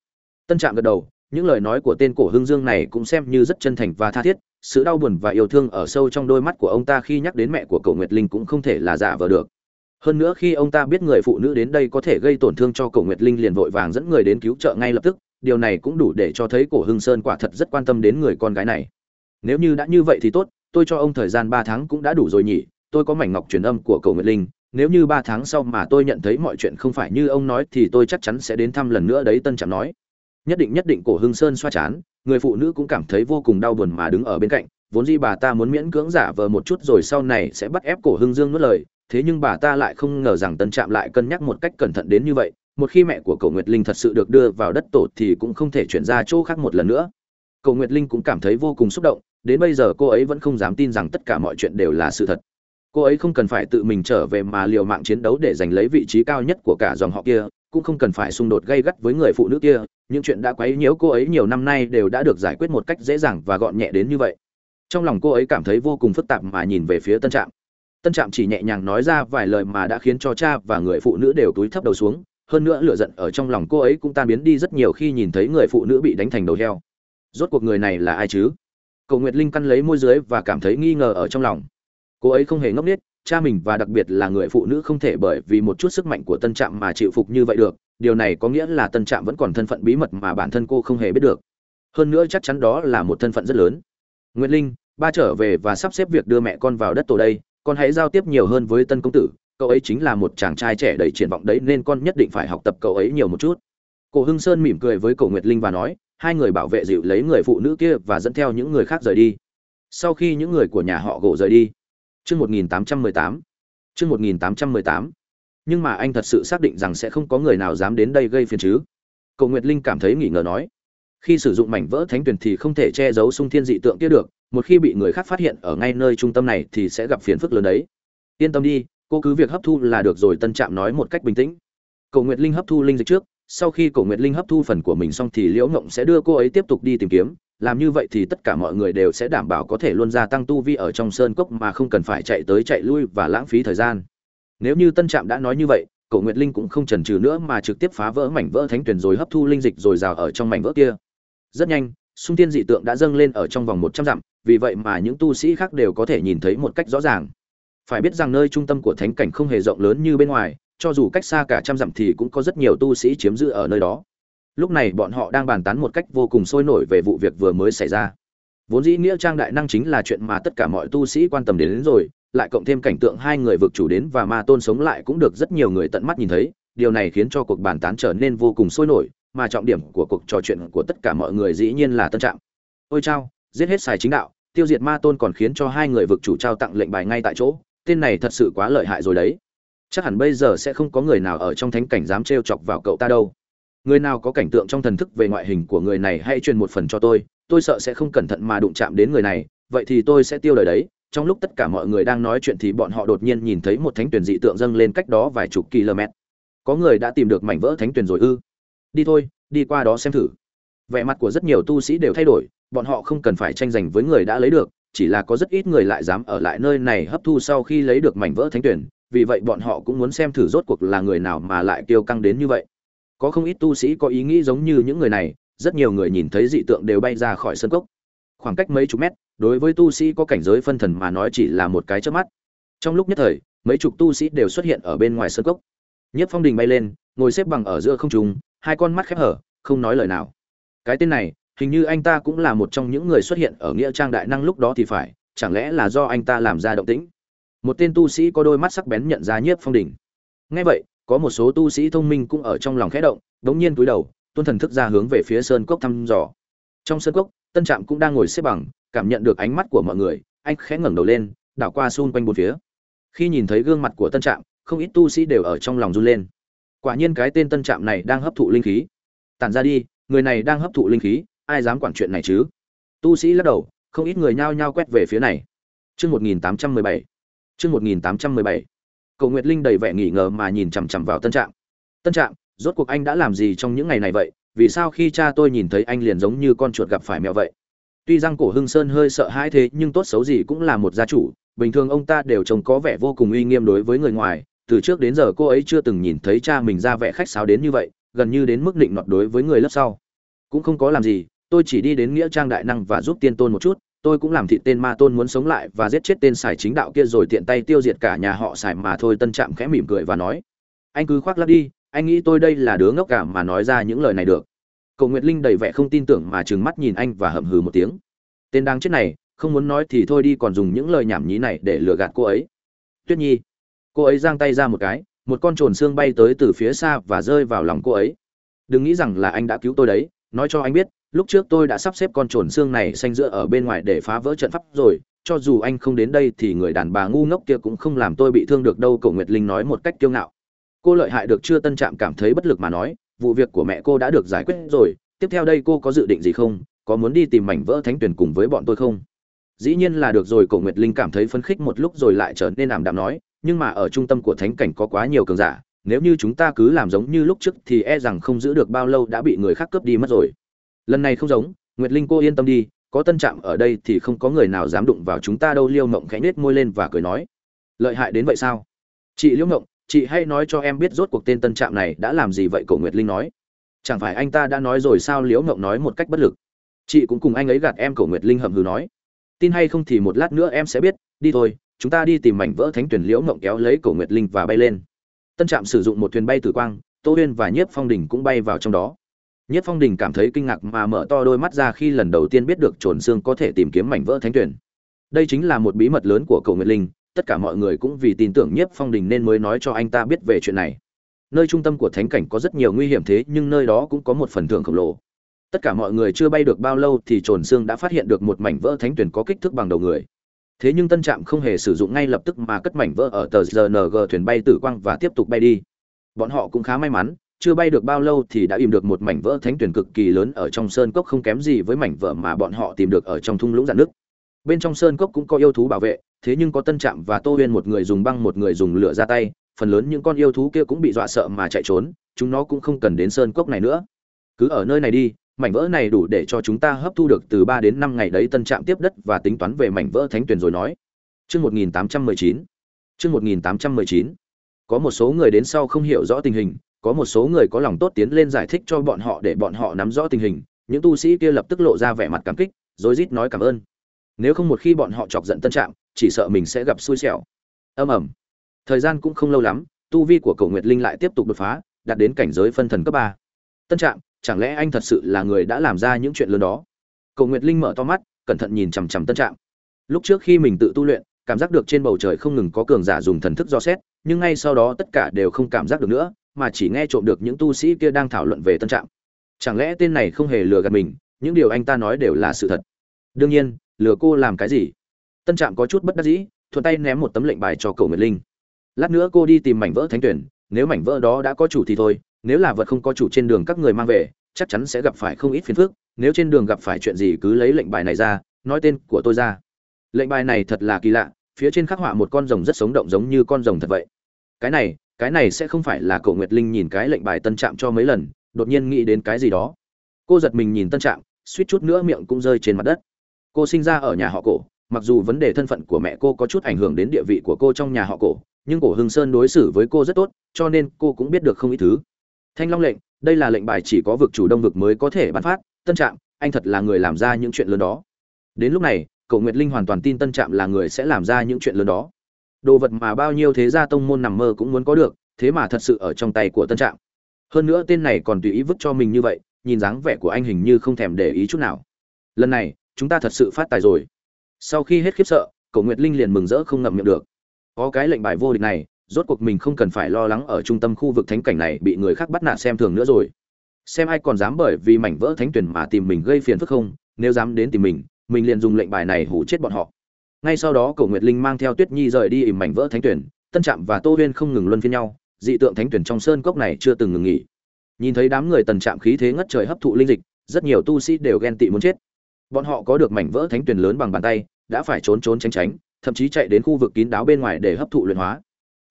Tân trạm gật đầu, những lời nói của tên cổ hưng dương này cũng xem như rất chân thành và tha thiết, sự đau buồn và yêu thương ở sâu trong đôi mắt của ông ta khi nhắc đến mẹ của cậu nguyệt linh cũng không thể là giả vờ được hơn nữa khi ông ta biết người phụ nữ đến đây có thể gây tổn thương cho Cổ nguyệt linh liền vội vàng dẫn người đến cứu trợ ngay lập tức, điều này cũng đủ để cho thấy cổ hưng sơn quả thật rất quan tâm đến người con gái này. Nếu như đã như vậy thì tốt, tôi cho ông thời gian ba tháng cũng đã đủ rồi nhỉ, tôi có mảnh ngọc truyền âm của Cổ nguyệt linh, nếu như ba tháng sau mà tôi nhận thấy mọi chuyện không phải như ông nói thì tôi chắc chắn sẽ đến thăm lần nữa đấy, tân trạm nói. Nhất định nhất định, cổ hưng sơn xoa chán, người phụ nữ cũng cảm thấy vô cùng đau buồn mà đứng ở bên cạnh, vốn dĩ bà ta muốn miễn cưỡng giả vờ một chút rồi sau này sẽ bắt ép cổ hưng dương nuốt lời thế nhưng bà ta lại không ngờ rằng tân trạm lại cân nhắc một cách cẩn thận đến như vậy, một khi mẹ của cậu nguyệt linh thật sự được đưa vào đất tổ thì cũng không thể chuyển ra chỗ khác một lần nữa. Cậu nguyệt linh cũng cảm thấy vô cùng xúc động, đến bây giờ cô ấy vẫn không dám tin rằng tất cả mọi chuyện đều là sự thật. Cô ấy không cần phải tự mình trở về mà liều mạng chiến đấu để giành lấy vị trí cao nhất của cả dòng họ kia, cũng không cần phải xung đột gây gắt với người phụ nữ kia, những chuyện đã quấy nhiễu cô ấy nhiều năm nay đều đã được giải quyết một cách dễ dàng và gọn nhẹ đến như vậy. Trong lòng cô ấy cảm thấy vô cùng phức tạp mà nhìn về phía tân trạm tân trạm chỉ nhẹ nhàng nói ra vài lời mà đã khiến cho cha và người phụ nữ đều túi thấp đầu xuống, hơn nữa lửa giận ở trong lòng cô ấy cũng tan biến đi rất nhiều khi nhìn thấy người phụ nữ bị đánh thành đầu heo. Rốt cuộc người này là ai chứ? Cầu nguyệt linh căn lấy môi dưới và cảm thấy nghi ngờ ở trong lòng. Cô ấy không hề ngốc nghếch, cha mình và đặc biệt là người phụ nữ không thể bởi vì một chút sức mạnh của tân trạm mà chịu phục như vậy được, điều này có nghĩa là tân trạm vẫn còn thân phận bí mật mà bản thân cô không hề biết được. Hơn nữa chắc chắn đó là một thân phận rất lớn. Nguyệt linh, ba trở về và sắp xếp việc đưa mẹ con vào đất tổ đây con hãy giao tiếp nhiều hơn với tân công tử, cậu ấy chính là một chàng trai trẻ đầy triển vọng đấy nên con nhất định phải học tập cậu ấy nhiều một chút. Cổ hưng sơn mỉm cười với cổ nguyệt linh và nói, hai người bảo vệ dịu lấy người phụ nữ kia và dẫn theo những người khác rời đi. Sau khi những người của nhà họ gỗ rời đi, chương một nghìn tám trăm mười tám, chương một nghìn tám trăm mười tám. Nhưng mà anh thật sự xác định rằng sẽ không có người nào dám đến đây gây phiền chứ? Cậu nguyệt linh cảm thấy nghỉ ngờ nói khi sử dụng mảnh vỡ thánh tuyển thì không thể che giấu sung thiên dị tượng kia được, một khi bị người khác phát hiện ở ngay nơi trung tâm này thì sẽ gặp phiền phức lớn đấy. Yên tâm đi, cô cứ việc hấp thu là được rồi, tân trạm nói một cách bình tĩnh. Cầu nguyệt linh hấp thu linh dịch trước, sau khi cầu nguyệt linh hấp thu phần của mình xong thì liễu ngộng sẽ đưa cô ấy tiếp tục đi tìm kiếm. Làm như vậy thì tất cả mọi người đều sẽ đảm bảo có thể luôn gia tăng tu vi ở trong sơn cốc mà không cần phải chạy tới chạy lui và lãng phí thời gian. Nếu như tân trạm đã nói như vậy, Cổ nguyệt linh cũng không chần chừ nữa mà trực tiếp phá vỡ mảnh vỡ thánh tuyển rồi hấp thu linh dịch rồi rào ở trong mảnh vỡ kia rất nhanh sung tiên dị tượng đã dâng lên ở trong vòng một trăm dặm vì vậy mà những tu sĩ khác đều có thể nhìn thấy một cách rõ ràng. Phải biết rằng nơi trung tâm của thánh cảnh không hề rộng lớn như bên ngoài cho dù cách xa cả trăm dặm thì cũng có rất nhiều tu sĩ chiếm giữ ở nơi đó. Lúc này bọn họ đang bàn tán một cách vô cùng sôi nổi về vụ việc vừa mới xảy ra. Vốn dĩ nghĩa trang đại năng chính là chuyện mà tất cả mọi tu sĩ quan tâm đến, đến rồi lại cộng thêm cảnh tượng hai người vực chủ đến và ma tôn sống lại cũng được rất nhiều người tận mắt nhìn thấy. Điều này khiến cho cuộc bàn tán trở nên vô cùng sôi nổi mà trọng điểm của cuộc trò chuyện của tất cả mọi người dĩ nhiên là tân trạng ôi chao, giết hết xài chính đạo, tiêu diệt ma tôn còn khiến cho hai người vực chủ trao tặng lệnh bài ngay tại chỗ, tên này thật sự quá lợi hại rồi đấy. Chắc hẳn bây giờ sẽ không có người nào ở trong thánh cảnh dám trêu chọc vào cậu ta đâu. Người nào có cảnh tượng trong thần thức về ngoại hình của người này hãy truyền một phần cho tôi tôi sợ sẽ không cẩn thận mà đụng chạm đến người này, vậy thì tôi sẽ tiêu đời đấy. Trong lúc tất cả mọi người đang nói chuyện thì bọn họ đột nhiên nhìn thấy một thánh tuyển dị tượng dâng lên cách đó vài chục km. Có người đã tìm được mảnh vỡ thánh tuyển rồi ư? Đi thôi, đi qua đó xem thử. Vẻ mặt của rất nhiều tu sĩ đều thay đổi, bọn họ không cần phải tranh giành với người đã lấy được, chỉ là có rất ít người lại dám ở lại nơi này hấp thu sau khi lấy được mảnh vỡ thánh tuyển, vì vậy bọn họ cũng muốn xem thử rốt cuộc là người nào mà lại kiêu căng đến như vậy. Có không ít tu sĩ có ý nghĩ giống như những người này, rất nhiều người nhìn thấy dị tượng đều bay ra khỏi sân cốc. Khoảng cách mấy chục mét, đối với tu sĩ có cảnh giới phân thần mà nói chỉ là một cái chớp mắt. Trong lúc nhất thời, mấy chục tu sĩ đều xuất hiện ở bên ngoài sân cốc. Nhất phong đình bay lên, ngồi xếp bằng ở giữa không trung hai con mắt khép hở, không nói lời nào. Cái tên này, hình như anh ta cũng là một trong những người xuất hiện ở nghĩa trang đại năng lúc đó thì phải, chẳng lẽ là do anh ta làm ra động tĩnh? Một tên tu sĩ có đôi mắt sắc bén nhận ra nhiếp phong đỉnh. Ngay vậy, có một số tu sĩ thông minh cũng ở trong lòng khẽ động, đống nhiên túi đầu, tuôn thần thức ra hướng về phía sơn cốc thăm dò. Trong sơn cốc, tân trạm cũng đang ngồi xếp bằng, cảm nhận được ánh mắt của mọi người, anh khẽ ngẩng đầu lên, đảo qua xung quanh bốn phía. Khi nhìn thấy gương mặt của tân trạm, không ít tu sĩ đều ở trong lòng run lên quả nhiên cái tên tân trạm này đang hấp thụ linh khí. Tản ra đi, người này đang hấp thụ linh khí, ai dám quản chuyện này chứ? Tu sĩ lắc đầu, không ít người nhao nhao quét về phía này. Chương một nghìn tám trăm mười bảy. Chương một nghìn tám trăm mười bảy. Cầu nguyệt linh đầy vẻ nghỉ ngờ mà nhìn chằm chằm vào tân trạm. Tân trạm, rốt cuộc anh đã làm gì trong những ngày này vậy? Vì sao khi cha tôi nhìn thấy anh liền giống như con chuột gặp phải mèo vậy? Tuy rằng cổ hưng sơn hơi sợ hãi thế, nhưng tốt xấu gì cũng là một gia chủ. Bình thường ông ta đều trông có vẻ vô cùng uy nghiêm đối với người ngoài từ trước đến giờ cô ấy chưa từng nhìn thấy cha mình ra vẻ khách sáo đến như vậy, gần như đến mức định nọt đối với người lớp sau. Cũng không có làm gì, tôi chỉ đi đến nghĩa trang đại năng và giúp tiên tôn một chút, tôi cũng làm thịt tên ma tôn muốn sống lại và giết chết tên xài chính đạo kia rồi tiện tay tiêu diệt cả nhà họ xài mà thôi, tân trạm khẽ mỉm cười và nói, anh cứ khoác lắc đi, anh nghĩ tôi đây là đứa ngốc cả mà nói ra những lời này được. Cầu nguyệt linh đầy vẻ không tin tưởng mà trừng mắt nhìn anh và hậm hừ một tiếng. Tên đang chết này, không muốn nói thì thôi đi, còn dùng những lời nhảm nhí này để lừa gạt cô ấy. Tuyết nhi cô ấy giang tay ra một cái, một con trồn xương bay tới từ phía xa và rơi vào lòng cô ấy. Đừng nghĩ rằng là anh đã cứu tôi đấy, nói cho anh biết, lúc trước tôi đã sắp xếp con trồn xương này xanh giữa ở bên ngoài để phá vỡ trận pháp rồi, cho dù anh không đến đây thì người đàn bà ngu ngốc kia cũng không làm tôi bị thương được đâu, cậu nguyệt linh nói một cách kiêu ngạo. Cô lợi hại được chưa? Tân trạm cảm thấy bất lực mà nói, vụ việc của mẹ cô đã được giải quyết rồi, tiếp theo đây cô có dự định gì không? Có muốn đi tìm mảnh vỡ thánh tuyển cùng với bọn tôi không? Dĩ nhiên là được rồi, cậu nguyệt linh cảm thấy phấn khích một lúc rồi lại trở nên ảm đạm nói nhưng mà ở trung tâm của thánh cảnh có quá nhiều cường giả, nếu như chúng ta cứ làm giống như lúc trước thì e rằng không giữ được bao lâu đã bị người khác cướp đi mất rồi. Lần này không giống, nguyệt linh cô yên tâm đi, có tân trạm ở đây thì không có người nào dám đụng vào chúng ta đâu, liêu mộng khẽ nết môi lên và cười nói. Lợi hại đến vậy sao? Chị liễu mộng, chị hãy nói cho em biết rốt cuộc tên tân trạm này đã làm gì vậy, cậu nguyệt linh nói. Chẳng phải anh ta đã nói rồi sao? Liễu mộng nói một cách bất lực. Chị cũng cùng anh ấy gạt em, cậu nguyệt linh hậm hừ nói. Tin hay không thì một lát nữa em sẽ biết, đi thôi chúng ta đi tìm mảnh vỡ thánh tuyển liễu mộng kéo lấy cổ nguyệt linh và bay lên. Tân trạm sử dụng một thuyền bay tử quang, tô huyên và nhiếp phong đình cũng bay vào trong đó. Nhiếp phong đình cảm thấy kinh ngạc mà mở to đôi mắt ra khi lần đầu tiên biết được trồn xương có thể tìm kiếm mảnh vỡ thánh tuyển. Đây chính là một bí mật lớn của cầu nguyệt linh, tất cả mọi người cũng vì tin tưởng nhiếp phong đình nên mới nói cho anh ta biết về chuyện này. Nơi trung tâm của thánh cảnh có rất nhiều nguy hiểm thế, nhưng nơi đó cũng có một phần thưởng khổng lồ. Tất cả mọi người chưa bay được bao lâu thì trồn xương đã phát hiện được một mảnh vỡ thánh tuyển có kích thước bằng đầu người thế nhưng tân trạm không hề sử dụng ngay lập tức mà cất mảnh vỡ ở tờ rng thuyền bay tử quang và tiếp tục bay đi. Bọn họ cũng khá may mắn, chưa bay được bao lâu thì đã im được một mảnh vỡ thánh tuyển cực kỳ lớn ở trong sơn cốc không kém gì với mảnh vỡ mà bọn họ tìm được ở trong thung lũng dạn nước. Bên trong sơn cốc cũng có yêu thú bảo vệ, thế nhưng có tân trạm và tô huyên một người dùng băng một người dùng lửa ra tay, phần lớn những con yêu thú kia cũng bị dọa sợ mà chạy trốn, chúng nó cũng không cần đến sơn cốc này nữa. Cứ ở nơi này đi mảnh vỡ này đủ để cho chúng ta hấp thu được từ ba đến năm ngày đấy tân trạm tiếp đất và tính toán về mảnh vỡ thánh tuyển rồi nói. Chương một nghìn tám trăm mười chín. Chương một nghìn tám trăm mười chín. Có một số người đến sau không hiểu rõ tình hình, có một số người có lòng tốt tiến lên giải thích cho bọn họ để bọn họ nắm rõ tình hình. Những tu sĩ kia lập tức lộ ra vẻ mặt cảm kích, rối rít nói cảm ơn. Nếu không một khi bọn họ chọc giận tân trạm, chỉ sợ mình sẽ gặp xui xẻo. Ầm ầm. thời gian cũng không lâu lắm, tu vi của cầu nguyệt linh lại tiếp tục đột phá, đạt đến cảnh giới phân thần cấp ba. Tân trạm chẳng lẽ anh thật sự là người đã làm ra những chuyện lớn đó? Cầu nguyệt linh mở to mắt, cẩn thận nhìn chằm chằm tân trạm. Lúc trước khi mình tự tu luyện, cảm giác được trên bầu trời không ngừng có cường giả dùng thần thức do xét, nhưng ngay sau đó tất cả đều không cảm giác được nữa, mà chỉ nghe trộm được những tu sĩ kia đang thảo luận về tân trạm. Chẳng lẽ tên này không hề lừa gạt mình? Những điều anh ta nói đều là sự thật. Đương nhiên, lừa cô làm cái gì? Tân trạm có chút bất đắc dĩ, thuận tay ném một tấm lệnh bài cho cầu nguyệt linh. Lát nữa cô đi tìm mảnh vỡ thánh tuyển, nếu mảnh vỡ đó đã có chủ thì thôi nếu là vật không có chủ trên đường các người mang về, chắc chắn sẽ gặp phải không ít phiền phức. Nếu trên đường gặp phải chuyện gì cứ lấy lệnh bài này ra, nói tên của tôi ra. Lệnh bài này thật là kỳ lạ, phía trên khắc họa một con rồng rất sống động giống như con rồng thật vậy. Cái này cái này sẽ không phải là cậu nguyệt linh nhìn cái lệnh bài tân trạm cho mấy lần, đột nhiên nghĩ đến cái gì đó. Cô giật mình nhìn tân trạm, suýt chút nữa miệng cũng rơi trên mặt đất. Cô sinh ra ở nhà họ cổ, mặc dù vấn đề thân phận của mẹ cô có chút ảnh hưởng đến địa vị của cô trong nhà họ cổ, nhưng cổ hưng sơn đối xử với cô rất tốt, cho nên cô cũng biết được không ít thứ thanh long lệnh, đây là lệnh bài chỉ có vực chủ đông vực mới có thể ban phát, tân trạm, anh thật là người làm ra những chuyện lớn đó. Đến lúc này, Cổ nguyệt linh hoàn toàn tin tân trạm là người sẽ làm ra những chuyện lớn đó. Đồ vật mà bao nhiêu thế gia tông môn nằm mơ cũng muốn có được, thế mà thật sự ở trong tay của tân trạm. Hơn nữa tên này còn tùy ý vứt cho mình như vậy, nhìn dáng vẻ của anh hình như không thèm để ý chút nào. Lần này, chúng ta thật sự phát tài rồi. Sau khi hết khiếp sợ, Cổ nguyệt linh liền mừng rỡ không ngậm miệng được. Có cái lệnh bài vô địch này rốt cuộc mình không cần phải lo lắng ở trung tâm khu vực thánh cảnh này bị người khác bắt nạt xem thường nữa rồi. Xem ai còn dám bởi vì mảnh vỡ thánh tuyển mà tìm mình gây phiền phức không, nếu dám đến tìm mình mình liền dùng lệnh bài này hủ chết bọn họ. Ngay sau đó cầu nguyệt linh mang theo tuyết nhi rời đi ìm mảnh vỡ thánh tuyển, tân trạm và tô huyên không ngừng luân phiên nhau, dị tượng thánh tuyển trong sơn cốc này chưa từng ngừng nghỉ. Nhìn thấy đám người tần trạm khí thế ngất trời hấp thụ linh dịch, rất nhiều tu sĩ đều ghen tị muốn chết. Bọn họ có được mảnh vỡ thánh tuyển lớn bằng bàn tay, đã phải trốn trốn tránh tránh, thậm chí chạy đến khu vực kín đáo bên ngoài để hấp thụ luyện hóa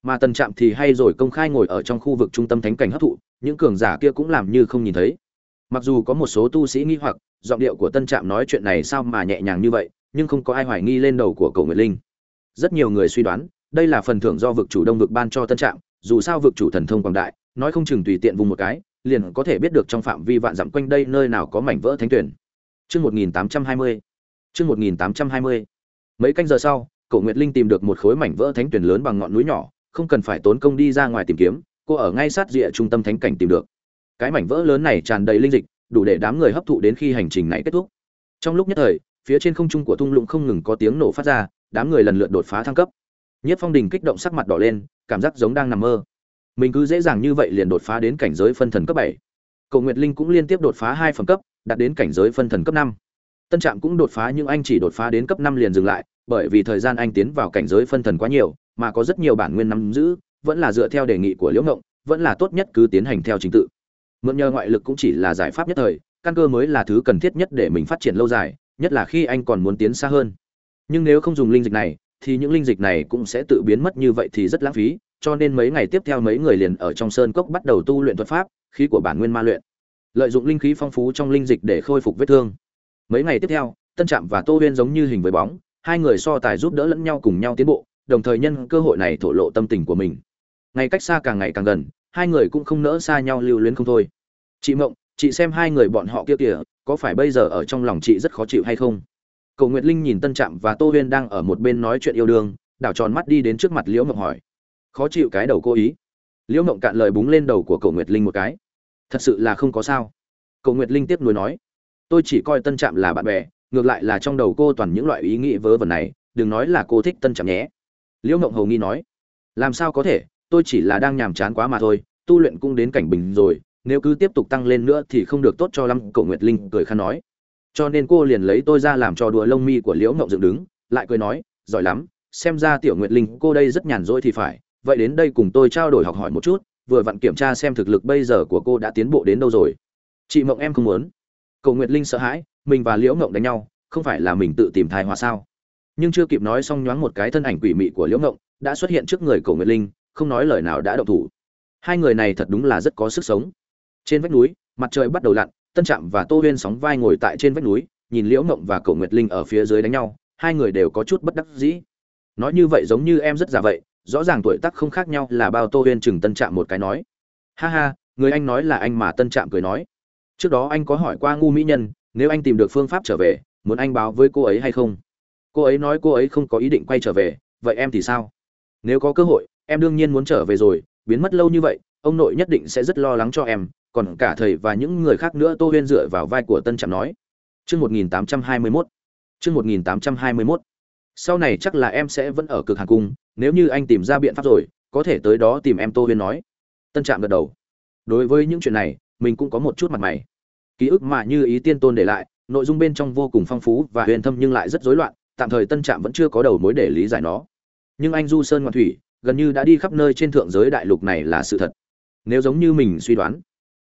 mà tần trạm thì hay rồi công khai ngồi ở trong khu vực trung tâm thánh cảnh hấp thụ những cường giả kia cũng làm như không nhìn thấy mặc dù có một số tu sĩ nghi hoặc giọng điệu của tân trạm nói chuyện này sao mà nhẹ nhàng như vậy nhưng không có ai hoài nghi lên đầu của cầu nguyệt linh rất nhiều người suy đoán đây là phần thưởng do vực chủ đông vực ban cho tân trạm dù sao vực chủ thần thông quảng đại nói không chừng tùy tiện vùng một cái liền có thể biết được trong phạm vi vạn dặm quanh đây nơi nào có mảnh vỡ thánh tuyển Chương 1820. Chương 1820. Mấy canh giờ sau, Cổ Nguyệt Linh tìm được một khối mảnh vỡ thánh tuyển lớn bằng ngọn núi nhỏ, không cần phải tốn công đi ra ngoài tìm kiếm, cô ở ngay sát rìa trung tâm thánh cảnh tìm được. Cái mảnh vỡ lớn này tràn đầy linh dịch, đủ để đám người hấp thụ đến khi hành trình này kết thúc. Trong lúc nhất thời, phía trên không trung của thung lũng không ngừng có tiếng nổ phát ra, đám người lần lượt đột phá thăng cấp. Nhất Phong Đình kích động sắc mặt đỏ lên, cảm giác giống đang nằm mơ. Mình cứ dễ dàng như vậy liền đột phá đến cảnh giới phân thần cấp 7. Cổ Nguyệt Linh cũng liên tiếp đột phá hai phẩm cấp, đạt đến cảnh giới phân thần cấp 5. Tân Trạm cũng đột phá nhưng anh chỉ đột phá đến cấp 5 liền dừng lại, bởi vì thời gian anh tiến vào cảnh giới phân thần quá nhiều, mà có rất nhiều bản nguyên nắm giữ, vẫn là dựa theo đề nghị của Liễu Ngộng, vẫn là tốt nhất cứ tiến hành theo trình tự. Mượn nhờ ngoại lực cũng chỉ là giải pháp nhất thời, căn cơ mới là thứ cần thiết nhất để mình phát triển lâu dài, nhất là khi anh còn muốn tiến xa hơn. Nhưng nếu không dùng linh dịch này, thì những linh dịch này cũng sẽ tự biến mất như vậy thì rất lãng phí, cho nên mấy ngày tiếp theo mấy người liền ở trong sơn cốc bắt đầu tu luyện thuật pháp, khí của bản nguyên ma luyện. Lợi dụng linh khí phong phú trong linh dịch để khôi phục vết thương. Mấy ngày tiếp theo, Tân Trạm và Tô Huyên giống như hình với bóng, hai người so tài giúp đỡ lẫn nhau cùng nhau tiến bộ, đồng thời nhân cơ hội này thổ lộ tâm tình của mình. Ngày cách xa càng ngày càng gần, hai người cũng không nỡ xa nhau lưu luyến không thôi. Chị Mộng, chị xem hai người bọn họ kia kìa, có phải bây giờ ở trong lòng chị rất khó chịu hay không? Cầu Nguyệt Linh nhìn Tân Trạm và Tô Huyên đang ở một bên nói chuyện yêu đương, đảo tròn mắt đi đến trước mặt Liễu mộng hỏi. Khó chịu cái đầu cô ý. Liễu mộng cạn lời búng lên đầu của Cầu Nguyệt Linh một cái. Thật sự là không có sao. Cầu Nguyệt Linh tiếp nối nói, tôi chỉ coi Tân Trạm là bạn bè, ngược lại là trong đầu cô toàn những loại ý nghĩ vớ vẩn này, đừng nói là cô thích Tân Trạm nhé. Liễu mộng hầu nghi nói, làm sao có thể, tôi chỉ là đang nhàm chán quá mà thôi, tu luyện cũng đến cảnh bình rồi, nếu cứ tiếp tục tăng lên nữa thì không được tốt cho lắm. cậu Nguyệt Linh cười khăn nói cho nên cô liền lấy tôi ra làm trò đùa lông mi của liễu mộng dựng đứng lại cười nói giỏi lắm xem ra tiểu nguyệt linh cô đây rất nhàn rỗi thì phải vậy đến đây cùng tôi trao đổi học hỏi một chút vừa vặn kiểm tra xem thực lực bây giờ của cô đã tiến bộ đến đâu rồi. Chị mộng em không muốn. Cậu nguyệt linh sợ hãi mình và liễu mộng đánh nhau không phải là mình tự tìm thai hòa sao? Nhưng chưa kịp nói xong nhoáng một cái thân ảnh quỷ mị của liễu ngộng đã xuất hiện trước người cổ nguyệt linh, không nói lời nào đã động thủ. Hai người này thật đúng là rất có sức sống. Trên vách núi, mặt trời bắt đầu lặn, tân trạm và tô huyên sóng vai ngồi tại trên vách núi, nhìn liễu ngộng và cổ nguyệt linh ở phía dưới đánh nhau, hai người đều có chút bất đắc dĩ. Nói như vậy giống như em rất già vậy, rõ ràng tuổi tác không khác nhau là bao tô huyên chừng tân trạm một cái nói. Ha ha, người anh nói là anh mà tân trạm cười nói. Trước đó anh có hỏi qua ngu mỹ nhân, nếu anh tìm được phương pháp trở về, muốn anh báo với cô ấy hay không? Cô ấy nói cô ấy không có ý định quay trở về, vậy em thì sao? Nếu có cơ hội, em đương nhiên muốn trở về rồi, biến mất lâu như vậy, ông nội nhất định sẽ rất lo lắng cho em, còn cả thầy và những người khác nữa tô huyên dựa vào vai của tân trạm nói. Chương một nghìn tám trăm hai mươi mốt. Chương một nghìn tám trăm hai mươi mốt. Sau này chắc là em sẽ vẫn ở cực hàn cung, nếu như anh tìm ra biện pháp rồi, có thể tới đó tìm em tô huyên nói. Tân trạm gật đầu. Đối với những chuyện này, mình cũng có một chút mặt mày. Ký ức mà như ý tiên tôn để lại, nội dung bên trong vô cùng phong phú và huyền thâm nhưng lại rất rối loạn tạm thời tân trạm vẫn chưa có đầu mối để lý giải nó. Nhưng anh du sơn ngoan thủy gần như đã đi khắp nơi trên thượng giới đại lục này là sự thật. Nếu giống như mình suy đoán,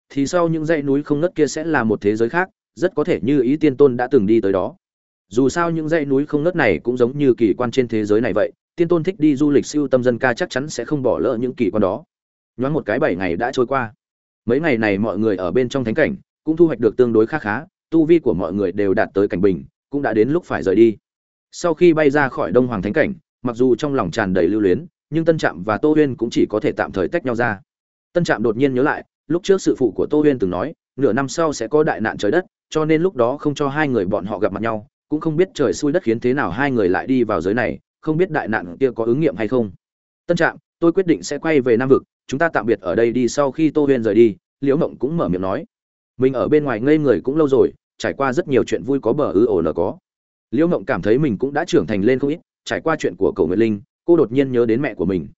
thì sau những dãy núi không ngất kia sẽ là một thế giới khác, rất có thể như ý tiên tôn đã từng đi tới đó. Dù sao những dãy núi không ngất này cũng giống như kỳ quan trên thế giới này vậy, tiên tôn thích đi du lịch siêu tâm dân ca chắc chắn sẽ không bỏ lỡ những kỳ quan đó. Nhoáng một cái bảy ngày đã trôi qua. Mấy ngày này mọi người ở bên trong thánh cảnh, cũng thu hoạch được tương đối khá khá, tu vi của mọi người đều đạt tới cảnh bình, cũng đã đến lúc phải rời đi sau khi bay ra khỏi đông hoàng thánh cảnh, mặc dù trong lòng tràn đầy lưu luyến, nhưng tân trạm và tô huyên cũng chỉ có thể tạm thời tách nhau ra. Tân trạm đột nhiên nhớ lại, lúc trước sự phụ của tô huyên từng nói, nửa năm sau sẽ có đại nạn trời đất, cho nên lúc đó không cho hai người bọn họ gặp mặt nhau, cũng không biết trời xui đất khiến thế nào hai người lại đi vào giới này, không biết đại nạn kia có ứng nghiệm hay không. Tân trạm, tôi quyết định sẽ quay về nam vực, chúng ta tạm biệt ở đây đi sau khi tô huyên rời đi, liễu mộng cũng mở miệng nói. Mình ở bên ngoài ngây người cũng lâu rồi, trải qua rất nhiều chuyện vui có bờ ư ổ nở có liễu mộng cảm thấy mình cũng đã trưởng thành lên không ít, trải qua chuyện của cậu nguyệt linh, cô đột nhiên nhớ đến mẹ của mình.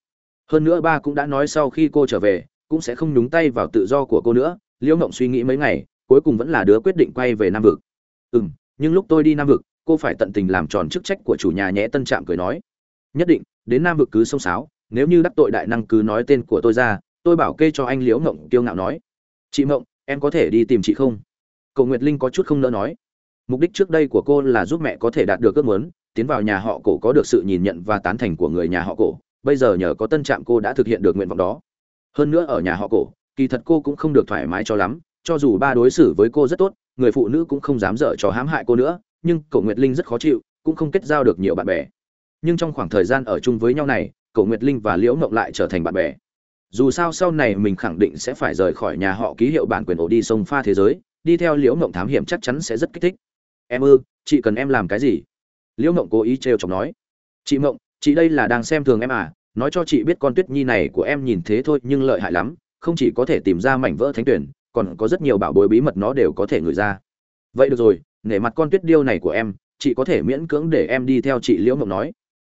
Hơn nữa ba cũng đã nói sau khi cô trở về, cũng sẽ không nhúng tay vào tự do của cô nữa. Liễu mộng suy nghĩ mấy ngày, cuối cùng vẫn là đứa quyết định quay về nam vực. Ừ m nhưng lúc tôi đi nam vực, cô phải tận tình làm tròn chức trách của chủ nhà nhẽ tân trạm cười nói. Nhất định, đến nam vực cứ xông xáo nếu như đắc tội đại năng cứ nói tên của tôi ra, tôi bảo kê cho anh liễu ngộng tiêu ngạo nói. Chị mộng em có thể đi tìm chị không? Cậu nguyệt linh có chút không nỡ nói mục đích trước đây của cô là giúp mẹ có thể đạt được ước muốn, tiến vào nhà họ cổ có được sự nhìn nhận và tán thành của người nhà họ cổ, bây giờ nhờ có tân trạm cô đã thực hiện được nguyện vọng đó. Hơn nữa ở nhà họ cổ, kỳ thật cô cũng không được thoải mái cho lắm, cho dù ba đối xử với cô rất tốt, người phụ nữ cũng không dám dở cho hãm hại cô nữa, nhưng cậu nguyệt linh rất khó chịu, cũng không kết giao được nhiều bạn bè. Nhưng trong khoảng thời gian ở chung với nhau này cậu nguyệt linh và liễu mộng lại trở thành bạn bè. Dù sao sau này mình khẳng định sẽ phải rời khỏi nhà họ ký hiệu bản quyền ổ đi sông pha thế giới, đi theo liễu mộng thám hiểm chắc chắn sẽ rất kích thích em ư, chị cần em làm cái gì? Liễu mộng cố ý trêu chọc nói. Chị mộng chị đây là đang xem thường em à nói cho chị biết con tuyết nhi này của em nhìn thế thôi nhưng lợi hại lắm, không chỉ có thể tìm ra mảnh vỡ thánh tuyển, còn có rất nhiều bảo bối bí mật nó đều có thể ngửi ra. Vậy được rồi, nể mặt con tuyết điêu này của em, chị có thể miễn cưỡng để em đi theo chị, liễu mộng nói.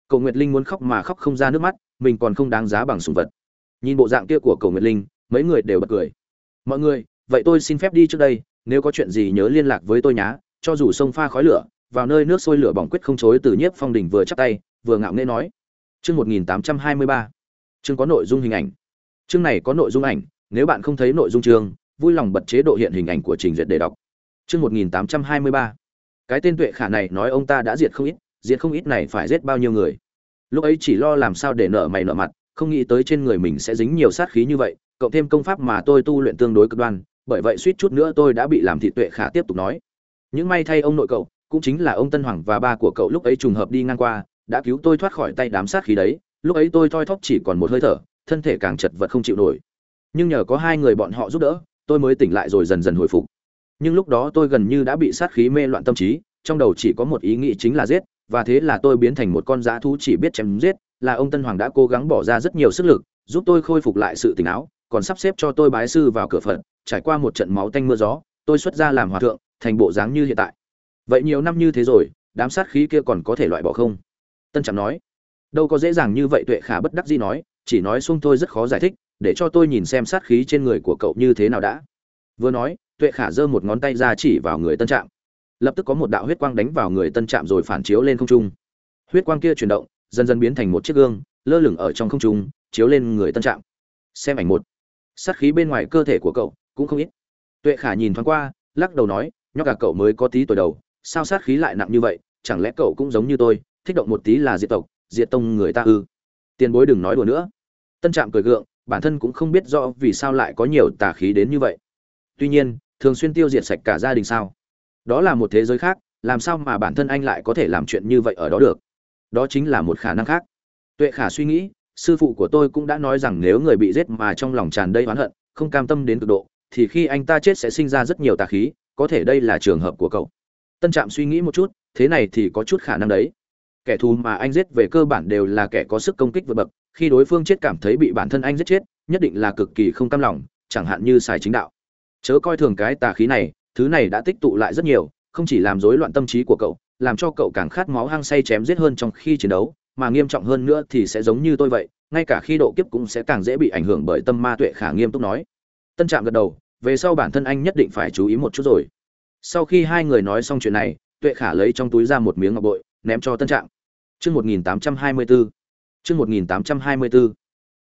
Cậu nguyệt linh muốn khóc mà khóc không ra nước mắt, mình còn không đáng giá bằng sùng vật. Nhìn bộ dạng kia của cậu nguyệt linh, mấy người đều bật cười. Mọi người, vậy tôi xin phép đi trước đây, nếu có chuyện gì nhớ liên lạc với tôi nhá cho dù sông pha khói lửa, vào nơi nước sôi lửa bỏng quyết không chối từ nhiếp phong đình vừa chắp tay, vừa ngạo nghễ nói. Chương một nghìn tám trăm hai mươi ba. Chương có nội dung hình ảnh. Chương này có nội dung ảnh, nếu bạn không thấy nội dung chương, vui lòng bật chế độ hiện hình ảnh của trình duyệt để đọc. Chương một nghìn tám trăm hai mươi ba. Cái tên tuệ khả này nói ông ta đã diệt không ít, diệt không ít này phải giết bao nhiêu người. Lúc ấy chỉ lo làm sao để nợ mày nợ mặt, không nghĩ tới trên người mình sẽ dính nhiều sát khí như vậy, cộng thêm công pháp mà tôi tu luyện tương đối cực đoan, bởi vậy suýt chút nữa tôi đã bị làm thị tuệ khả tiếp tục nói những may thay ông nội cậu, cũng chính là ông tân hoàng và ba của cậu lúc ấy trùng hợp đi ngang qua, đã cứu tôi thoát khỏi tay đám sát khí đấy. Lúc ấy tôi thoi thóp chỉ còn một hơi thở, thân thể càng chật vật không chịu nổi. Nhưng nhờ có hai người bọn họ giúp đỡ, tôi mới tỉnh lại rồi dần dần hồi phục. Nhưng lúc đó tôi gần như đã bị sát khí mê loạn tâm trí, trong đầu chỉ có một ý nghĩ chính là giết, và thế là tôi biến thành một con dã thú chỉ biết chém giết, là ông tân hoàng đã cố gắng bỏ ra rất nhiều sức lực, giúp tôi khôi phục lại sự tỉnh áo còn sắp xếp cho tôi bái sư vào cửa phật, trải qua một trận máu tanh mưa gió, tôi xuất ra làm hòa thượng thành bộ dáng như hiện tại. Vậy nhiều năm như thế rồi, đám sát khí kia còn có thể loại bỏ không? Tân trạm nói. Đâu có dễ dàng như vậy, tuệ khả bất đắc dĩ nói, chỉ nói xung tôi rất khó giải thích, để cho tôi nhìn xem sát khí trên người của cậu như thế nào đã. Vừa nói, tuệ khả giơ một ngón tay ra chỉ vào người tân trạm. Lập tức có một đạo huyết quang đánh vào người tân trạm rồi phản chiếu lên không trung. Huyết quang kia chuyển động, dần dần biến thành một chiếc gương, lơ lửng ở trong không trung, chiếu lên người tân trạm. Xem ảnh một. Sát khí bên ngoài cơ thể của cậu cũng không ít. Tuệ khả nhìn thoáng qua, lắc đầu nói nhóc cả cậu mới có tí tuổi đầu, sao sát khí lại nặng như vậy, chẳng lẽ cậu cũng giống như tôi, thích động một tí là diệt tộc, diệt tông người ta ư? Tiền bối đừng nói đùa nữa. Tân trạm cười gượng, bản thân cũng không biết rõ vì sao lại có nhiều tà khí đến như vậy. Tuy nhiên, thường xuyên tiêu diệt sạch cả gia đình sao? Đó là một thế giới khác, làm sao mà bản thân anh lại có thể làm chuyện như vậy ở đó được? Đó chính là một khả năng khác. Tuệ khả suy nghĩ, sư phụ của tôi cũng đã nói rằng nếu người bị giết mà trong lòng tràn đầy oán hận, không cam tâm đến cực độ, thì khi anh ta chết sẽ sinh ra rất nhiều tà khí có thể đây là trường hợp của cậu. Tân trạm suy nghĩ một chút, thế này thì có chút khả năng đấy. Kẻ thù mà anh giết về cơ bản đều là kẻ có sức công kích vượt bậc, khi đối phương chết cảm thấy bị bản thân anh giết chết, nhất định là cực kỳ không cam lòng, chẳng hạn như xài chính đạo. Chớ coi thường cái tà khí này, thứ này đã tích tụ lại rất nhiều, không chỉ làm rối loạn tâm trí của cậu, làm cho cậu càng khát máu hăng say chém giết hơn trong khi chiến đấu, mà nghiêm trọng hơn nữa thì sẽ giống như tôi vậy, ngay cả khi độ kiếp cũng sẽ càng dễ bị ảnh hưởng bởi tâm ma tuệ khả nghiêm túc nói. Tân trạm gật đầu về sau bản thân anh nhất định phải chú ý một chút rồi. Sau khi hai người nói xong chuyện này, tuệ khả lấy trong túi ra một miếng ngọc bội, ném cho tân trạng. Chương một nghìn tám trăm hai mươi bốn chương một nghìn tám trăm hai mươi bốn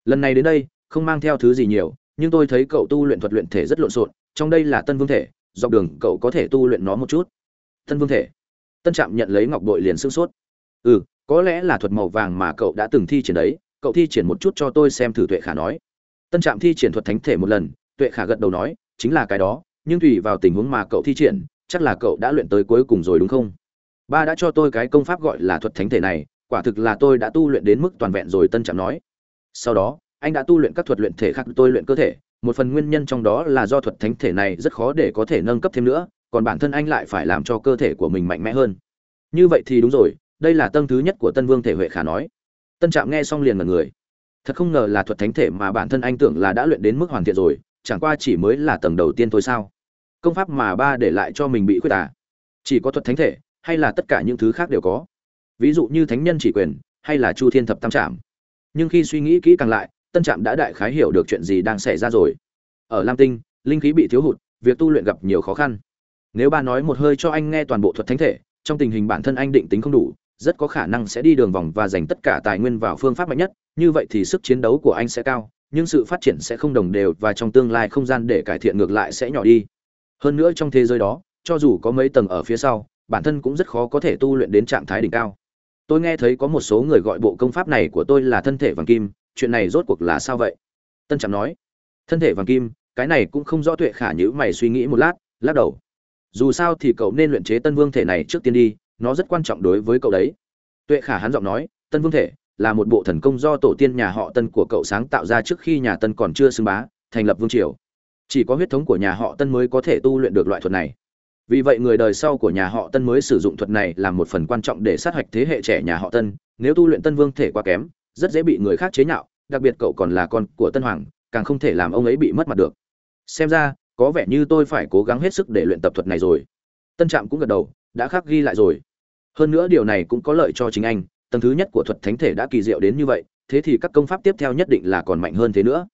lần này đến đây, không mang theo thứ gì nhiều, nhưng tôi thấy cậu tu luyện thuật luyện thể rất lộn xộn, trong đây là tân vương thể, dọc đường cậu có thể tu luyện nó một chút. Tân vương thể. Tân trạm nhận lấy ngọc bội liền sưng sốt. Ừ có lẽ là thuật màu vàng mà cậu đã từng thi triển đấy, cậu thi triển một chút cho tôi xem thử, tuệ khả nói. Tân trạm thi triển thuật thánh thể một lần, tuệ khả gật đầu nói chính là cái đó, nhưng tùy vào tình huống mà cậu thi triển, chắc là cậu đã luyện tới cuối cùng rồi đúng không? Ba đã cho tôi cái công pháp gọi là thuật thánh thể này, quả thực là tôi đã tu luyện đến mức toàn vẹn rồi, tân trạm nói. Sau đó, anh đã tu luyện các thuật luyện thể khác, tôi luyện cơ thể. Một phần nguyên nhân trong đó là do thuật thánh thể này rất khó để có thể nâng cấp thêm nữa, còn bản thân anh lại phải làm cho cơ thể của mình mạnh mẽ hơn. Như vậy thì đúng rồi, đây là tân thứ nhất của tân vương thể huệ khả nói. Tân trạm nghe xong liền mật người. Thật không ngờ là thuật thánh thể mà bản thân anh tưởng là đã luyện đến mức hoàn thiện rồi chẳng qua chỉ mới là tầng đầu tiên thôi sao? Công pháp mà ba để lại cho mình bị khuyết tả. Chỉ có thuật thánh thể, hay là tất cả những thứ khác đều có. Ví dụ như thánh nhân chỉ quyền, hay là chu thiên thập tam trạm nhưng khi suy nghĩ kỹ càng lại, tân trạm đã đại khái hiểu được chuyện gì đang xảy ra rồi. Ở lam tinh, linh khí bị thiếu hụt, việc tu luyện gặp nhiều khó khăn. Nếu ba nói một hơi cho anh nghe toàn bộ thuật thánh thể, trong tình hình bản thân anh định tính không đủ, rất có khả năng sẽ đi đường vòng và dành tất cả tài nguyên vào phương pháp mạnh nhất, như vậy thì sức chiến đấu của anh sẽ cao nhưng sự phát triển sẽ không đồng đều và trong tương lai không gian để cải thiện ngược lại sẽ nhỏ đi. Hơn nữa trong thế giới đó, cho dù có mấy tầng ở phía sau, bản thân cũng rất khó có thể tu luyện đến trạng thái đỉnh cao. Tôi nghe thấy có một số người gọi bộ công pháp này của tôi là thân thể vàng kim, chuyện này rốt cuộc là sao vậy? Tân trạm nói. Thân thể vàng kim, cái này cũng không rõ tuệ khả nhữ mày suy nghĩ một lát, lắc đầu. Dù sao thì cậu nên luyện chế tân vương thể này trước tiên đi, nó rất quan trọng đối với cậu đấy. Tuệ khả hắn giọng nói, tân vương thể là một bộ thần công do tổ tiên nhà họ tân của cậu sáng tạo ra trước khi nhà tân còn chưa xưng bá, thành lập vương triều. Chỉ có huyết thống của nhà họ tân mới có thể tu luyện được loại thuật này. Vì vậy người đời sau của nhà họ tân mới sử dụng thuật này làm một phần quan trọng để sát hạch thế hệ trẻ nhà họ tân. Nếu tu luyện tân vương thể quá kém, rất dễ bị người khác chế nhạo, đặc biệt cậu còn là con của tân hoàng, càng không thể làm ông ấy bị mất mặt được. Xem ra, có vẻ như tôi phải cố gắng hết sức để luyện tập thuật này rồi. Tân trạm cũng gật đầu, đã khắc ghi lại rồi. Hơn nữa điều này cũng có lợi cho chính anh tầng thứ nhất của thuật thánh thể đã kỳ diệu đến như vậy, thế thì các công pháp tiếp theo nhất định là còn mạnh hơn thế nữa.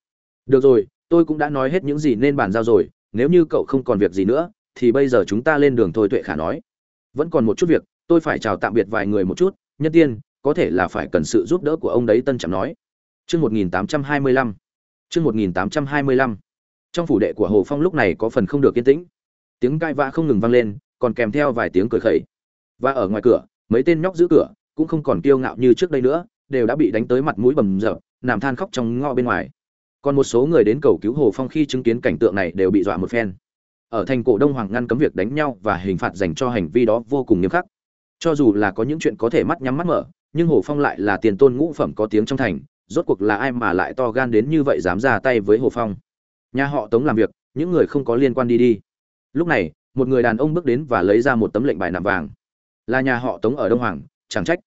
Được rồi, tôi cũng đã nói hết những gì nên bàn giao rồi, nếu như cậu không còn việc gì nữa, thì bây giờ chúng ta lên đường thôi tuệ khả nói. Vẫn còn một chút việc, tôi phải chào tạm biệt vài người một chút, nhân tiên, có thể là phải cần sự giúp đỡ của ông đấy, tân trạm nói. Chương một nghìn tám trăm hai mươi lăm. Chương một nghìn tám trăm hai mươi lăm. Trong phủ đệ của hồ phong lúc này có phần không được yên tĩnh. Tiếng cai vã không ngừng vang lên, còn kèm theo vài tiếng cười khẩy. Và ở ngoài cửa, mấy tên nhóc giữ cửa cũng không còn kiêu ngạo như trước đây nữa, đều đã bị đánh tới mặt mũi bầm dập, nằm than khóc trong ngõ bên ngoài. Còn một số người đến cầu cứu hồ phong khi chứng kiến cảnh tượng này đều bị dọa một phen. Ở thành cổ đông hoàng ngăn cấm việc đánh nhau và hình phạt dành cho hành vi đó vô cùng nghiêm khắc. Cho dù là có những chuyện có thể mắt nhắm mắt mở, nhưng hồ phong lại là tiền tôn ngũ phẩm có tiếng trong thành, rốt cuộc là ai mà lại to gan đến như vậy dám ra tay với hồ phong? Nhà họ tống làm việc, những người không có liên quan đi đi. Lúc này, một người đàn ông bước đến và lấy ra một tấm lệnh bài nạm vàng. Là nhà họ tống ở đông hoàng chẳng trách.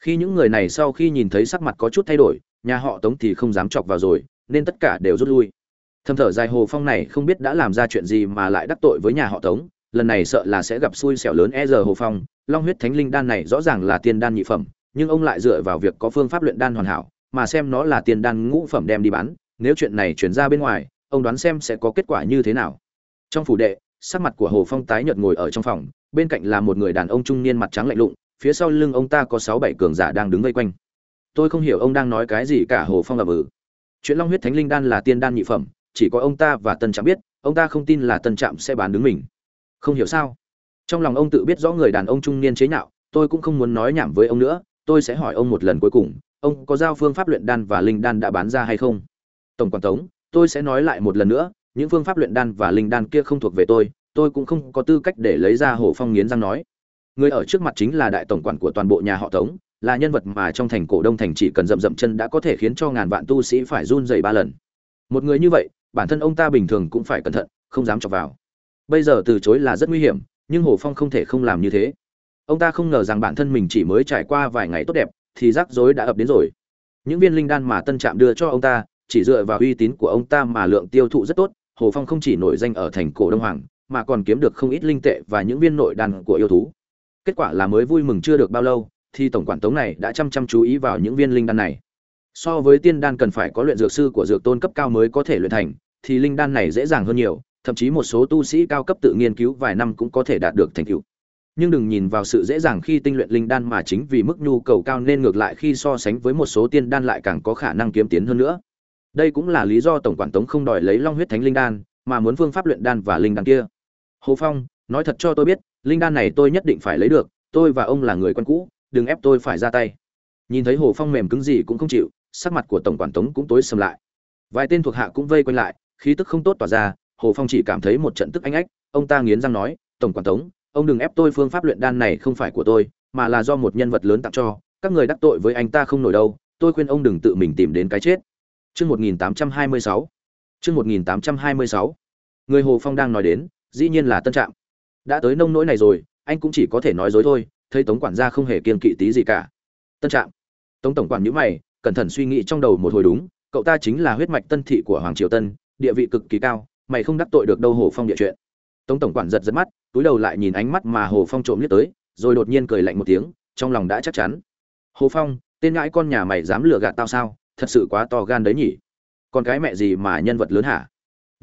Khi những người này sau khi nhìn thấy sắc mặt có chút thay đổi, nhà họ tống thì không dám chọc vào rồi, nên tất cả đều rút lui. Thầm thở dài hồ phong này không biết đã làm ra chuyện gì mà lại đắc tội với nhà họ tống, lần này sợ là sẽ gặp xui xẻo lớn e giờ hồ phong, long huyết thánh linh đan này rõ ràng là tiên đan nhị phẩm, nhưng ông lại dựa vào việc có phương pháp luyện đan hoàn hảo, mà xem nó là tiên đan ngũ phẩm đem đi bán, nếu chuyện này chuyển ra bên ngoài, ông đoán xem sẽ có kết quả như thế nào. Trong phủ đệ, sắc mặt của hồ phong tái nhợt ngồi ở trong phòng, bên cạnh là một người đàn ông trung niên mặt trắng lạnh lụng phía sau lưng ông ta có sáu bảy cường giả đang đứng vây quanh. Tôi không hiểu ông đang nói cái gì cả, hồ phong ậm ừ. Chuyện long huyết thánh linh đan là tiên đan nhị phẩm, chỉ có ông ta và tân trạm biết, ông ta không tin là tân trạm sẽ bán đứng mình. Không hiểu sao? Trong lòng ông tự biết rõ người đàn ông trung niên chế nhạo, tôi cũng không muốn nói nhảm với ông nữa, tôi sẽ hỏi ông một lần cuối cùng, ông có giao phương pháp luyện đan và linh đan đã bán ra hay không? Tổng quản tống, tôi sẽ nói lại một lần nữa, những phương pháp luyện đan và linh đan kia không thuộc về tôi tôi cũng không có tư cách để lấy ra hồ phong nghiến răng nói người ở trước mặt chính là đại tổng quản của toàn bộ nhà họ tống, là nhân vật mà trong thành cổ đông thành chỉ cần dậm dậm chân đã có thể khiến cho ngàn vạn tu sĩ phải run dày ba lần. Một người như vậy, bản thân ông ta bình thường cũng phải cẩn thận, không dám chọc vào. Bây giờ từ chối là rất nguy hiểm, nhưng hồ phong không thể không làm như thế. Ông ta không ngờ rằng bản thân mình chỉ mới trải qua vài ngày tốt đẹp, thì rắc rối đã ập đến rồi. Những viên linh đan mà tân trạm đưa cho ông ta, chỉ dựa vào uy tín của ông ta mà lượng tiêu thụ rất tốt, hồ phong không chỉ nổi danh ở thành cổ đông hoàng, mà còn kiếm được không ít linh tệ và những viên nội đan của yêu thú kết quả là mới vui mừng chưa được bao lâu, thì tổng quản tống này đã chăm chăm chú ý vào những viên linh đan này. So với tiên đan cần phải có luyện dược sư của dược tôn cấp cao mới có thể luyện thành, thì linh đan này dễ dàng hơn nhiều, thậm chí một số tu sĩ cao cấp tự nghiên cứu vài năm cũng có thể đạt được thành tựu. Nhưng đừng nhìn vào sự dễ dàng khi tinh luyện linh đan mà chính vì mức nhu cầu cao nên ngược lại khi so sánh với một số tiên đan lại càng có khả năng kiếm tiến hơn nữa. Đây cũng là lý do tổng quản tống không đòi lấy long huyết thánh linh đan, mà muốn phương pháp luyện đan và linh đan kia. Hồ phong, nói thật cho tôi biết linh đan này tôi nhất định phải lấy được, tôi và ông là người quen cũ, đừng ép tôi phải ra tay. Nhìn thấy hồ phong mềm cứng gì cũng không chịu, sắc mặt của tổng quản tống cũng tối sầm lại. Vài tên thuộc hạ cũng vây quanh lại, khí tức không tốt tỏa ra, hồ phong chỉ cảm thấy một trận tức anh ách, ông ta nghiến răng nói, tổng quản tống, ông đừng ép tôi, phương pháp luyện đan này không phải của tôi, mà là do một nhân vật lớn tặng cho, các người đắc tội với anh ta không nổi đâu, tôi khuyên ông đừng tự mình tìm đến cái chết. Chương một nghìn tám trăm hai mươi sáu. Chương một nghìn tám trăm hai mươi sáu. Người hồ phong đang nói đến, dĩ nhiên là tân trạm đã tới nông nỗi này rồi, anh cũng chỉ có thể nói dối thôi, thấy tống quản gia không hề kiên kỵ tí gì cả. Tân trạm. Tống tổng quản nhữ mày, cẩn thận suy nghĩ trong đầu một hồi đúng, cậu ta chính là huyết mạch tân thị của hoàng triều tân, địa vị cực kỳ cao, mày không đắc tội được đâu hồ phong địa chuyện. Tống tổng quản giật giật mắt, túi đầu lại nhìn ánh mắt mà hồ phong trộm liếc tới, rồi đột nhiên cười lạnh một tiếng, trong lòng đã chắc chắn. Hồ phong, tên ngãi con nhà mày dám lừa gạt tao sao? Thật sự quá to gan đấy nhỉ. Còn cái mẹ gì mà nhân vật lớn hả?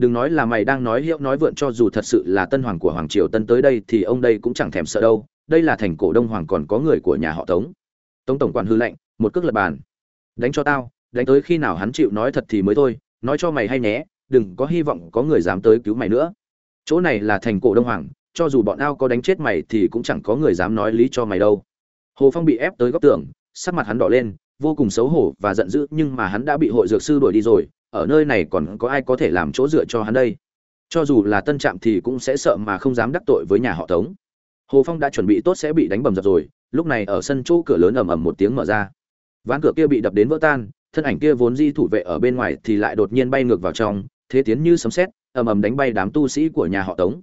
Đừng nói là mày đang nói hiệu nói vượn cho dù thật sự là tân hoàng của hoàng triều tân tới đây thì ông đây cũng chẳng thèm sợ đâu. Đây là thành cổ đông hoàng còn có người của nhà họ tống. Tống tổng quản hư lệnh, một cước lập bàn. Đánh cho tao, đánh tới khi nào hắn chịu nói thật thì mới thôi, nói cho mày hay nhé, đừng có hy vọng có người dám tới cứu mày nữa. Chỗ này là thành cổ đông hoàng, cho dù bọn ao có đánh chết mày thì cũng chẳng có người dám nói lý cho mày đâu. Hồ phong bị ép tới góc tường, sắc mặt hắn đỏ lên, vô cùng xấu hổ và giận dữ nhưng mà hắn đã bị hội dược sư đuổi đi rồi ở nơi này còn có ai có thể làm chỗ dựa cho hắn đây? Cho dù là tân trạm thì cũng sẽ sợ mà không dám đắc tội với nhà họ tống. Hồ phong đã chuẩn bị tốt sẽ bị đánh bầm dập rồi, lúc này ở sân chỗ cửa lớn ầm ầm một tiếng mở ra. Ván cửa kia bị đập đến vỡ tan, thân ảnh kia vốn di thủ vệ ở bên ngoài thì lại đột nhiên bay ngược vào trong, thế tiến như sấm sét, ầm ầm đánh bay đám tu sĩ của nhà họ tống.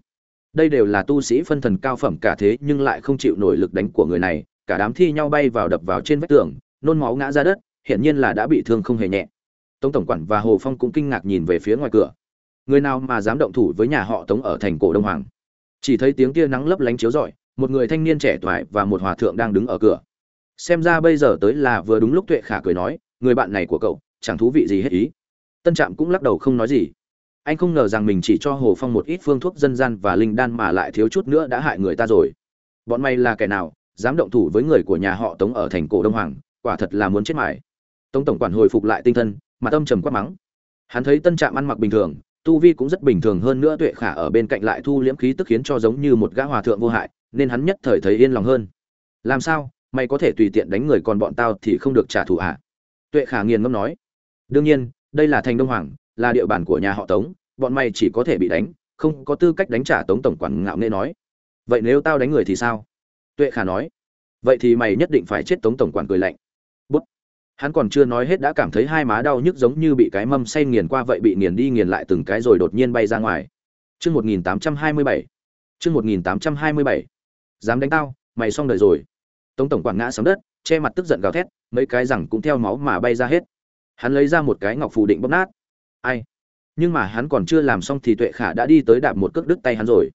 Đây đều là tu sĩ phân thần cao phẩm cả thế nhưng lại không chịu nổi lực đánh của người này, cả đám thi nhau bay vào đập vào trên vách tường, nôn máu ngã ra đất, hiển nhiên là đã bị thương không hề nhẹ tống tổng quản và hồ phong cũng kinh ngạc nhìn về phía ngoài cửa. Người nào mà dám động thủ với nhà họ tống ở thành cổ đông hoàng? Chỉ thấy tiếng tia nắng lấp lánh chiếu rọi, một người thanh niên trẻ tuổi và một hòa thượng đang đứng ở cửa. Xem ra bây giờ tới là vừa đúng lúc tuệ khả cười nói, người bạn này của cậu, chẳng thú vị gì hết ý. Tân trạm cũng lắc đầu không nói gì. Anh không ngờ rằng mình chỉ cho hồ phong một ít phương thuốc dân gian và linh đan mà lại thiếu chút nữa đã hại người ta rồi. Bọn mày là kẻ nào, dám động thủ với người của nhà họ tống ở thành cổ đông hoàng, quả thật là muốn chết mải. Tống tổng quản hồi phục lại tinh thần mà tâm trầm quát mắng. Hắn thấy tân trạm ăn mặc bình thường, tu vi cũng rất bình thường hơn nữa tuệ khả ở bên cạnh lại thu liễm khí tức khiến cho giống như một gã hòa thượng vô hại, nên hắn nhất thời thấy yên lòng hơn. Làm sao? Mày có thể tùy tiện đánh người còn bọn tao thì không được trả thù ạ tuệ khả nghiền ngâm nói. Đương nhiên, đây là thành đông hoàng, là địa bàn của nhà họ tống, bọn mày chỉ có thể bị đánh, không có tư cách đánh trả tống tổng quản ngạo nghễ nói. Vậy nếu tao đánh người thì sao? Tuệ khả nói. Vậy thì mày nhất định phải chết tống tổng quản cười lạnh hắn còn chưa nói hết đã cảm thấy hai má đau nhức giống như bị cái mâm say nghiền qua vậy bị nghiền đi nghiền lại từng cái rồi đột nhiên bay ra ngoài. Chương một nghìn tám trăm hai mươi bảy. Chương một nghìn tám trăm hai mươi bảy. Dám đánh tao, mày xong đời rồi. Tống tổng quản ngã sóng đất, che mặt tức giận gào thét, mấy cái răng cũng theo máu mà bay ra hết. Hắn lấy ra một cái ngọc phù định bóp nát. Ai? Nhưng mà hắn còn chưa làm xong thì tuệ khả đã đi tới đạp một cước đứt tay hắn rồi.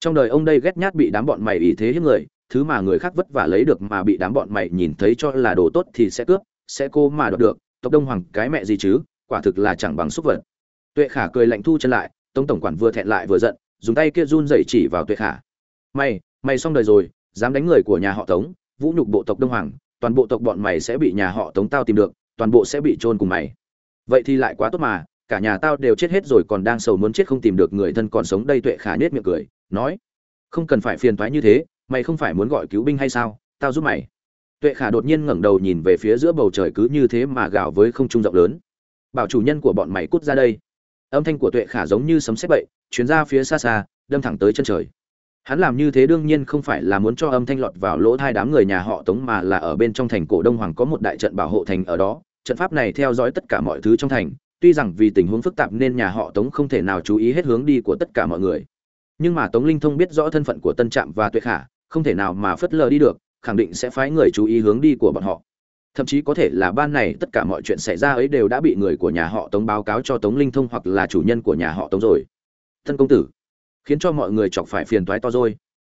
Trong đời ông đây ghét nhát bị đám bọn mày ý thế hiếp người, thứ mà người khác vất vả lấy được mà bị đám bọn mày nhìn thấy cho là đồ tốt thì sẽ cướp sẽ cô mà đoạt được, tộc đông hoàng cái mẹ gì chứ, quả thực là chẳng bằng xúc vật. Tuệ khả cười lạnh thu chân lại, tống tổng quản vừa thẹn lại vừa giận, dùng tay kia run dậy chỉ vào tuệ khả. Mày mày xong đời rồi, dám đánh người của nhà họ tống, vũ nhục bộ tộc đông hoàng, toàn bộ tộc bọn mày sẽ bị nhà họ tống tao tìm được, toàn bộ sẽ bị chôn cùng mày. Vậy thì lại quá tốt mà, cả nhà tao đều chết hết rồi còn đang sầu muốn chết không tìm được người thân còn sống đây. Tuệ khả nết miệng cười, nói, không cần phải phiền toái như thế, mày không phải muốn gọi cứu binh hay sao, tao giúp mày tuệ khả đột nhiên ngẩng đầu nhìn về phía giữa bầu trời cứ như thế mà gào với không trung rộng lớn. Bảo chủ nhân của bọn mày cút ra đây. Âm thanh của tuệ khả giống như sấm sét bậy chuyến ra phía xa xa, đâm thẳng tới chân trời. Hắn làm như thế đương nhiên không phải là muốn cho âm thanh lọt vào lỗ thai đám người nhà họ tống mà là ở bên trong thành cổ đông hoàng có một đại trận bảo hộ thành ở đó. Trận pháp này theo dõi tất cả mọi thứ trong thành, tuy rằng vì tình huống phức tạp nên nhà họ tống không thể nào chú ý hết hướng đi của tất cả mọi người. Nhưng mà tống linh thông biết rõ thân phận của tân trạm và tuệ khả, không thể nào mà phớt lờ đi được khẳng định sẽ phái người chú ý hướng đi của bọn họ. Thậm chí có thể là ban này tất cả mọi chuyện xảy ra ấy đều đã bị người của nhà họ tống báo cáo cho tống linh thông hoặc là chủ nhân của nhà họ tống rồi. Thân công tử, khiến cho mọi người chọc phải phiền toái to rồi.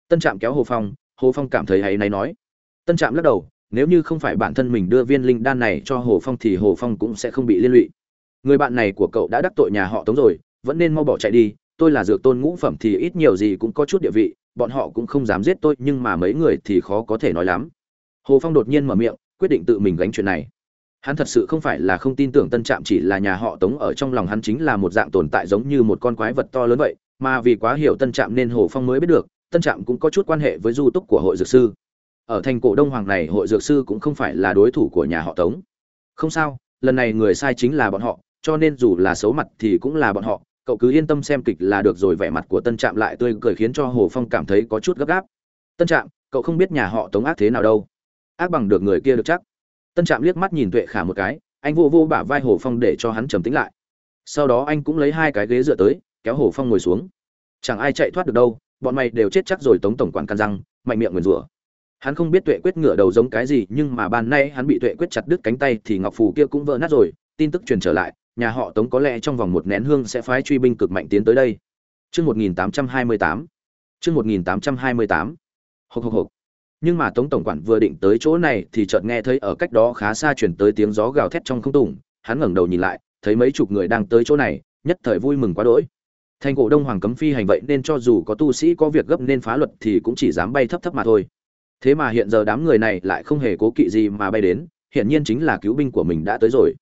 Tân trạm kéo hồ phong hồ phong cảm thấy hay náy nói. Tân trạm lắc đầu, nếu như không phải bản thân mình đưa viên linh đan này cho hồ phong thì hồ phong cũng sẽ không bị liên lụy. Người bạn này của cậu đã đắc tội nhà họ tống rồi, vẫn nên mau bỏ chạy đi, tôi là dược tôn ngũ phẩm thì ít nhiều gì cũng có chút địa vị bọn họ cũng không dám giết tôi, nhưng mà mấy người thì khó có thể nói lắm. Hồ phong đột nhiên mở miệng, quyết định tự mình gánh chuyện này. Hắn thật sự không phải là không tin tưởng tân trạm chỉ là nhà họ tống ở trong lòng hắn chính là một dạng tồn tại giống như một con quái vật to lớn vậy, mà vì quá hiểu tân trạm nên hồ phong mới biết được, tân trạm cũng có chút quan hệ với du túc của hội dược sư. Ở thành cổ đông hoàng này, hội dược sư cũng không phải là đối thủ của nhà họ tống. Không sao, lần này người sai chính là bọn họ, cho nên dù là xấu mặt thì cũng là bọn họ cậu cứ yên tâm xem kịch là được rồi, vẻ mặt của tân trạm lại tươi cười khiến cho hồ phong cảm thấy có chút gấp gáp. Tân trạm, cậu không biết nhà họ tống ác thế nào đâu. Ác bằng được người kia được chắc. Tân trạm liếc mắt nhìn tuệ khả một cái, anh vô vô bả vai hồ phong để cho hắn trầm tĩnh lại. Sau đó anh cũng lấy hai cái ghế dựa tới, kéo hồ phong ngồi xuống. Chẳng ai chạy thoát được đâu, bọn mày đều chết chắc rồi, tống tổng quản căn răng, mạnh miệng nguyền rủa. Hắn không biết tuệ quyết ngửa đầu giống cái gì, nhưng mà ban nay hắn bị tuệ quyết chặt đứt cánh tay thì ngọc phù kia cũng vỡ nát rồi, tin tức truyền trở lại nhà họ Tống có lẽ trong vòng một nén hương sẽ phái truy binh cực mạnh tiến tới đây. Chương 1828. Chương 1828. Hộc hộc hộc. Nhưng mà Tống tổng quản vừa định tới chỗ này thì chợt nghe thấy ở cách đó khá xa truyền tới tiếng gió gào thét trong không tùng, hắn ngẩng đầu nhìn lại, thấy mấy chục người đang tới chỗ này, nhất thời vui mừng quá đỗi. Thành cổ Đông Hoàng cấm phi hành vậy nên cho dù có tu sĩ có việc gấp nên phá luật thì cũng chỉ dám bay thấp thấp mà thôi. Thế mà hiện giờ đám người này lại không hề cố kỵ gì mà bay đến, hiện nhiên chính là cứu binh của mình đã tới rồi.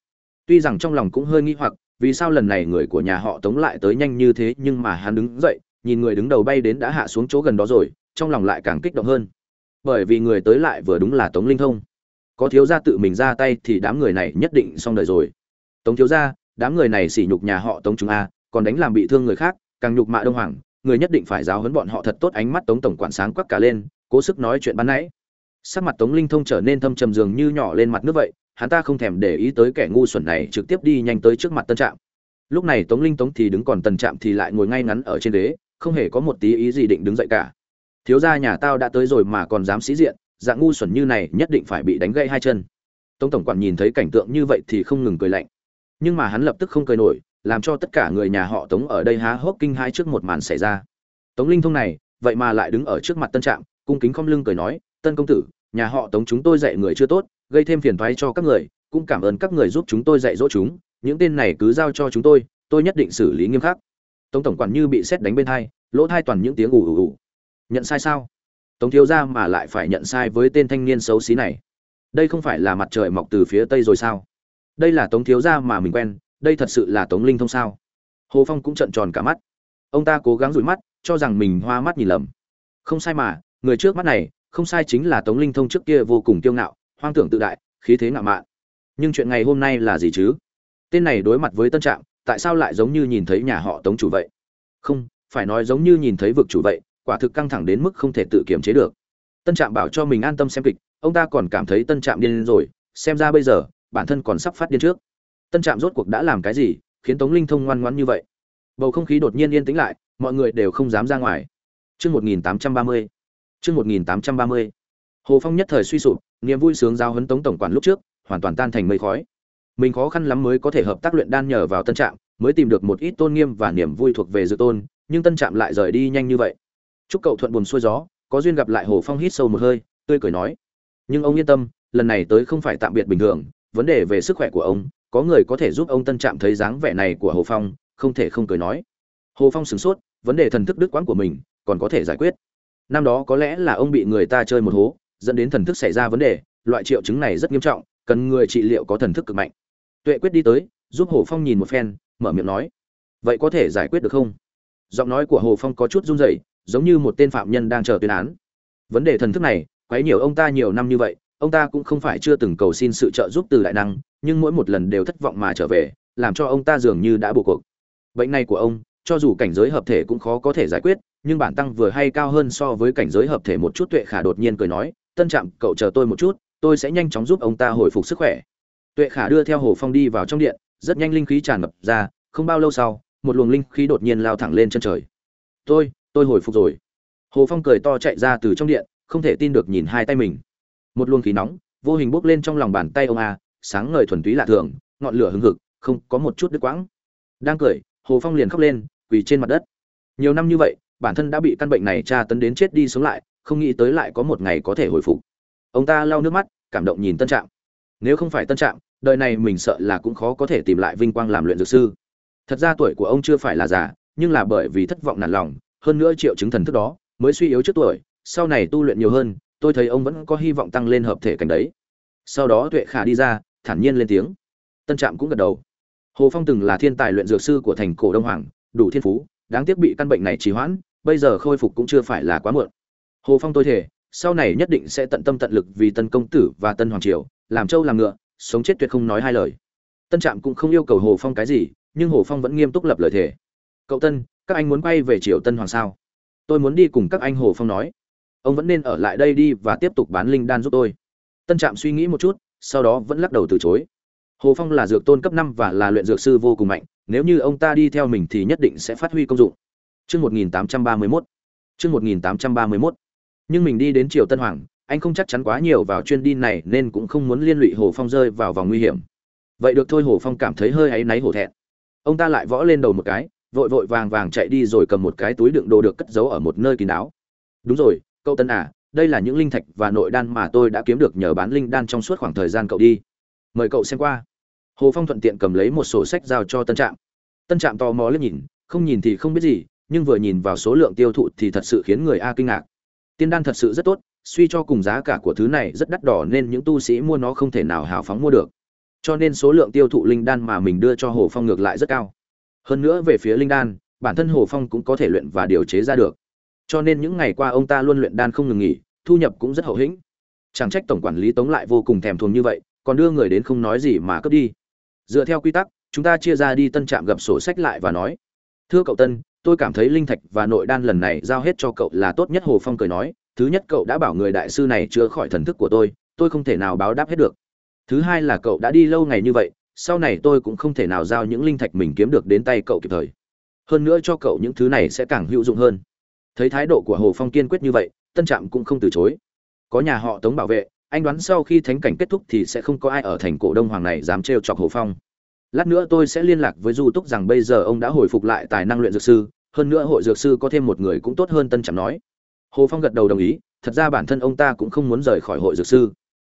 Tuy rằng trong lòng cũng hơi nghi hoặc, vì sao lần này người của nhà họ Tống lại tới nhanh như thế, nhưng mà hắn đứng dậy, nhìn người đứng đầu bay đến đã hạ xuống chỗ gần đó rồi, trong lòng lại càng kích động hơn. Bởi vì người tới lại vừa đúng là Tống Linh Thông. Có thiếu gia tự mình ra tay thì đám người này nhất định xong đời rồi. Tống thiếu gia, đám người này sỉ nhục nhà họ Tống chúng a, còn đánh làm bị thương người khác, càng nhục mạ Đông Hoàng, người nhất định phải giáo huấn bọn họ thật tốt ánh mắt Tống tổng quản sáng quắc cả lên, cố sức nói chuyện ban nãy. Sắc mặt Tống Linh Thông trở nên thâm trầm dường như nhỏ lên mặt nước vậy, hắn ta không thèm để ý tới kẻ ngu xuẩn này trực tiếp đi nhanh tới trước mặt tân trạm. Lúc này tống linh tống thì đứng còn tần trạm thì lại ngồi ngay ngắn ở trên ghế, không hề có một tí ý gì định đứng dậy cả. Thiếu gia nhà tao đã tới rồi mà còn dám sĩ diện, dạng ngu xuẩn như này nhất định phải bị đánh gãy hai chân. Tống tổng quản nhìn thấy cảnh tượng như vậy thì không ngừng cười lạnh. Nhưng mà hắn lập tức không cười nổi, làm cho tất cả người nhà họ tống ở đây há hốc kinh hai trước một màn xảy ra. Tống linh thông này, vậy mà lại đứng ở trước mặt tân trạm, cung kính khom lưng cười nói, tân công tử, nhà họ tống chúng tôi dạy người chưa tốt gây thêm phiền toái cho các người cũng cảm ơn các người giúp chúng tôi dạy dỗ chúng những tên này cứ giao cho chúng tôi tôi nhất định xử lý nghiêm khắc. Tống tổng quản như bị sét đánh bên tai, lỗ tai toàn những tiếng ù ù ù. Nhận sai sao? Tống thiếu gia mà lại phải nhận sai với tên thanh niên xấu xí này. Đây không phải là mặt trời mọc từ phía tây rồi sao? Đây là tống thiếu gia mà mình quen đây thật sự là tống linh thông sao? Hồ phong cũng trợn tròn cả mắt. Ông ta cố gắng dụi mắt cho rằng mình hoa mắt nhìn lầm. Không sai mà người trước mắt này không sai chính là tống linh thông trước kia vô cùng kiêu ngạo hoang tưởng tự đại khí thế ngạo mạn. Nhưng chuyện ngày hôm nay là gì chứ? Tên này đối mặt với tân trạm tại sao lại giống như nhìn thấy nhà họ tống chủ vậy? Không phải nói giống như nhìn thấy vực chủ vậy quả thực căng thẳng đến mức không thể tự kiềm chế được. Tân trạm bảo cho mình an tâm xem kịch ông ta còn cảm thấy tân trạm điên rồi xem ra bây giờ bản thân còn sắp phát điên trước. Tân trạm rốt cuộc đã làm cái gì khiến tống linh thông ngoan ngoãn như vậy? Bầu không khí đột nhiên yên tĩnh lại mọi người đều không dám ra ngoài. Chương 1830. Chương 1830. Hồ Phong nhất thời suy sụp, niềm vui sướng giao huấn Tống tổng quản lúc trước, hoàn toàn tan thành mây khói. Mình khó khăn lắm mới có thể hợp tác luyện đan nhờ vào tân trạm, mới tìm được một ít tôn nghiêm và niềm vui thuộc về dự tôn, nhưng tân trạm lại rời đi nhanh như vậy. Chúc cậu thuận buồn xuôi gió, có duyên gặp lại Hồ Phong hít sâu một hơi, tươi cười nói: "Nhưng ông yên tâm, lần này tới không phải tạm biệt bình thường, vấn đề về sức khỏe của ông, có người có thể giúp ông tân trạm thấy dáng vẻ này của Hồ Phong, không thể không cười nói." Hồ Phong sửng sốt, vấn đề thần thức đức quán của mình còn có thể giải quyết. Năm đó có lẽ là ông bị người ta chơi một hố, dẫn đến thần thức xảy ra vấn đề, loại triệu chứng này rất nghiêm trọng, cần người trị liệu có thần thức cực mạnh. Tuệ quyết đi tới, giúp hồ phong nhìn một phen, mở miệng nói, vậy có thể giải quyết được không? Giọng nói của hồ phong có chút run rẩy, giống như một tên phạm nhân đang chờ tuyên án. Vấn đề thần thức này, quấy nhiều ông ta nhiều năm như vậy, ông ta cũng không phải chưa từng cầu xin sự trợ giúp từ đại năng, nhưng mỗi một lần đều thất vọng mà trở về, làm cho ông ta dường như đã bù cuộc. Bệnh này của ông, cho dù cảnh giới hợp thể cũng khó có thể giải quyết, nhưng bản tăng vừa hay cao hơn so với cảnh giới hợp thể một chút, tuệ khả đột nhiên cười nói tân trạm, cậu chờ tôi một chút, tôi sẽ nhanh chóng giúp ông ta hồi phục sức khỏe. Tuệ khả đưa theo hồ phong đi vào trong điện, rất nhanh linh khí tràn ngập ra, không bao lâu sau, một luồng linh khí đột nhiên lao thẳng lên chân trời. Tôi tôi hồi phục rồi. Hồ phong cười to chạy ra từ trong điện, không thể tin được nhìn hai tay mình. Một luồng khí nóng, vô hình bốc lên trong lòng bàn tay ông a, sáng ngời thuần túy lạ thường, ngọn lửa hừng hực, không có một chút đứt quãng. Đang cười, hồ phong liền khóc lên, quỳ trên mặt đất. Nhiều năm như vậy, bản thân đã bị căn bệnh này tra tấn đến chết đi sống lại không nghĩ tới lại có một ngày có thể hồi phục. Ông ta lau nước mắt, cảm động nhìn tân trạm. Nếu không phải tân trạm, đời này mình sợ là cũng khó có thể tìm lại vinh quang làm luyện dược sư. Thật ra tuổi của ông chưa phải là già, nhưng là bởi vì thất vọng nản lòng, hơn nữa triệu chứng thần thức đó mới suy yếu trước tuổi, sau này tu luyện nhiều hơn, tôi thấy ông vẫn có hy vọng tăng lên hợp thể cảnh đấy. Sau đó tuệ khả đi ra, thản nhiên lên tiếng. Tân trạm cũng gật đầu. Hồ phong từng là thiên tài luyện dược sư của thành cổ đông hoàng, đủ thiên phú, đáng tiếc bị căn bệnh này trì hoãn, bây giờ khôi phục cũng chưa phải là quá muộn hồ phong tôi thể sau này nhất định sẽ tận tâm tận lực vì tân công tử và tân hoàng triều, làm trâu làm ngựa, sống chết tuyệt không nói hai lời. Tân trạm cũng không yêu cầu hồ phong cái gì, nhưng hồ phong vẫn nghiêm túc lập lời thề. Cậu tân, các anh muốn quay về triều tân hoàng sao? Tôi muốn đi cùng các anh, hồ phong nói. Ông vẫn nên ở lại đây đi và tiếp tục bán linh đan giúp tôi. Tân trạm suy nghĩ một chút, sau đó vẫn lắc đầu từ chối. Hồ phong là dược tôn cấp năm và là luyện dược sư vô cùng mạnh, nếu như ông ta đi theo mình thì nhất định sẽ phát huy công dụng. Trước 1831. Trước 1831 nhưng mình đi đến triều tân hoàng, anh không chắc chắn quá nhiều vào chuyên đi này nên cũng không muốn liên lụy hồ phong rơi vào vòng nguy hiểm. Vậy được thôi hồ phong cảm thấy hơi áy náy hổ thẹn. Ông ta lại võ lên đầu một cái, vội vội vàng vàng chạy đi rồi cầm một cái túi đựng đồ được cất giấu ở một nơi kín đáo. Đúng rồi, cậu tân à đây là những linh thạch và nội đan mà tôi đã kiếm được nhờ bán linh đan trong suốt khoảng thời gian cậu đi. Mời cậu xem qua. Hồ phong thuận tiện cầm lấy một sổ sách giao cho tân trạm. Tân trạm tò mò liếc nhìn, không nhìn thì không biết gì, nhưng vừa nhìn vào số lượng tiêu thụ thì thật sự khiến người a kinh ngạc tiên đan thật sự rất tốt, suy cho cùng giá cả của thứ này rất đắt đỏ nên những tu sĩ mua nó không thể nào hào phóng mua được. Cho nên số lượng tiêu thụ linh đan mà mình đưa cho hồ phong ngược lại rất cao. Hơn nữa về phía linh đan, bản thân hồ phong cũng có thể luyện và điều chế ra được. Cho nên những ngày qua ông ta luôn luyện đan không ngừng nghỉ, thu nhập cũng rất hậu hĩnh. Chẳng trách tổng quản lý tống lại vô cùng thèm thuồng như vậy, còn đưa người đến không nói gì mà cướp đi. Dựa theo quy tắc, chúng ta chia ra đi tân trạm gặp sổ sách lại và nói, thưa cậu tân tôi cảm thấy linh thạch và nội đan lần này giao hết cho cậu là tốt nhất, hồ phong cười nói. Thứ nhất, cậu đã bảo người đại sư này chữa khỏi thần thức của tôi. Tôi không thể nào báo đáp hết được. Thứ hai là cậu đã đi lâu ngày như vậy. Sau này tôi cũng không thể nào giao những linh thạch mình kiếm được đến tay cậu kịp thời. Hơn nữa cho cậu những thứ này sẽ càng hữu dụng hơn. Thấy thái độ của hồ phong kiên quyết như vậy, tân trạm cũng không từ chối. Có nhà họ tống bảo vệ, anh đoán sau khi thánh cảnh kết thúc thì sẽ không có ai ở thành cổ đông hoàng này dám trêu chọc hồ phong. Lát nữa tôi sẽ liên lạc với du túc rằng bây giờ ông đã hồi phục lại tài năng luyện dược sư hơn nữa hội dược sư có thêm một người cũng tốt hơn tân trạm nói. Hồ phong gật đầu đồng ý, thật ra bản thân ông ta cũng không muốn rời khỏi hội dược sư.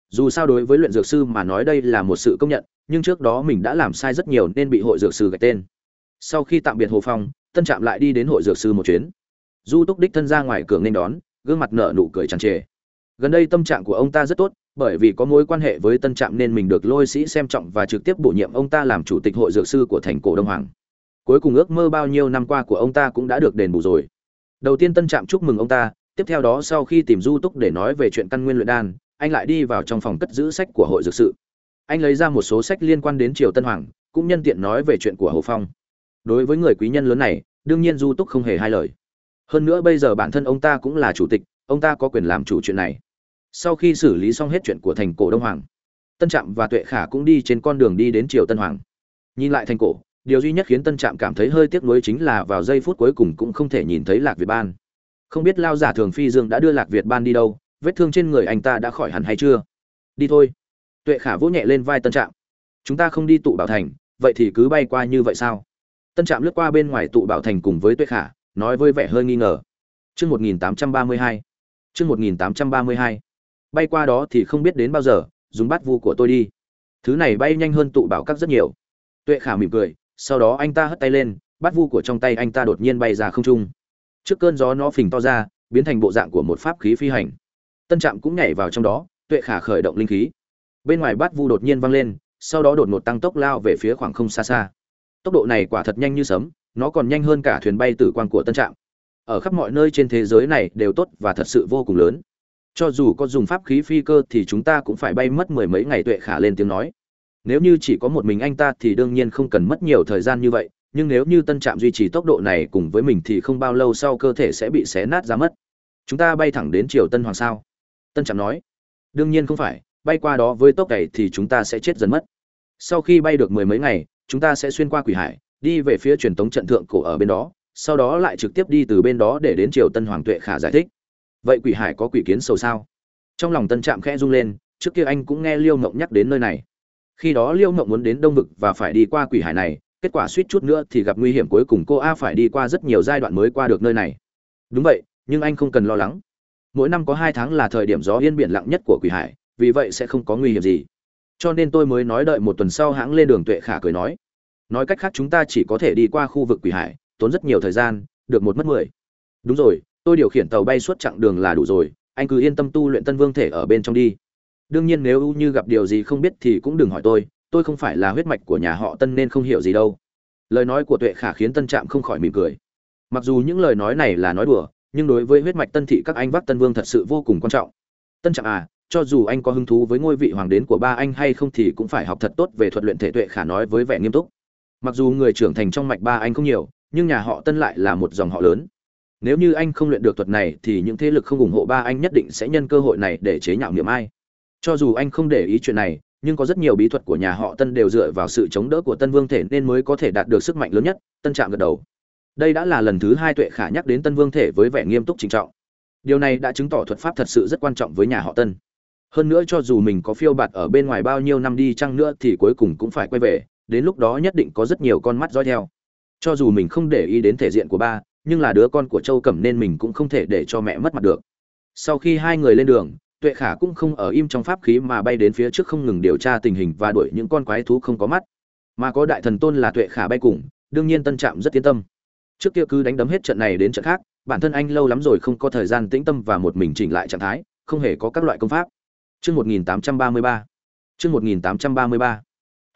Dù sao đối với luyện dược sư mà nói đây là một sự công nhận, nhưng trước đó mình đã làm sai rất nhiều nên bị hội dược sư gạch tên. Sau khi tạm biệt hồ phong, tân trạm lại đi đến hội dược sư một chuyến. Du túc đích thân ra ngoài cửa nên đón, gương mặt nở nụ cười tràn trề. Gần đây tâm trạng của ông ta rất tốt, bởi vì có mối quan hệ với tân trạm nên mình được lôi sĩ xem trọng và trực tiếp bổ nhiệm ông ta làm chủ tịch hội dược sư của thành cổ đông hoàng cuối cùng ước mơ bao nhiêu năm qua của ông ta cũng đã được đền bù rồi. Đầu tiên tân trạm chúc mừng ông ta, tiếp theo đó sau khi tìm du túc để nói về chuyện căn nguyên luyện đan, anh lại đi vào trong phòng cất giữ sách của hội dược sự. Anh lấy ra một số sách liên quan đến triều tân hoàng, cũng nhân tiện nói về chuyện của hồ phong. Đối với người quý nhân lớn này, đương nhiên du túc không hề hai lời. Hơn nữa bây giờ bản thân ông ta cũng là chủ tịch, ông ta có quyền làm chủ chuyện này. Sau khi xử lý xong hết chuyện của thành cổ đông hoàng, tân trạm và tuệ khả cũng đi trên con đường đi đến triều tân hoàng. Nhìn lại thành cổ điều duy nhất khiến tân trạm cảm thấy hơi tiếc nuối chính là vào giây phút cuối cùng cũng không thể nhìn thấy lạc việt ban. Không biết lao giả thường phi dương đã đưa lạc việt ban đi đâu, vết thương trên người anh ta đã khỏi hẳn hay chưa? Đi thôi. Tuệ khả vỗ nhẹ lên vai tân trạm. Chúng ta không đi tụ bảo thành, vậy thì cứ bay qua như vậy sao? Tân trạm lướt qua bên ngoài tụ bảo thành cùng với tuệ khả, nói với vẻ hơi nghi ngờ. Chương một nghìn tám trăm ba mươi hai. Chương một nghìn tám trăm ba mươi hai. Bay qua đó thì không biết đến bao giờ, dùng bát vu của tôi đi. Thứ này bay nhanh hơn tụ bảo các rất nhiều. Tuệ khả mỉm cười sau đó anh ta hất tay lên, bát vu của trong tay anh ta đột nhiên bay ra không trung. Trước cơn gió nó phình to ra, biến thành bộ dạng của một pháp khí phi hành. Tân trạm cũng nhảy vào trong đó, tuệ khả khởi động linh khí. Bên ngoài bát vu đột nhiên văng lên, sau đó đột ngột tăng tốc lao về phía khoảng không xa xa. Tốc độ này quả thật nhanh như sấm, nó còn nhanh hơn cả thuyền bay tử quan của tân trạm. Ở khắp mọi nơi trên thế giới này đều tốt và thật sự vô cùng lớn. Cho dù có dùng pháp khí phi cơ thì chúng ta cũng phải bay mất mười mấy ngày tuệ khả lên tiếng nói nếu như chỉ có một mình anh ta thì đương nhiên không cần mất nhiều thời gian như vậy, nhưng nếu như tân trạm duy trì tốc độ này cùng với mình thì không bao lâu sau cơ thể sẽ bị xé nát ra mất. Chúng ta bay thẳng đến triều tân hoàng sao? Tân trạm nói. Đương nhiên không phải, bay qua đó với tốc này thì chúng ta sẽ chết dần mất. Sau khi bay được mười mấy ngày, chúng ta sẽ xuyên qua quỷ hải, đi về phía truyền thống trận thượng cổ ở bên đó, sau đó lại trực tiếp đi từ bên đó để đến triều tân hoàng tuệ khả giải thích. Vậy quỷ hải có quỷ kiến sầu sao? Trong lòng tân trạm khẽ rung lên, trước kia anh cũng nghe liêu mộng nhắc đến nơi này khi đó liêu mộng muốn đến đông vực và phải đi qua quỷ hải này, kết quả suýt chút nữa thì gặp nguy hiểm cuối cùng cô a phải đi qua rất nhiều giai đoạn mới qua được nơi này. Đúng vậy, nhưng anh không cần lo lắng. Mỗi năm có hai tháng là thời điểm gió yên biển lặng nhất của quỷ hải, vì vậy sẽ không có nguy hiểm gì. Cho nên tôi mới nói đợi một tuần sau hãng lên đường tuệ khả cười nói nói cách khác chúng ta chỉ có thể đi qua khu vực quỷ hải, tốn rất nhiều thời gian, được một mất mười. Đúng rồi, tôi điều khiển tàu bay suốt chặng đường là đủ rồi, anh cứ yên tâm tu luyện tân vương thể ở bên trong đi đương nhiên nếu như gặp điều gì không biết thì cũng đừng hỏi tôi tôi không phải là huyết mạch của nhà họ tân nên không hiểu gì đâu. Lời nói của tuệ khả khiến tân trạm không khỏi mỉm cười. Mặc dù những lời nói này là nói đùa, nhưng đối với huyết mạch tân thị các anh vác tân vương thật sự vô cùng quan trọng. Tân trạm à cho dù anh có hứng thú với ngôi vị hoàng đế của ba anh hay không thì cũng phải học thật tốt về thuật luyện thể tuệ khả nói với vẻ nghiêm túc. Mặc dù người trưởng thành trong mạch ba anh không nhiều, nhưng nhà họ tân lại là một dòng họ lớn. Nếu như anh không luyện được thuật này thì những thế lực không ủng hộ ba anh nhất định sẽ nhân cơ hội này để chế nhạo niệm ai cho dù anh không để ý chuyện này, nhưng có rất nhiều bí thuật của nhà họ tân đều dựa vào sự chống đỡ của tân vương thể nên mới có thể đạt được sức mạnh lớn nhất, tân trạm gật đầu. Đây đã là lần thứ hai tuệ khả nhắc đến tân vương thể với vẻ nghiêm túc trinh trọng. Điều này đã chứng tỏ thuật pháp thật sự rất quan trọng với nhà họ tân. Hơn nữa cho dù mình có phiêu bạt ở bên ngoài bao nhiêu năm đi chăng nữa thì cuối cùng cũng phải quay về, đến lúc đó nhất định có rất nhiều con mắt dõi theo. Cho dù mình không để ý đến thể diện của ba, nhưng là đứa con của châu cẩm nên mình cũng không thể để cho mẹ mất mặt được. Sau khi hai người lên đường tuệ khả cũng không ở im trong pháp khí mà bay đến phía trước không ngừng điều tra tình hình và đuổi những con quái thú không có mắt mà có đại thần tôn là tuệ khả bay cùng đương nhiên tân trạm rất yên tâm trước kia cứ đánh đấm hết trận này đến trận khác bản thân anh lâu lắm rồi không có thời gian tĩnh tâm và một mình chỉnh lại trạng thái không hề có các loại công pháp Chương 1833. Chương 1833.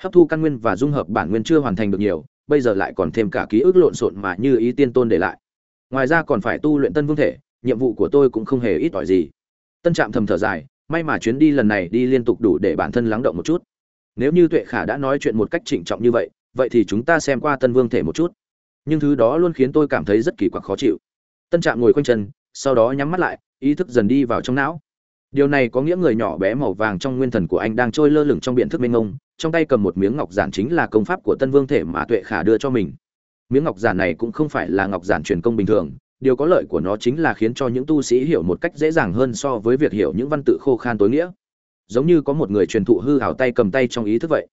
Hấp thu căn nguyên và dung hợp bản nguyên chưa hoàn thành được nhiều, bây giờ lại còn thêm cả ký ức lộn xộn mà như ý tiên tôn để lại. Ngoài ra còn phải tu luyện tân vương thể, nhiệm vụ của tôi cũng không hề ít ỏi gì. Tân Trạm thầm thở dài, may mà chuyến đi lần này đi liên tục đủ để bản thân lắng động một chút. Nếu như Tuệ Khả đã nói chuyện một cách trịnh trọng như vậy, vậy thì chúng ta xem qua Tân Vương thể một chút. Nhưng thứ đó luôn khiến tôi cảm thấy rất kỳ quặc khó chịu. Tân Trạm ngồi quanh chân, sau đó nhắm mắt lại, ý thức dần đi vào trong não điều này có nghĩa người nhỏ bé màu vàng trong nguyên thần của anh đang trôi lơ lửng trong biện thức mênh mông trong tay cầm một miếng ngọc giản chính là công pháp của tân vương thể mà tuệ khả đưa cho mình miếng ngọc giản này cũng không phải là ngọc giản truyền công bình thường điều có lợi của nó chính là khiến cho những tu sĩ hiểu một cách dễ dàng hơn so với việc hiểu những văn tự khô khan tối nghĩa. Giống như có một người truyền thụ hư hảo tay cầm tay trong ý thức vậy.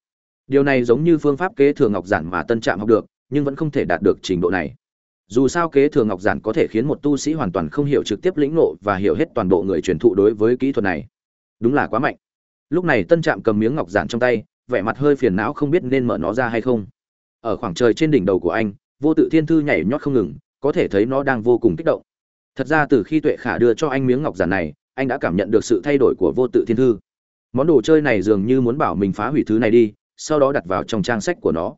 Điều này giống như phương pháp kế thừa ngọc giản mà tân trạm học được, nhưng vẫn không thể đạt được trình độ này. Dù sao kế thừa ngọc giản có thể khiến một tu sĩ hoàn toàn không hiểu trực tiếp lĩnh ngộ và hiểu hết toàn bộ người truyền thụ đối với kỹ thuật này. Đúng là quá mạnh. Lúc này tân trạm cầm miếng ngọc giản trong tay, vẻ mặt hơi phiền não không biết nên mở nó ra hay không. Ở khoảng trời trên đỉnh đầu của anh, vô tự thiên thư nhảy nhót không ngừng có thể thấy nó đang vô cùng kích động. Thật ra từ khi tuệ khả đưa cho anh miếng ngọc giản này, anh đã cảm nhận được sự thay đổi của vô tự thiên thư. Món đồ chơi này dường như muốn bảo mình phá hủy thứ này đi, sau đó đặt vào trong trang sách của nó.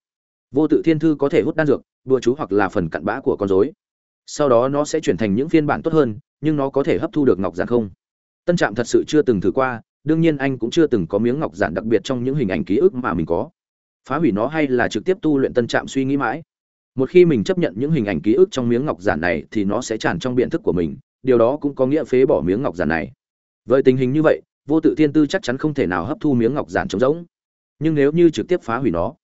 Vô tự thiên thư có thể hút đan dược đùa chú hoặc là phần cặn bã của con rối. Sau đó nó sẽ chuyển thành những phiên bản tốt hơn, nhưng nó có thể hấp thu được ngọc giản không? Tân trạm thật sự chưa từng thử qua, đương nhiên anh cũng chưa từng có miếng ngọc giản đặc biệt trong những hình ảnh ký ức mà mình có. Phá hủy nó hay là trực tiếp tu luyện tân trạm suy nghĩ mãi? Một khi mình chấp nhận những hình ảnh ký ức trong miếng ngọc giản này thì nó sẽ tràn trong biện thức của mình, điều đó cũng có nghĩa phế bỏ miếng ngọc giản này. Với tình hình như vậy, vô tự thiên tư chắc chắn không thể nào hấp thu miếng ngọc giản trống rỗng. Nhưng nếu như trực tiếp phá hủy nó,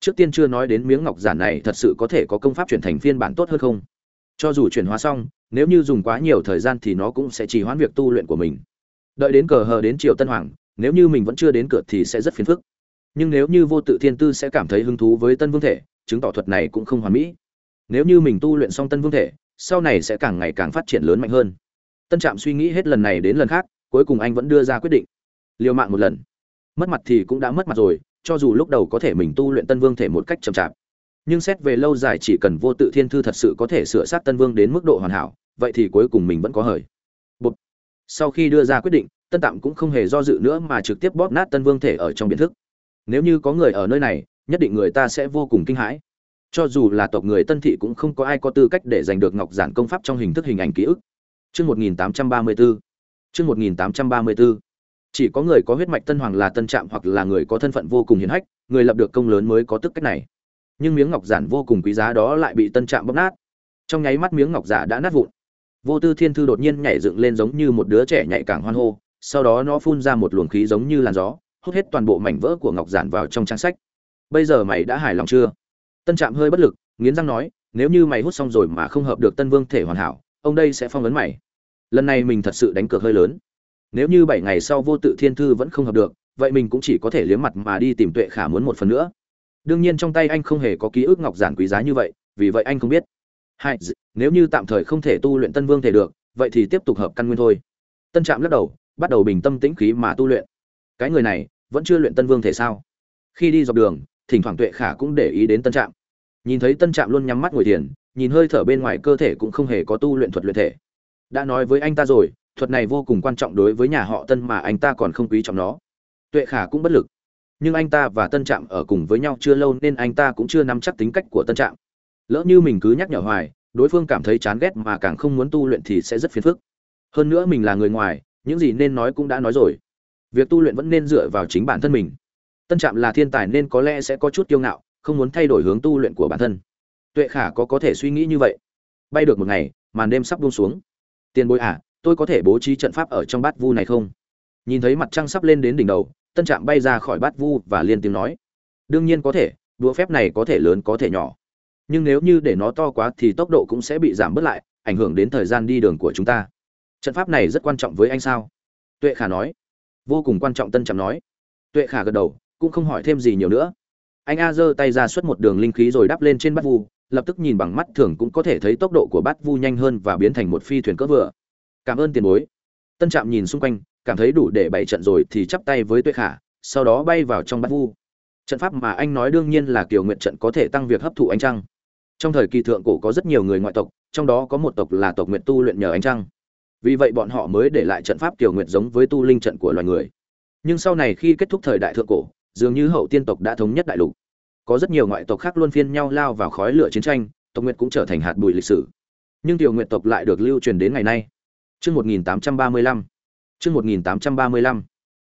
trước tiên chưa nói đến miếng ngọc giản này thật sự có thể có công pháp chuyển thành phiên bản tốt hơn không? Cho dù chuyển hóa xong, nếu như dùng quá nhiều thời gian thì nó cũng sẽ trì hoãn việc tu luyện của mình. Đợi đến cờ hờ đến triều tân hoàng, nếu như mình vẫn chưa đến cửa thì sẽ rất phiền phức. Nhưng nếu như vô tự thiên tư sẽ cảm thấy hứng thú với tân vương thể chứng tỏ thuật này cũng không hoàn mỹ. Nếu như mình tu luyện xong tân vương thể, sau này sẽ càng ngày càng phát triển lớn mạnh hơn. Tân trạm suy nghĩ hết lần này đến lần khác, cuối cùng anh vẫn đưa ra quyết định. Liều mạng một lần. Mất mặt thì cũng đã mất mặt rồi, cho dù lúc đầu có thể mình tu luyện tân vương thể một cách chậm chạp. Nhưng xét về lâu dài chỉ cần vô tự thiên thư thật sự có thể sửa sát tân vương đến mức độ hoàn hảo, vậy thì cuối cùng mình vẫn có hời. Bụt. sau khi đưa ra quyết định, tân tạm cũng không hề do dự nữa mà trực tiếp bóp nát tân vương thể ở trong biện thức nếu như có người ở nơi này nhất định người ta sẽ vô cùng kinh hãi. Cho dù là tộc người tân thị cũng không có ai có tư cách để giành được ngọc giản công pháp trong hình thức hình ảnh ký ức. Chương 1834. Chương 1834 chỉ có người có huyết mạch tân hoàng là tân trạm hoặc là người có thân phận vô cùng hiền hách, người lập được công lớn mới có tức cách này. Nhưng miếng ngọc giản vô cùng quý giá đó lại bị tân trạm bóp nát. Trong nháy mắt miếng ngọc giả đã nát vụn. Vô tư thiên thư đột nhiên nhảy dựng lên giống như một đứa trẻ nhạy cảng hoan hô, sau đó nó phun ra một luồng khí giống như làn gió, hút hết toàn bộ mảnh vỡ của ngọc giản vào trong trang sách bây giờ mày đã hài lòng chưa? Tân trạm hơi bất lực, nghiến răng nói, nếu như mày hút xong rồi mà không hợp được tân vương thể hoàn hảo, ông đây sẽ phong vấn mày. Lần này mình thật sự đánh cược hơi lớn. Nếu như bảy ngày sau vô tự thiên thư vẫn không hợp được, vậy mình cũng chỉ có thể liếm mặt mà đi tìm tuệ khả muốn một phần nữa. Đương nhiên trong tay anh không hề có ký ức ngọc giản quý giá như vậy, vì vậy anh không biết. Hai nếu như tạm thời không thể tu luyện tân vương thể được, vậy thì tiếp tục hợp căn nguyên thôi. Tân trạm lắc đầu, bắt đầu bình tâm tĩnh khí mà tu luyện. Cái người này, vẫn chưa luyện tân vương thể sao? Khi đi dọc đường thỉnh thoảng tuệ khả cũng để ý đến tân trạm. Nhìn thấy tân trạm luôn nhắm mắt ngồi thiền, nhìn hơi thở bên ngoài cơ thể cũng không hề có tu luyện thuật luyện thể. Đã nói với anh ta rồi, thuật này vô cùng quan trọng đối với nhà họ tân mà anh ta còn không quý trọng nó. Tuệ khả cũng bất lực. Nhưng anh ta và tân trạm ở cùng với nhau chưa lâu nên anh ta cũng chưa nắm chắc tính cách của tân trạm. Lỡ như mình cứ nhắc nhở hoài, đối phương cảm thấy chán ghét mà càng không muốn tu luyện thì sẽ rất phiền phức. Hơn nữa mình là người ngoài, những gì nên nói cũng đã nói rồi. Việc tu luyện vẫn nên dựa vào chính bản thân mình tân trạm là thiên tài nên có lẽ sẽ có chút kiêu ngạo, không muốn thay đổi hướng tu luyện của bản thân. Tuệ khả có có thể suy nghĩ như vậy? Bay được một ngày, màn đêm sắp buông xuống. Tiền bối à tôi có thể bố trí trận pháp ở trong bát vu này không? Nhìn thấy mặt trăng sắp lên đến đỉnh đầu, tân trạm bay ra khỏi bát vu và liên tiếng nói. Đương nhiên có thể, đũa phép này có thể lớn có thể nhỏ. Nhưng nếu như để nó to quá thì tốc độ cũng sẽ bị giảm bớt lại, ảnh hưởng đến thời gian đi đường của chúng ta. Trận pháp này rất quan trọng với anh sao? Tuệ khả nói. Vô cùng quan trọng, tân trạm nói. Tuệ khả gật đầu cũng không hỏi thêm gì nhiều nữa. Anh a giơ tay ra xuất một đường linh khí rồi đắp lên trên bát vu, lập tức nhìn bằng mắt thường cũng có thể thấy tốc độ của bát vu nhanh hơn và biến thành một phi thuyền cỡ vừa. Cảm ơn tiền bối. Tân trạm nhìn xung quanh, cảm thấy đủ để bảy trận rồi thì chắp tay với tuệ khả, sau đó bay vào trong bát vu. Trận pháp mà anh nói đương nhiên là kiều nguyện trận có thể tăng việc hấp thụ ánh trăng. Trong thời kỳ thượng cổ có rất nhiều người ngoại tộc, trong đó có một tộc là tộc nguyện tu luyện nhờ ánh trăng. Vì vậy bọn họ mới để lại trận pháp kiều nguyện giống với tu linh trận của loài người. Nhưng sau này khi kết thúc thời đại thượng cổ dường như hậu tiên tộc đã thống nhất đại lục có rất nhiều ngoại tộc khác luôn phiên nhau lao vào khói lửa chiến tranh tộc nguyệt cũng trở thành hạt bụi lịch sử nhưng tiểu nguyệt tộc lại được lưu truyền đến ngày nay Chương 1835. Chương 1835.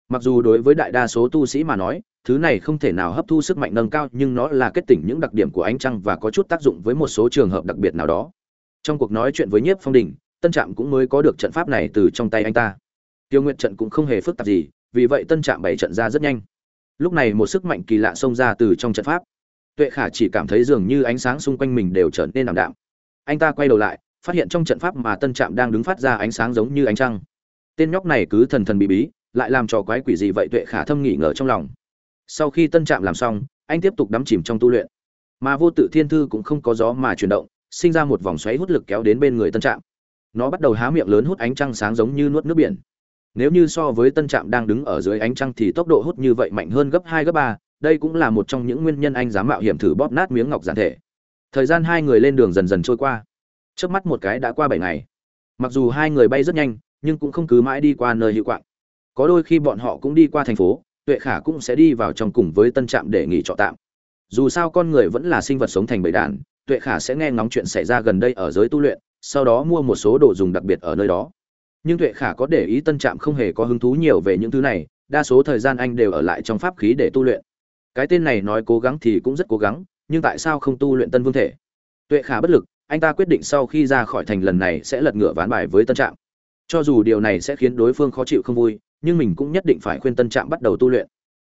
Mặc dù đối với đại đa số tu sĩ mà nói, thứ này không thể nào hấp thu sức mạnh nâng cao, nhưng nó là kết tỉnh những đặc điểm của ánh trăng và có chút tác dụng với một số trường hợp đặc biệt nào đó. Trong cuộc nói chuyện với Nhiếp Phong Đình, Tân Trạm cũng mới có được trận pháp này từ trong tay anh ta. Tiêu Nguyệt trận cũng không hề phức tạp gì, vì vậy Tân Trạm bày trận ra rất nhanh. Lúc này một sức mạnh kỳ lạ xông ra từ trong trận pháp. Tuệ Khả chỉ cảm thấy dường như ánh sáng xung quanh mình đều trở nên ảm đạm. Anh ta quay đầu lại, phát hiện trong trận pháp mà tân trạm đang đứng phát ra ánh sáng giống như ánh trăng. Tên nhóc này cứ thần thần bí bí lại làm trò quái quỷ gì vậy? Tuệ khả thâm nghỉ ngờ trong lòng. Sau khi tân trạm làm xong anh tiếp tục đắm chìm trong tu luyện. Mà vô tự thiên thư cũng không có gió mà chuyển động sinh ra một vòng xoáy hút lực kéo đến bên người tân trạm. Nó bắt đầu há miệng lớn hút ánh trăng sáng giống như nuốt nước biển nếu như so với tân trạm đang đứng ở dưới ánh trăng thì tốc độ hút như vậy mạnh hơn gấp hai, gấp ba, đây cũng là một trong những nguyên nhân anh dám mạo hiểm thử bóp nát miếng ngọc giản thể. Thời gian hai người lên đường dần dần trôi qua. Trước mắt một cái đã qua bảy ngày. Mặc dù hai người bay rất nhanh, nhưng cũng không cứ mãi đi qua nơi hữu quạng. Có đôi khi bọn họ cũng đi qua thành phố, tuệ khả cũng sẽ đi vào trong cùng với tân trạm để nghỉ trọ tạm. Dù sao con người vẫn là sinh vật sống thành bầy đàn, tuệ khả sẽ nghe ngóng chuyện xảy ra gần đây ở giới tu luyện, sau đó mua một số đồ dùng đặc biệt ở nơi đó nhưng tuệ khả có để ý tân trạm không hề có hứng thú nhiều về những thứ này, đa số thời gian anh đều ở lại trong pháp khí để tu luyện. Cái tên này nói cố gắng thì cũng rất cố gắng, nhưng tại sao không tu luyện tân vương thể? Tuệ khả bất lực, anh ta quyết định sau khi ra khỏi thành lần này sẽ lật ngựa ván bài với tân trạm. Cho dù điều này sẽ khiến đối phương khó chịu không vui, nhưng mình cũng nhất định phải khuyên tân trạm bắt đầu tu luyện.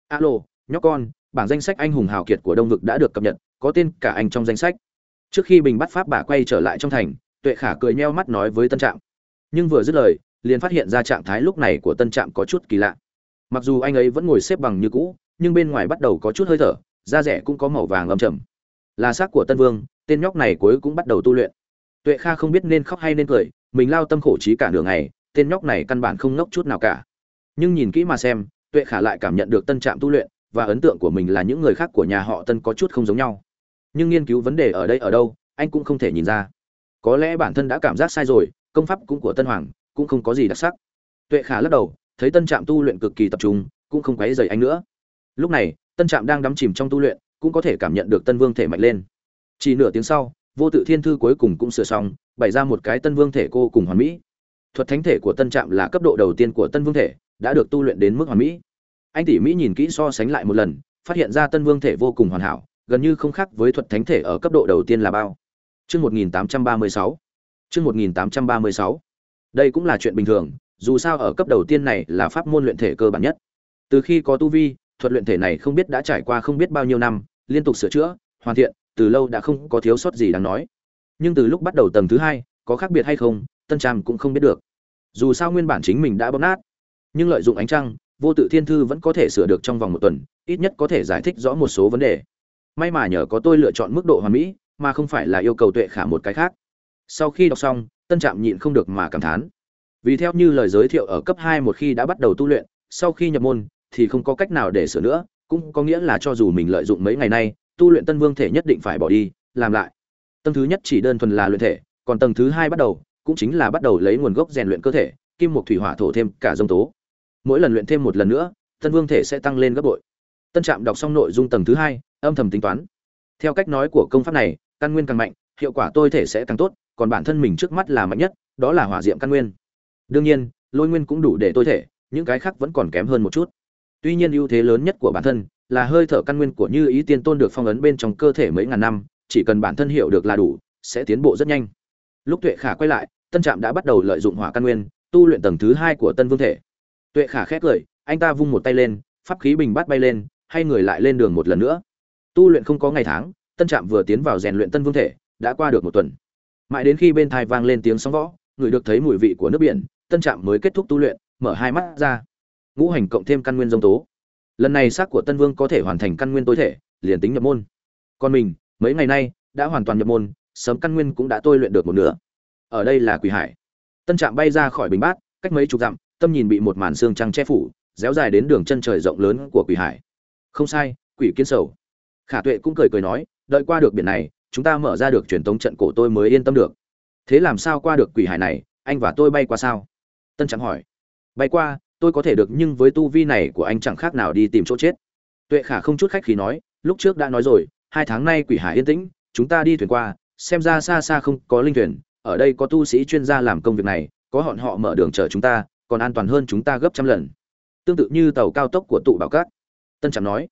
Alo, nhóc con, bảng danh sách anh hùng hào kiệt của đông vực đã được cập nhật, có tên cả anh trong danh sách. Trước khi bình bắt pháp bà quay trở lại trong thành, tuệ khả cười nheo mắt nói với tân trạm nhưng vừa dứt lời, liền phát hiện ra trạng thái lúc này của tân trạm có chút kỳ lạ. Mặc dù anh ấy vẫn ngồi xếp bằng như cũ, nhưng bên ngoài bắt đầu có chút hơi thở, da rẻ cũng có màu vàng âm trầm. Là xác của tân vương, tên nhóc này cuối cũng bắt đầu tu luyện. Tuệ kha không biết nên khóc hay nên cười, mình lao tâm khổ trí cả đường ngày, tên nhóc này căn bản không ngốc chút nào cả. Nhưng nhìn kỹ mà xem, tuệ khả lại cảm nhận được tân trạm tu luyện, và ấn tượng của mình là những người khác của nhà họ tân có chút không giống nhau. Nhưng nghiên cứu vấn đề ở đây ở đâu, anh cũng không thể nhìn ra. Có lẽ bản thân đã cảm giác sai rồi công pháp cũng của tân hoàng, cũng không có gì đặc sắc. Tuệ khả lắc đầu, thấy tân trạm tu luyện cực kỳ tập trung, cũng không quấy dày anh nữa. Lúc này, tân trạm đang đắm chìm trong tu luyện, cũng có thể cảm nhận được tân vương thể mạnh lên. Chỉ nửa tiếng sau, vô tự thiên thư cuối cùng cũng sửa xong, bày ra một cái tân vương thể cô cùng hoàn mỹ. Thuật thánh thể của tân trạm là cấp độ đầu tiên của tân vương thể, đã được tu luyện đến mức hoàn mỹ. Anh tỷ mỹ nhìn kỹ so sánh lại một lần, phát hiện ra tân vương thể vô cùng hoàn hảo, gần như không khác với thuật thánh thể ở cấp độ đầu tiên là bao. Trước 1836 chương 1836 đây cũng là chuyện bình thường, dù sao ở cấp đầu tiên này là pháp môn luyện thể cơ bản nhất. Từ khi có tu vi, thuật luyện thể này không biết đã trải qua không biết bao nhiêu năm, liên tục sửa chữa, hoàn thiện, từ lâu đã không có thiếu sót gì đáng nói. Nhưng từ lúc bắt đầu tầng thứ hai, có khác biệt hay không, tân Trạm cũng không biết được. Dù sao nguyên bản chính mình đã bóp nát, nhưng lợi dụng ánh trăng, vô tự thiên thư vẫn có thể sửa được trong vòng một tuần, ít nhất có thể giải thích rõ một số vấn đề. May mà nhờ có tôi lựa chọn mức độ hoàn mỹ, mà không phải là yêu cầu tuệ khả một cái khác sau khi đọc xong, tân trạm nhịn không được mà cảm thán. Vì theo như lời giới thiệu ở cấp hai một khi đã bắt đầu tu luyện, sau khi nhập môn thì không có cách nào để sửa nữa, cũng có nghĩa là cho dù mình lợi dụng mấy ngày nay, tu luyện tân vương thể nhất định phải bỏ đi, làm lại. Tầng thứ nhất chỉ đơn thuần là luyện thể, còn tầng thứ hai bắt đầu cũng chính là bắt đầu lấy nguồn gốc rèn luyện cơ thể, kim một thủy hỏa thổ thêm cả dông tố. Mỗi lần luyện thêm một lần nữa, tân vương thể sẽ tăng lên gấp bội. Tân trạm đọc xong nội dung tầng thứ hai, âm thầm tính toán. Theo cách nói của công pháp này, căn nguyên càng mạnh, hiệu quả tôi thể sẽ càng tốt còn bản thân mình trước mắt là mạnh nhất đó là hỏa diệm căn nguyên đương nhiên lôi nguyên cũng đủ để tôi thể những cái khác vẫn còn kém hơn một chút tuy nhiên ưu thế lớn nhất của bản thân là hơi thở căn nguyên của Như Ý Tiên Tôn được phong ấn bên trong cơ thể mấy ngàn năm, chỉ cần bản thân hiểu được là đủ, sẽ tiến bộ rất nhanh. Lúc Tuệ Khả quay lại, Tân Trạm đã bắt đầu lợi dụng hỏa căn nguyên, tu luyện tầng thứ hai của Tân Vương thể. Tuệ Khả khét lời, anh ta vung một tay lên, pháp khí bình bát bay lên, hay người lại lên đường một lần nữa. Tu luyện không có ngày tháng, Tân Trạm vừa tiến vào rèn luyện Tân Vương thể, đã qua được một tuần. Mãi đến khi bên tai vang lên tiếng sóng võ, người được thấy mùi vị của nước biển, Tân Trạm mới kết thúc tu luyện, mở hai mắt ra. ngũ hành cộng thêm căn nguyên dông tố. Lần này xác của tân vương có thể hoàn thành căn nguyên tối thể liền tính nhập môn. Còn mình mấy ngày nay đã hoàn toàn nhập môn sớm căn nguyên cũng đã tôi luyện được một nửa. Ở đây là quỷ hải. Tân trạm bay ra khỏi bình bát cách mấy chục dặm tâm nhìn bị một màn xương trăng che phủ réo dài đến đường chân trời rộng lớn của quỷ hải. Không sai quỷ kiến sầu. Khả tuệ cũng cười cười nói đợi qua được biển này chúng ta mở ra được truyền tống trận cổ tôi mới yên tâm được. Thế làm sao qua được quỷ hải này, anh và tôi bay qua sao? Tân trạm hỏi. Bay qua, tôi có thể được, nhưng với tu vi này của anh chẳng khác nào đi tìm chỗ chết. Tuệ khả không chút khách khí nói, lúc trước đã nói rồi, hai tháng nay quỷ hải yên tĩnh, chúng ta đi thuyền qua, xem ra xa xa không có linh thuyền, ở đây có tu sĩ chuyên gia làm công việc này, có họ họ mở đường chở chúng ta, còn an toàn hơn chúng ta gấp trăm lần. Tương tự như tàu cao tốc của tụ bảo các. Tân trạm nói,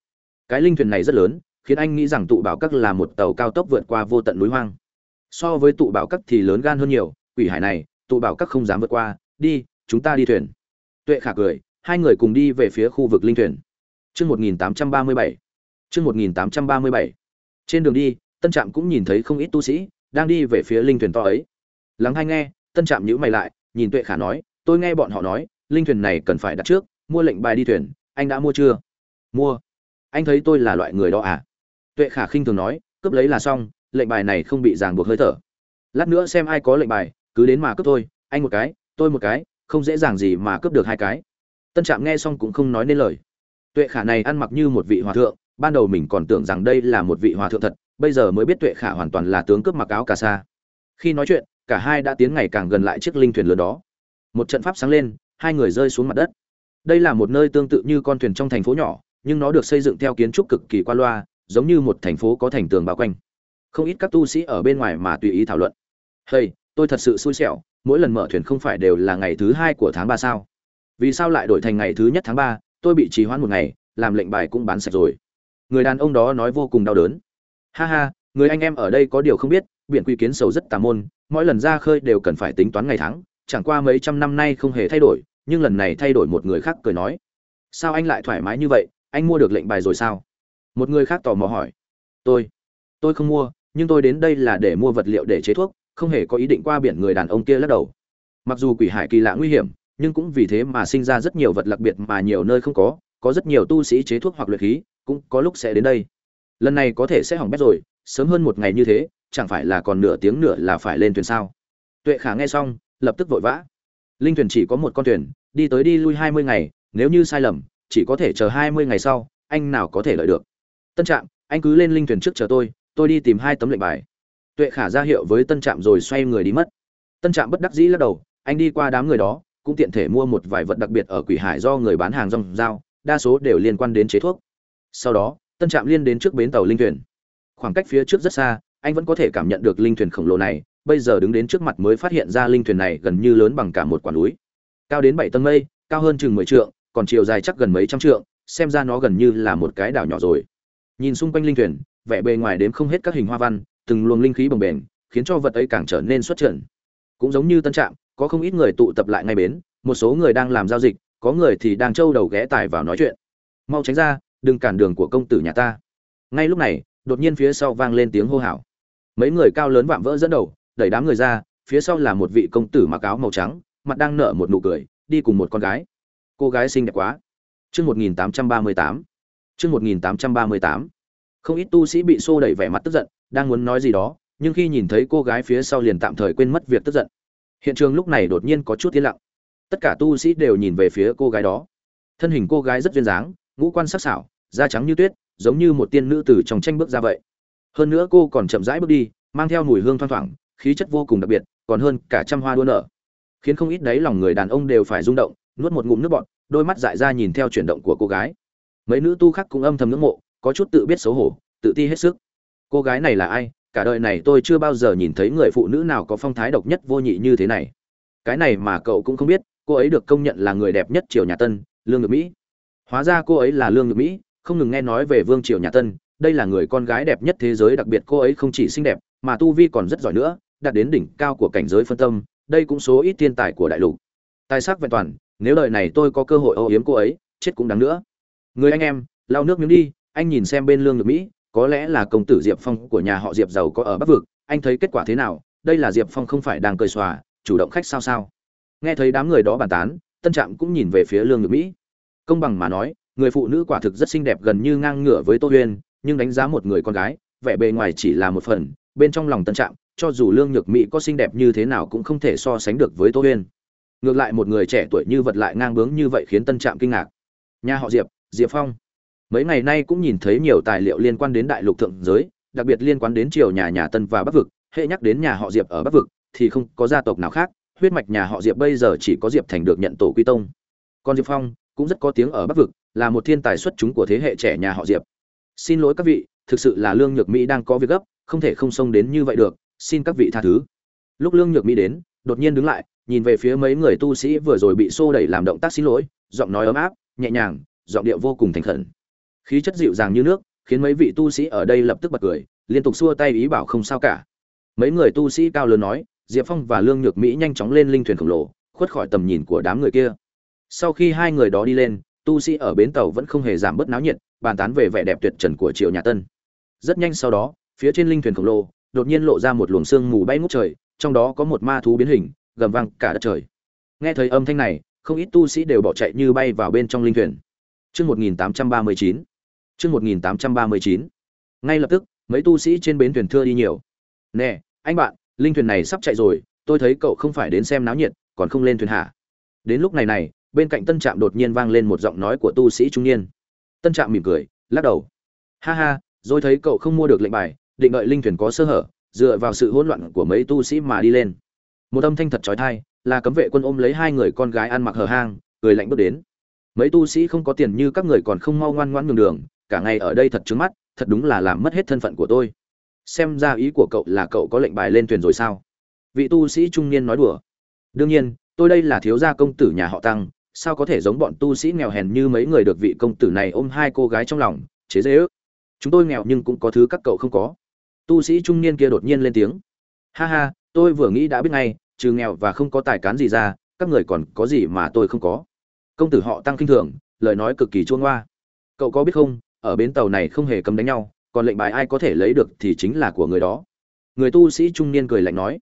cái linh thuyền này rất lớn khiến anh nghĩ rằng tụ bảo các là một tàu cao tốc vượt qua vô tận núi hoang. So với tụ bảo các thì lớn gan hơn nhiều, quỷ hải này, tụ bảo các không dám vượt qua, đi, chúng ta đi thuyền. Tuệ khả cười, hai người cùng đi về phía khu vực linh thuyền. Chương một nghìn tám trăm ba mươi bảy. Chương một nghìn tám trăm ba mươi bảy. Trên đường đi, tân trạm cũng nhìn thấy không ít tu sĩ đang đi về phía linh thuyền to ấy. Lắng hay nghe, tân trạm nhữ mày lại, nhìn tuệ khả nói, tôi nghe bọn họ nói, linh thuyền này cần phải đặt trước, mua lệnh bài đi thuyền, anh đã mua chưa? Mua. Anh thấy tôi là loại người đó à? Tuệ khả khinh thường nói, cướp lấy là xong, lệnh bài này không bị ràng buộc hơi thở. Lát nữa xem ai có lệnh bài, cứ đến mà cướp thôi. anh một cái, tôi một cái, không dễ dàng gì mà cướp được hai cái. Tân trạm nghe xong cũng không nói nên lời. Tuệ khả này ăn mặc như một vị hòa thượng, ban đầu mình còn tưởng rằng đây là một vị hòa thượng thật, bây giờ mới biết tuệ khả hoàn toàn là tướng cướp mặc áo cà sa. Khi nói chuyện, cả hai đã tiến ngày càng gần lại chiếc linh thuyền lớn đó. Một trận pháp sáng lên, hai người rơi xuống mặt đất. Đây là một nơi tương tự như con thuyền trong thành phố nhỏ, nhưng nó được xây dựng theo kiến trúc cực kỳ qua loa giống như một thành phố có thành tường bao quanh. Không ít các tu sĩ ở bên ngoài mà tùy ý thảo luận. Hey, tôi thật sự xui xẻo, mỗi lần mở thuyền không phải đều là ngày thứ hai của tháng ba sao? Vì sao lại đổi thành ngày thứ nhất tháng ba, tôi bị trì hoãn một ngày, làm lệnh bài cũng bán sạch rồi. Người đàn ông đó nói vô cùng đau đớn. Ha ha, người anh em ở đây có điều không biết, biển quy kiến sầu rất tà môn, mỗi lần ra khơi đều cần phải tính toán ngày tháng, chẳng qua mấy trăm năm nay không hề thay đổi, nhưng lần này thay đổi một người khác cười nói. Sao anh lại thoải mái như vậy, anh mua được lệnh bài rồi sao? Một người khác tò mò hỏi. Tôi. Tôi không mua, nhưng tôi đến đây là để mua vật liệu để chế thuốc, không hề có ý định qua biển người đàn ông kia lắc đầu. Mặc dù quỷ hải kỳ lạ nguy hiểm, nhưng cũng vì thế mà sinh ra rất nhiều vật đặc biệt mà nhiều nơi không có có rất nhiều tu sĩ chế thuốc hoặc luyện khí, cũng có lúc sẽ đến đây. Lần này có thể sẽ hỏng bét rồi, sớm hơn một ngày như thế, chẳng phải là còn nửa tiếng nữa là phải lên thuyền sao? Tuệ khả nghe xong, lập tức vội vã. Linh thuyền chỉ có một con thuyền, đi tới đi lui hai mươi ngày, nếu như sai lầm, chỉ có thể chờ hai mươi ngày sau, anh nào có thể lợi được? Tân trạm, anh cứ lên linh thuyền trước chờ tôi tôi đi tìm hai tấm lệnh bài. Tuệ khả ra hiệu với tân trạm rồi xoay người đi mất. Tân trạm bất đắc dĩ lắc đầu, anh đi qua đám người đó, cũng tiện thể mua một vài vật đặc biệt ở quỷ hải do người bán hàng rong giao, đa số đều liên quan đến chế thuốc. Sau đó, tân trạm liên đến trước bến tàu linh thuyền. Khoảng cách phía trước rất xa, anh vẫn có thể cảm nhận được linh thuyền khổng lồ này, bây giờ đứng đến trước mặt mới phát hiện ra linh thuyền này gần như lớn bằng cả một quả núi. Cao đến bảy tầng mây, cao hơn chừng mười trượng, còn chiều dài chắc gần mấy trăm trượng, xem ra nó gần như là một cái đảo nhỏ rồi nhìn xung quanh linh thuyền, vẻ bề ngoài đếm không hết các hình hoa văn, từng luồng linh khí bồng bềnh, khiến cho vật ấy càng trở nên xuất trận cũng giống như tân trạm, có không ít người tụ tập lại ngay bến, một số người đang làm giao dịch, có người thì đang trâu đầu ghé tài vào nói chuyện. Mau tránh ra, đừng cản đường của công tử nhà ta. Ngay lúc này, đột nhiên phía sau vang lên tiếng hô hào. Mấy người cao lớn vạm vỡ dẫn đầu, đẩy đám người ra, phía sau là một vị công tử mặc áo màu trắng, mặt đang nở một nụ cười, đi cùng một con gái. Cô gái xinh đẹp quá. Chương một nghìn tám trăm ba mươi tám chương một nghìn tám trăm ba mươi tám. Không ít tu sĩ bị xô đẩy vẻ mặt tức giận, đang muốn nói gì đó, nhưng khi nhìn thấy cô gái phía sau liền tạm thời quên mất việc tức giận. Hiện trường lúc này đột nhiên có chút yên lặng. Tất cả tu sĩ đều nhìn về phía cô gái đó. Thân hình cô gái rất duyên dáng, ngũ quan sắc sảo, da trắng như tuyết, giống như một tiên nữ từ trong tranh bước ra vậy. Hơn nữa cô còn chậm rãi bước đi, mang theo mùi hương thoang thoảng, khí chất vô cùng đặc biệt, còn hơn cả trăm hoa đua nở. Khiến không ít đấy lòng người đàn ông đều phải rung động, nuốt một ngụm nước bọt, đôi mắt dại ra nhìn theo chuyển động của cô gái mấy nữ tu khác cũng âm thầm ngưỡng mộ, có chút tự biết xấu hổ, tự ti hết sức. Cô gái này là ai? Cả đời này tôi chưa bao giờ nhìn thấy người phụ nữ nào có phong thái độc nhất vô nhị như thế này. Cái này mà cậu cũng không biết, cô ấy được công nhận là người đẹp nhất triều nhà tân, lương ngược mỹ. Hóa ra cô ấy là lương ngược mỹ, không ngừng nghe nói về vương triều nhà tân, đây là người con gái đẹp nhất thế giới, đặc biệt cô ấy không chỉ xinh đẹp, mà tu vi còn rất giỏi nữa, đạt đến đỉnh cao của cảnh giới phân tâm, đây cũng số ít thiên tài của đại lục. Tài sắc vẹn toàn, nếu đời này tôi có cơ hội âu yếm cô ấy, chết cũng đáng nữa người anh em, lau nước miếng đi, anh nhìn xem bên lương được mỹ, có lẽ là công tử diệp phong của nhà họ diệp giàu có ở bắc vực, anh thấy kết quả thế nào? Đây là diệp phong không phải đang cười xòa, chủ động khách sao sao? Nghe thấy đám người đó bàn tán, tân trạm cũng nhìn về phía lương nhược mỹ. Công bằng mà nói, người phụ nữ quả thực rất xinh đẹp gần như ngang ngửa với tô huyên nhưng đánh giá một người con gái, vẻ bề ngoài chỉ là một phần, bên trong lòng tân trạm, cho dù lương nhược mỹ có xinh đẹp như thế nào cũng không thể so sánh được với tô huyên ngược lại một người trẻ tuổi như vật lại ngang bướng như vậy khiến tân trạm kinh ngạc. Nhà họ diệp diệp phong. Mấy ngày nay cũng nhìn thấy nhiều tài liệu liên quan đến đại lục thượng giới, đặc biệt liên quan đến triều nhà nhà tân và bắc vực, hệ nhắc đến nhà họ diệp ở bắc vực, thì không có gia tộc nào khác, huyết mạch nhà họ diệp bây giờ chỉ có diệp thành được nhận tổ quy tông. Còn diệp phong cũng rất có tiếng ở bắc vực, là một thiên tài xuất chúng của thế hệ trẻ nhà họ diệp. Xin lỗi các vị, thực sự là lương nhược mỹ đang có việc gấp, không thể không xông đến như vậy được, xin các vị tha thứ. Lúc lương nhược mỹ đến, đột nhiên đứng lại, nhìn về phía mấy người tu sĩ vừa rồi bị xô đẩy làm động tác xin lỗi, giọng nói ấm áp, nhẹ nhàng giọng điệu vô cùng thành khẩn. Khí chất dịu dàng như nước, khiến mấy vị tu sĩ ở đây lập tức bật cười, liên tục xua tay ý bảo không sao cả. Mấy người tu sĩ cao lớn nói, diệp phong và lương nhược mỹ nhanh chóng lên linh thuyền khổng lồ, khuất khỏi tầm nhìn của đám người kia. Sau khi hai người đó đi lên, tu sĩ ở bến tàu vẫn không hề giảm bớt náo nhiệt, bàn tán về vẻ đẹp tuyệt trần của triều nhà tân. Rất nhanh sau đó, phía trên linh thuyền khổng lồ, đột nhiên lộ ra một luồng sương mù bay ngút trời, trong đó có một ma thú biến hình, gầm vang cả đất trời. Nghe thấy âm thanh này, không ít tu sĩ đều bỏ chạy như bay vào bên trong linh thuyền. Chương 1839. Chương 1839. Ngay lập tức, mấy tu sĩ trên bến thuyền thưa đi nhiều. "Nè, anh bạn, linh thuyền này sắp chạy rồi, tôi thấy cậu không phải đến xem náo nhiệt, còn không lên thuyền hả?" Đến lúc này này, bên cạnh Tân Trạm đột nhiên vang lên một giọng nói của tu sĩ trung niên. Tân Trạm mỉm cười, lắc đầu. "Ha ha, rồi thấy cậu không mua được lệnh bài, định đợi linh thuyền có sơ hở, dựa vào sự hỗn loạn của mấy tu sĩ mà đi lên." Một âm thanh thật chói tai, là cấm vệ quân ôm lấy hai người con gái ăn mặc hở hang, cười lạnh bước đến mấy tu sĩ không có tiền như các người còn không mau ngoan ngoãn nhường đường, cả ngày ở đây thật trứng mắt, thật đúng là làm mất hết thân phận của tôi. Xem ra ý của cậu là cậu có lệnh bài lên thuyền rồi sao? Vị tu sĩ trung niên nói đùa. Đương nhiên, tôi đây là thiếu gia công tử nhà họ tăng, sao có thể giống bọn tu sĩ nghèo hèn như mấy người được vị công tử này ôm hai cô gái trong lòng, chế dễ ước. Chúng tôi nghèo nhưng cũng có thứ các cậu không có. Tu sĩ trung niên kia đột nhiên lên tiếng. Ha ha, tôi vừa nghĩ đã biết ngay, trừ nghèo và không có tài cán gì ra, các người còn có gì mà tôi không có? Công tử họ tăng kinh thường, lời nói cực kỳ chuông hoa cậu có biết không, ở bến tàu này không hề cấm đánh nhau, còn lệnh bài ai có thể lấy được thì chính là của người đó. Người tu sĩ trung niên cười lạnh nói.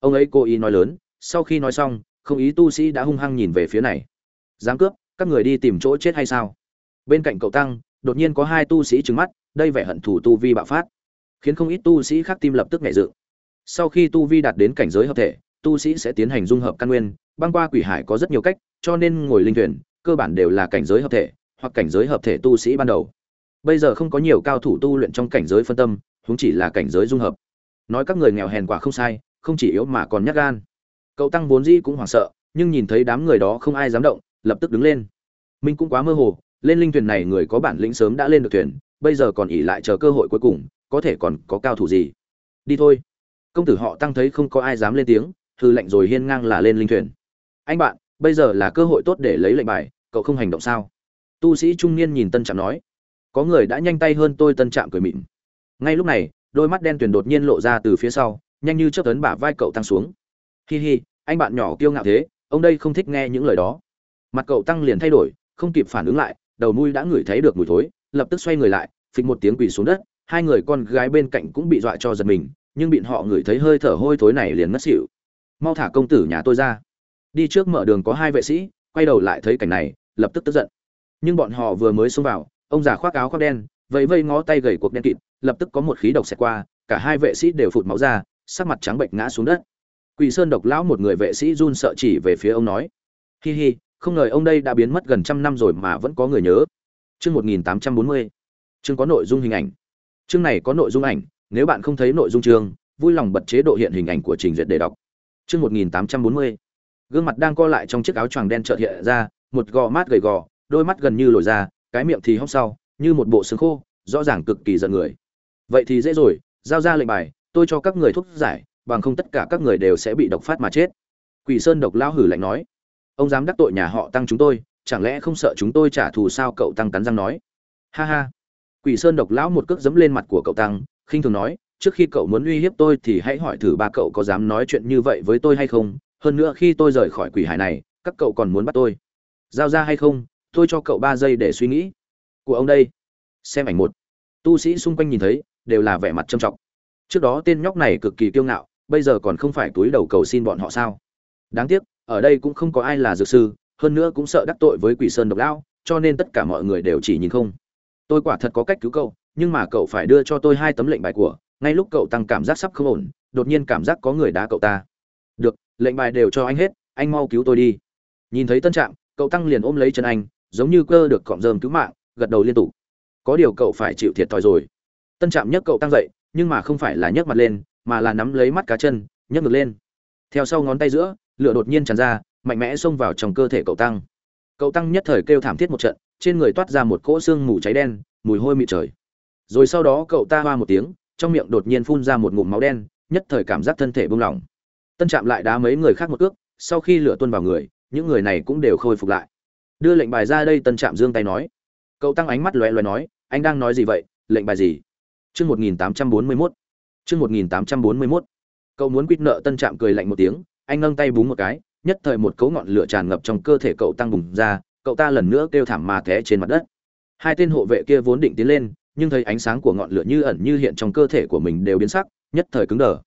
Ông ấy cố ý nói lớn, sau khi nói xong, không ý tu sĩ đã hung hăng nhìn về phía này. Dám cướp, các người đi tìm chỗ chết hay sao? Bên cạnh cậu tăng, đột nhiên có hai tu sĩ trừng mắt, đây vẻ hận thù tu vi bạo phát, khiến không ít tu sĩ khác tim lập tức nhảy dự. sau khi tu vi đạt đến cảnh giới hợp thể, tu sĩ sẽ tiến hành dung hợp căn nguyên băng qua quỷ hải có rất nhiều cách, cho nên ngồi linh thuyền, cơ bản đều là cảnh giới hợp thể, hoặc cảnh giới hợp thể tu sĩ ban đầu. Bây giờ không có nhiều cao thủ tu luyện trong cảnh giới phân tâm, huống chỉ là cảnh giới dung hợp. Nói các người nghèo hèn quả không sai, không chỉ yếu mà còn nhát gan. Cậu tăng vốn dĩ cũng hoảng sợ, nhưng nhìn thấy đám người đó không ai dám động, lập tức đứng lên. Minh cũng quá mơ hồ, lên linh thuyền này người có bản lĩnh sớm đã lên được thuyền, bây giờ còn ỉ lại chờ cơ hội cuối cùng, có thể còn có cao thủ gì? Đi thôi. Công tử họ tăng thấy không có ai dám lên tiếng, hư lệnh rồi hiên ngang là lên linh thuyền anh bạn, bây giờ là cơ hội tốt để lấy lệnh bài, cậu không hành động sao? Tu sĩ trung niên nhìn tân trạm nói. Có người đã nhanh tay hơn tôi, tân trạm cười mịn ngay lúc này, đôi mắt đen tuyền đột nhiên lộ ra từ phía sau, nhanh như chớp tấn bả vai cậu tăng xuống. Hi hi, anh bạn nhỏ kiêu ngạo thế, ông đây không thích nghe những lời đó. Mặt cậu tăng liền thay đổi, không kịp phản ứng lại, đầu mũi đã ngửi thấy được mùi thối, lập tức xoay người lại, phịch một tiếng quỳ xuống đất, hai người con gái bên cạnh cũng bị dọa cho giật mình, nhưng bị họ ngửi thấy hơi thở hôi thối này liền ngất xỉu. Mau thả công tử nhà tôi ra đi trước mở đường có hai vệ sĩ, quay đầu lại thấy cảnh này, lập tức tức giận. Nhưng bọn họ vừa mới xông vào, ông già khoác áo khoác đen, vẫy vây ngó tay gầy cuộc đen kịt, lập tức có một khí độc xẹt qua, cả hai vệ sĩ đều phụt máu ra, sắc mặt trắng bệnh ngã xuống đất. Quỷ sơn độc lão một người vệ sĩ run sợ chỉ về phía ông nói, hi hi, không ngờ ông đây đã biến mất gần trăm năm rồi mà vẫn có người nhớ. Chương một nghìn tám trăm bốn mươi. Chương có nội dung hình ảnh. Chương này có nội dung ảnh, nếu bạn không thấy nội dung chương, vui lòng bật chế độ hiện hình ảnh của trình duyệt để đọc. Chương một nghìn tám trăm bốn mươi gương mặt đang co lại trong chiếc áo choàng đen chợt hiện ra, một gò mát gầy gò, đôi mắt gần như lồi ra, cái miệng thì hốc sau như một bộ xương khô, rõ ràng cực kỳ giận người. Vậy thì dễ rồi, giao ra lệnh bài, tôi cho các người thuốc giải, bằng không tất cả các người đều sẽ bị độc phát mà chết. Quỷ sơn độc lão hử lạnh nói. Ông dám đắc tội nhà họ tăng chúng tôi, chẳng lẽ không sợ chúng tôi trả thù sao? Cậu tăng cắn răng nói. Ha ha. Quỷ sơn độc lão một cước dẫm lên mặt của cậu tăng, khinh thường nói, trước khi cậu muốn uy hiếp tôi thì hãy hỏi thử ba cậu có dám nói chuyện như vậy với tôi hay không? Hơn nữa khi tôi rời khỏi quỷ hải này, các cậu còn muốn bắt tôi. Giao ra hay không, tôi cho cậu ba giây để suy nghĩ. Của ông đây. Xem ảnh một. Tu sĩ xung quanh nhìn thấy, đều là vẻ mặt trầm trọng. Trước đó tên nhóc này cực kỳ kiêu ngạo, bây giờ còn không phải túi đầu cầu xin bọn họ sao? Đáng tiếc, ở đây cũng không có ai là dược sư, hơn nữa cũng sợ đắc tội với quỷ sơn độc lão, cho nên tất cả mọi người đều chỉ nhìn không. Tôi quả thật có cách cứu cậu, nhưng mà cậu phải đưa cho tôi hai tấm lệnh bài của, ngay lúc cậu tăng cảm giác sắp không ổn, đột nhiên cảm giác có người đá cậu ta. Được lệnh bài đều cho anh hết, anh mau cứu tôi đi. Nhìn thấy tân trạm, cậu tăng liền ôm lấy chân anh, giống như cơ được cọng rơm cứu mạng, gật đầu liên tục. Có điều cậu phải chịu thiệt thòi rồi. Tân trạm nhấc cậu tăng dậy, nhưng mà không phải là nhấc mặt lên, mà là nắm lấy mắt cá chân, nhấc ngược lên. Theo sau ngón tay giữa, lửa đột nhiên tràn ra, mạnh mẽ xông vào trong cơ thể cậu tăng. Cậu tăng nhất thời kêu thảm thiết một trận, trên người toát ra một cỗ xương mù cháy đen, mùi hôi mịt trời. Rồi sau đó cậu ta hoa một tiếng, trong miệng đột nhiên phun ra một ngụm máu đen, nhất thời cảm giác thân thể buông lỏng tân trạm lại đá mấy người khác một cước, sau khi lửa tuôn vào người, những người này cũng đều khôi phục lại. Đưa lệnh bài ra đây, tân trạm giương tay nói. Cậu tăng ánh mắt lóe lóe nói, anh đang nói gì vậy? Lệnh bài gì? Chương một nghìn tám trăm bốn mươi mốt. Chương một nghìn tám trăm bốn mươi mốt. Cậu muốn quýt nợ tân trạm cười lạnh một tiếng, anh nâng tay búng một cái, nhất thời một cấu ngọn lửa tràn ngập trong cơ thể cậu tăng bùng ra, cậu ta lần nữa kêu thảm mà té trên mặt đất. Hai tên hộ vệ kia vốn định tiến lên, nhưng thấy ánh sáng của ngọn lửa như ẩn như hiện trong cơ thể của mình đều biến sắc, nhất thời cứng đờ.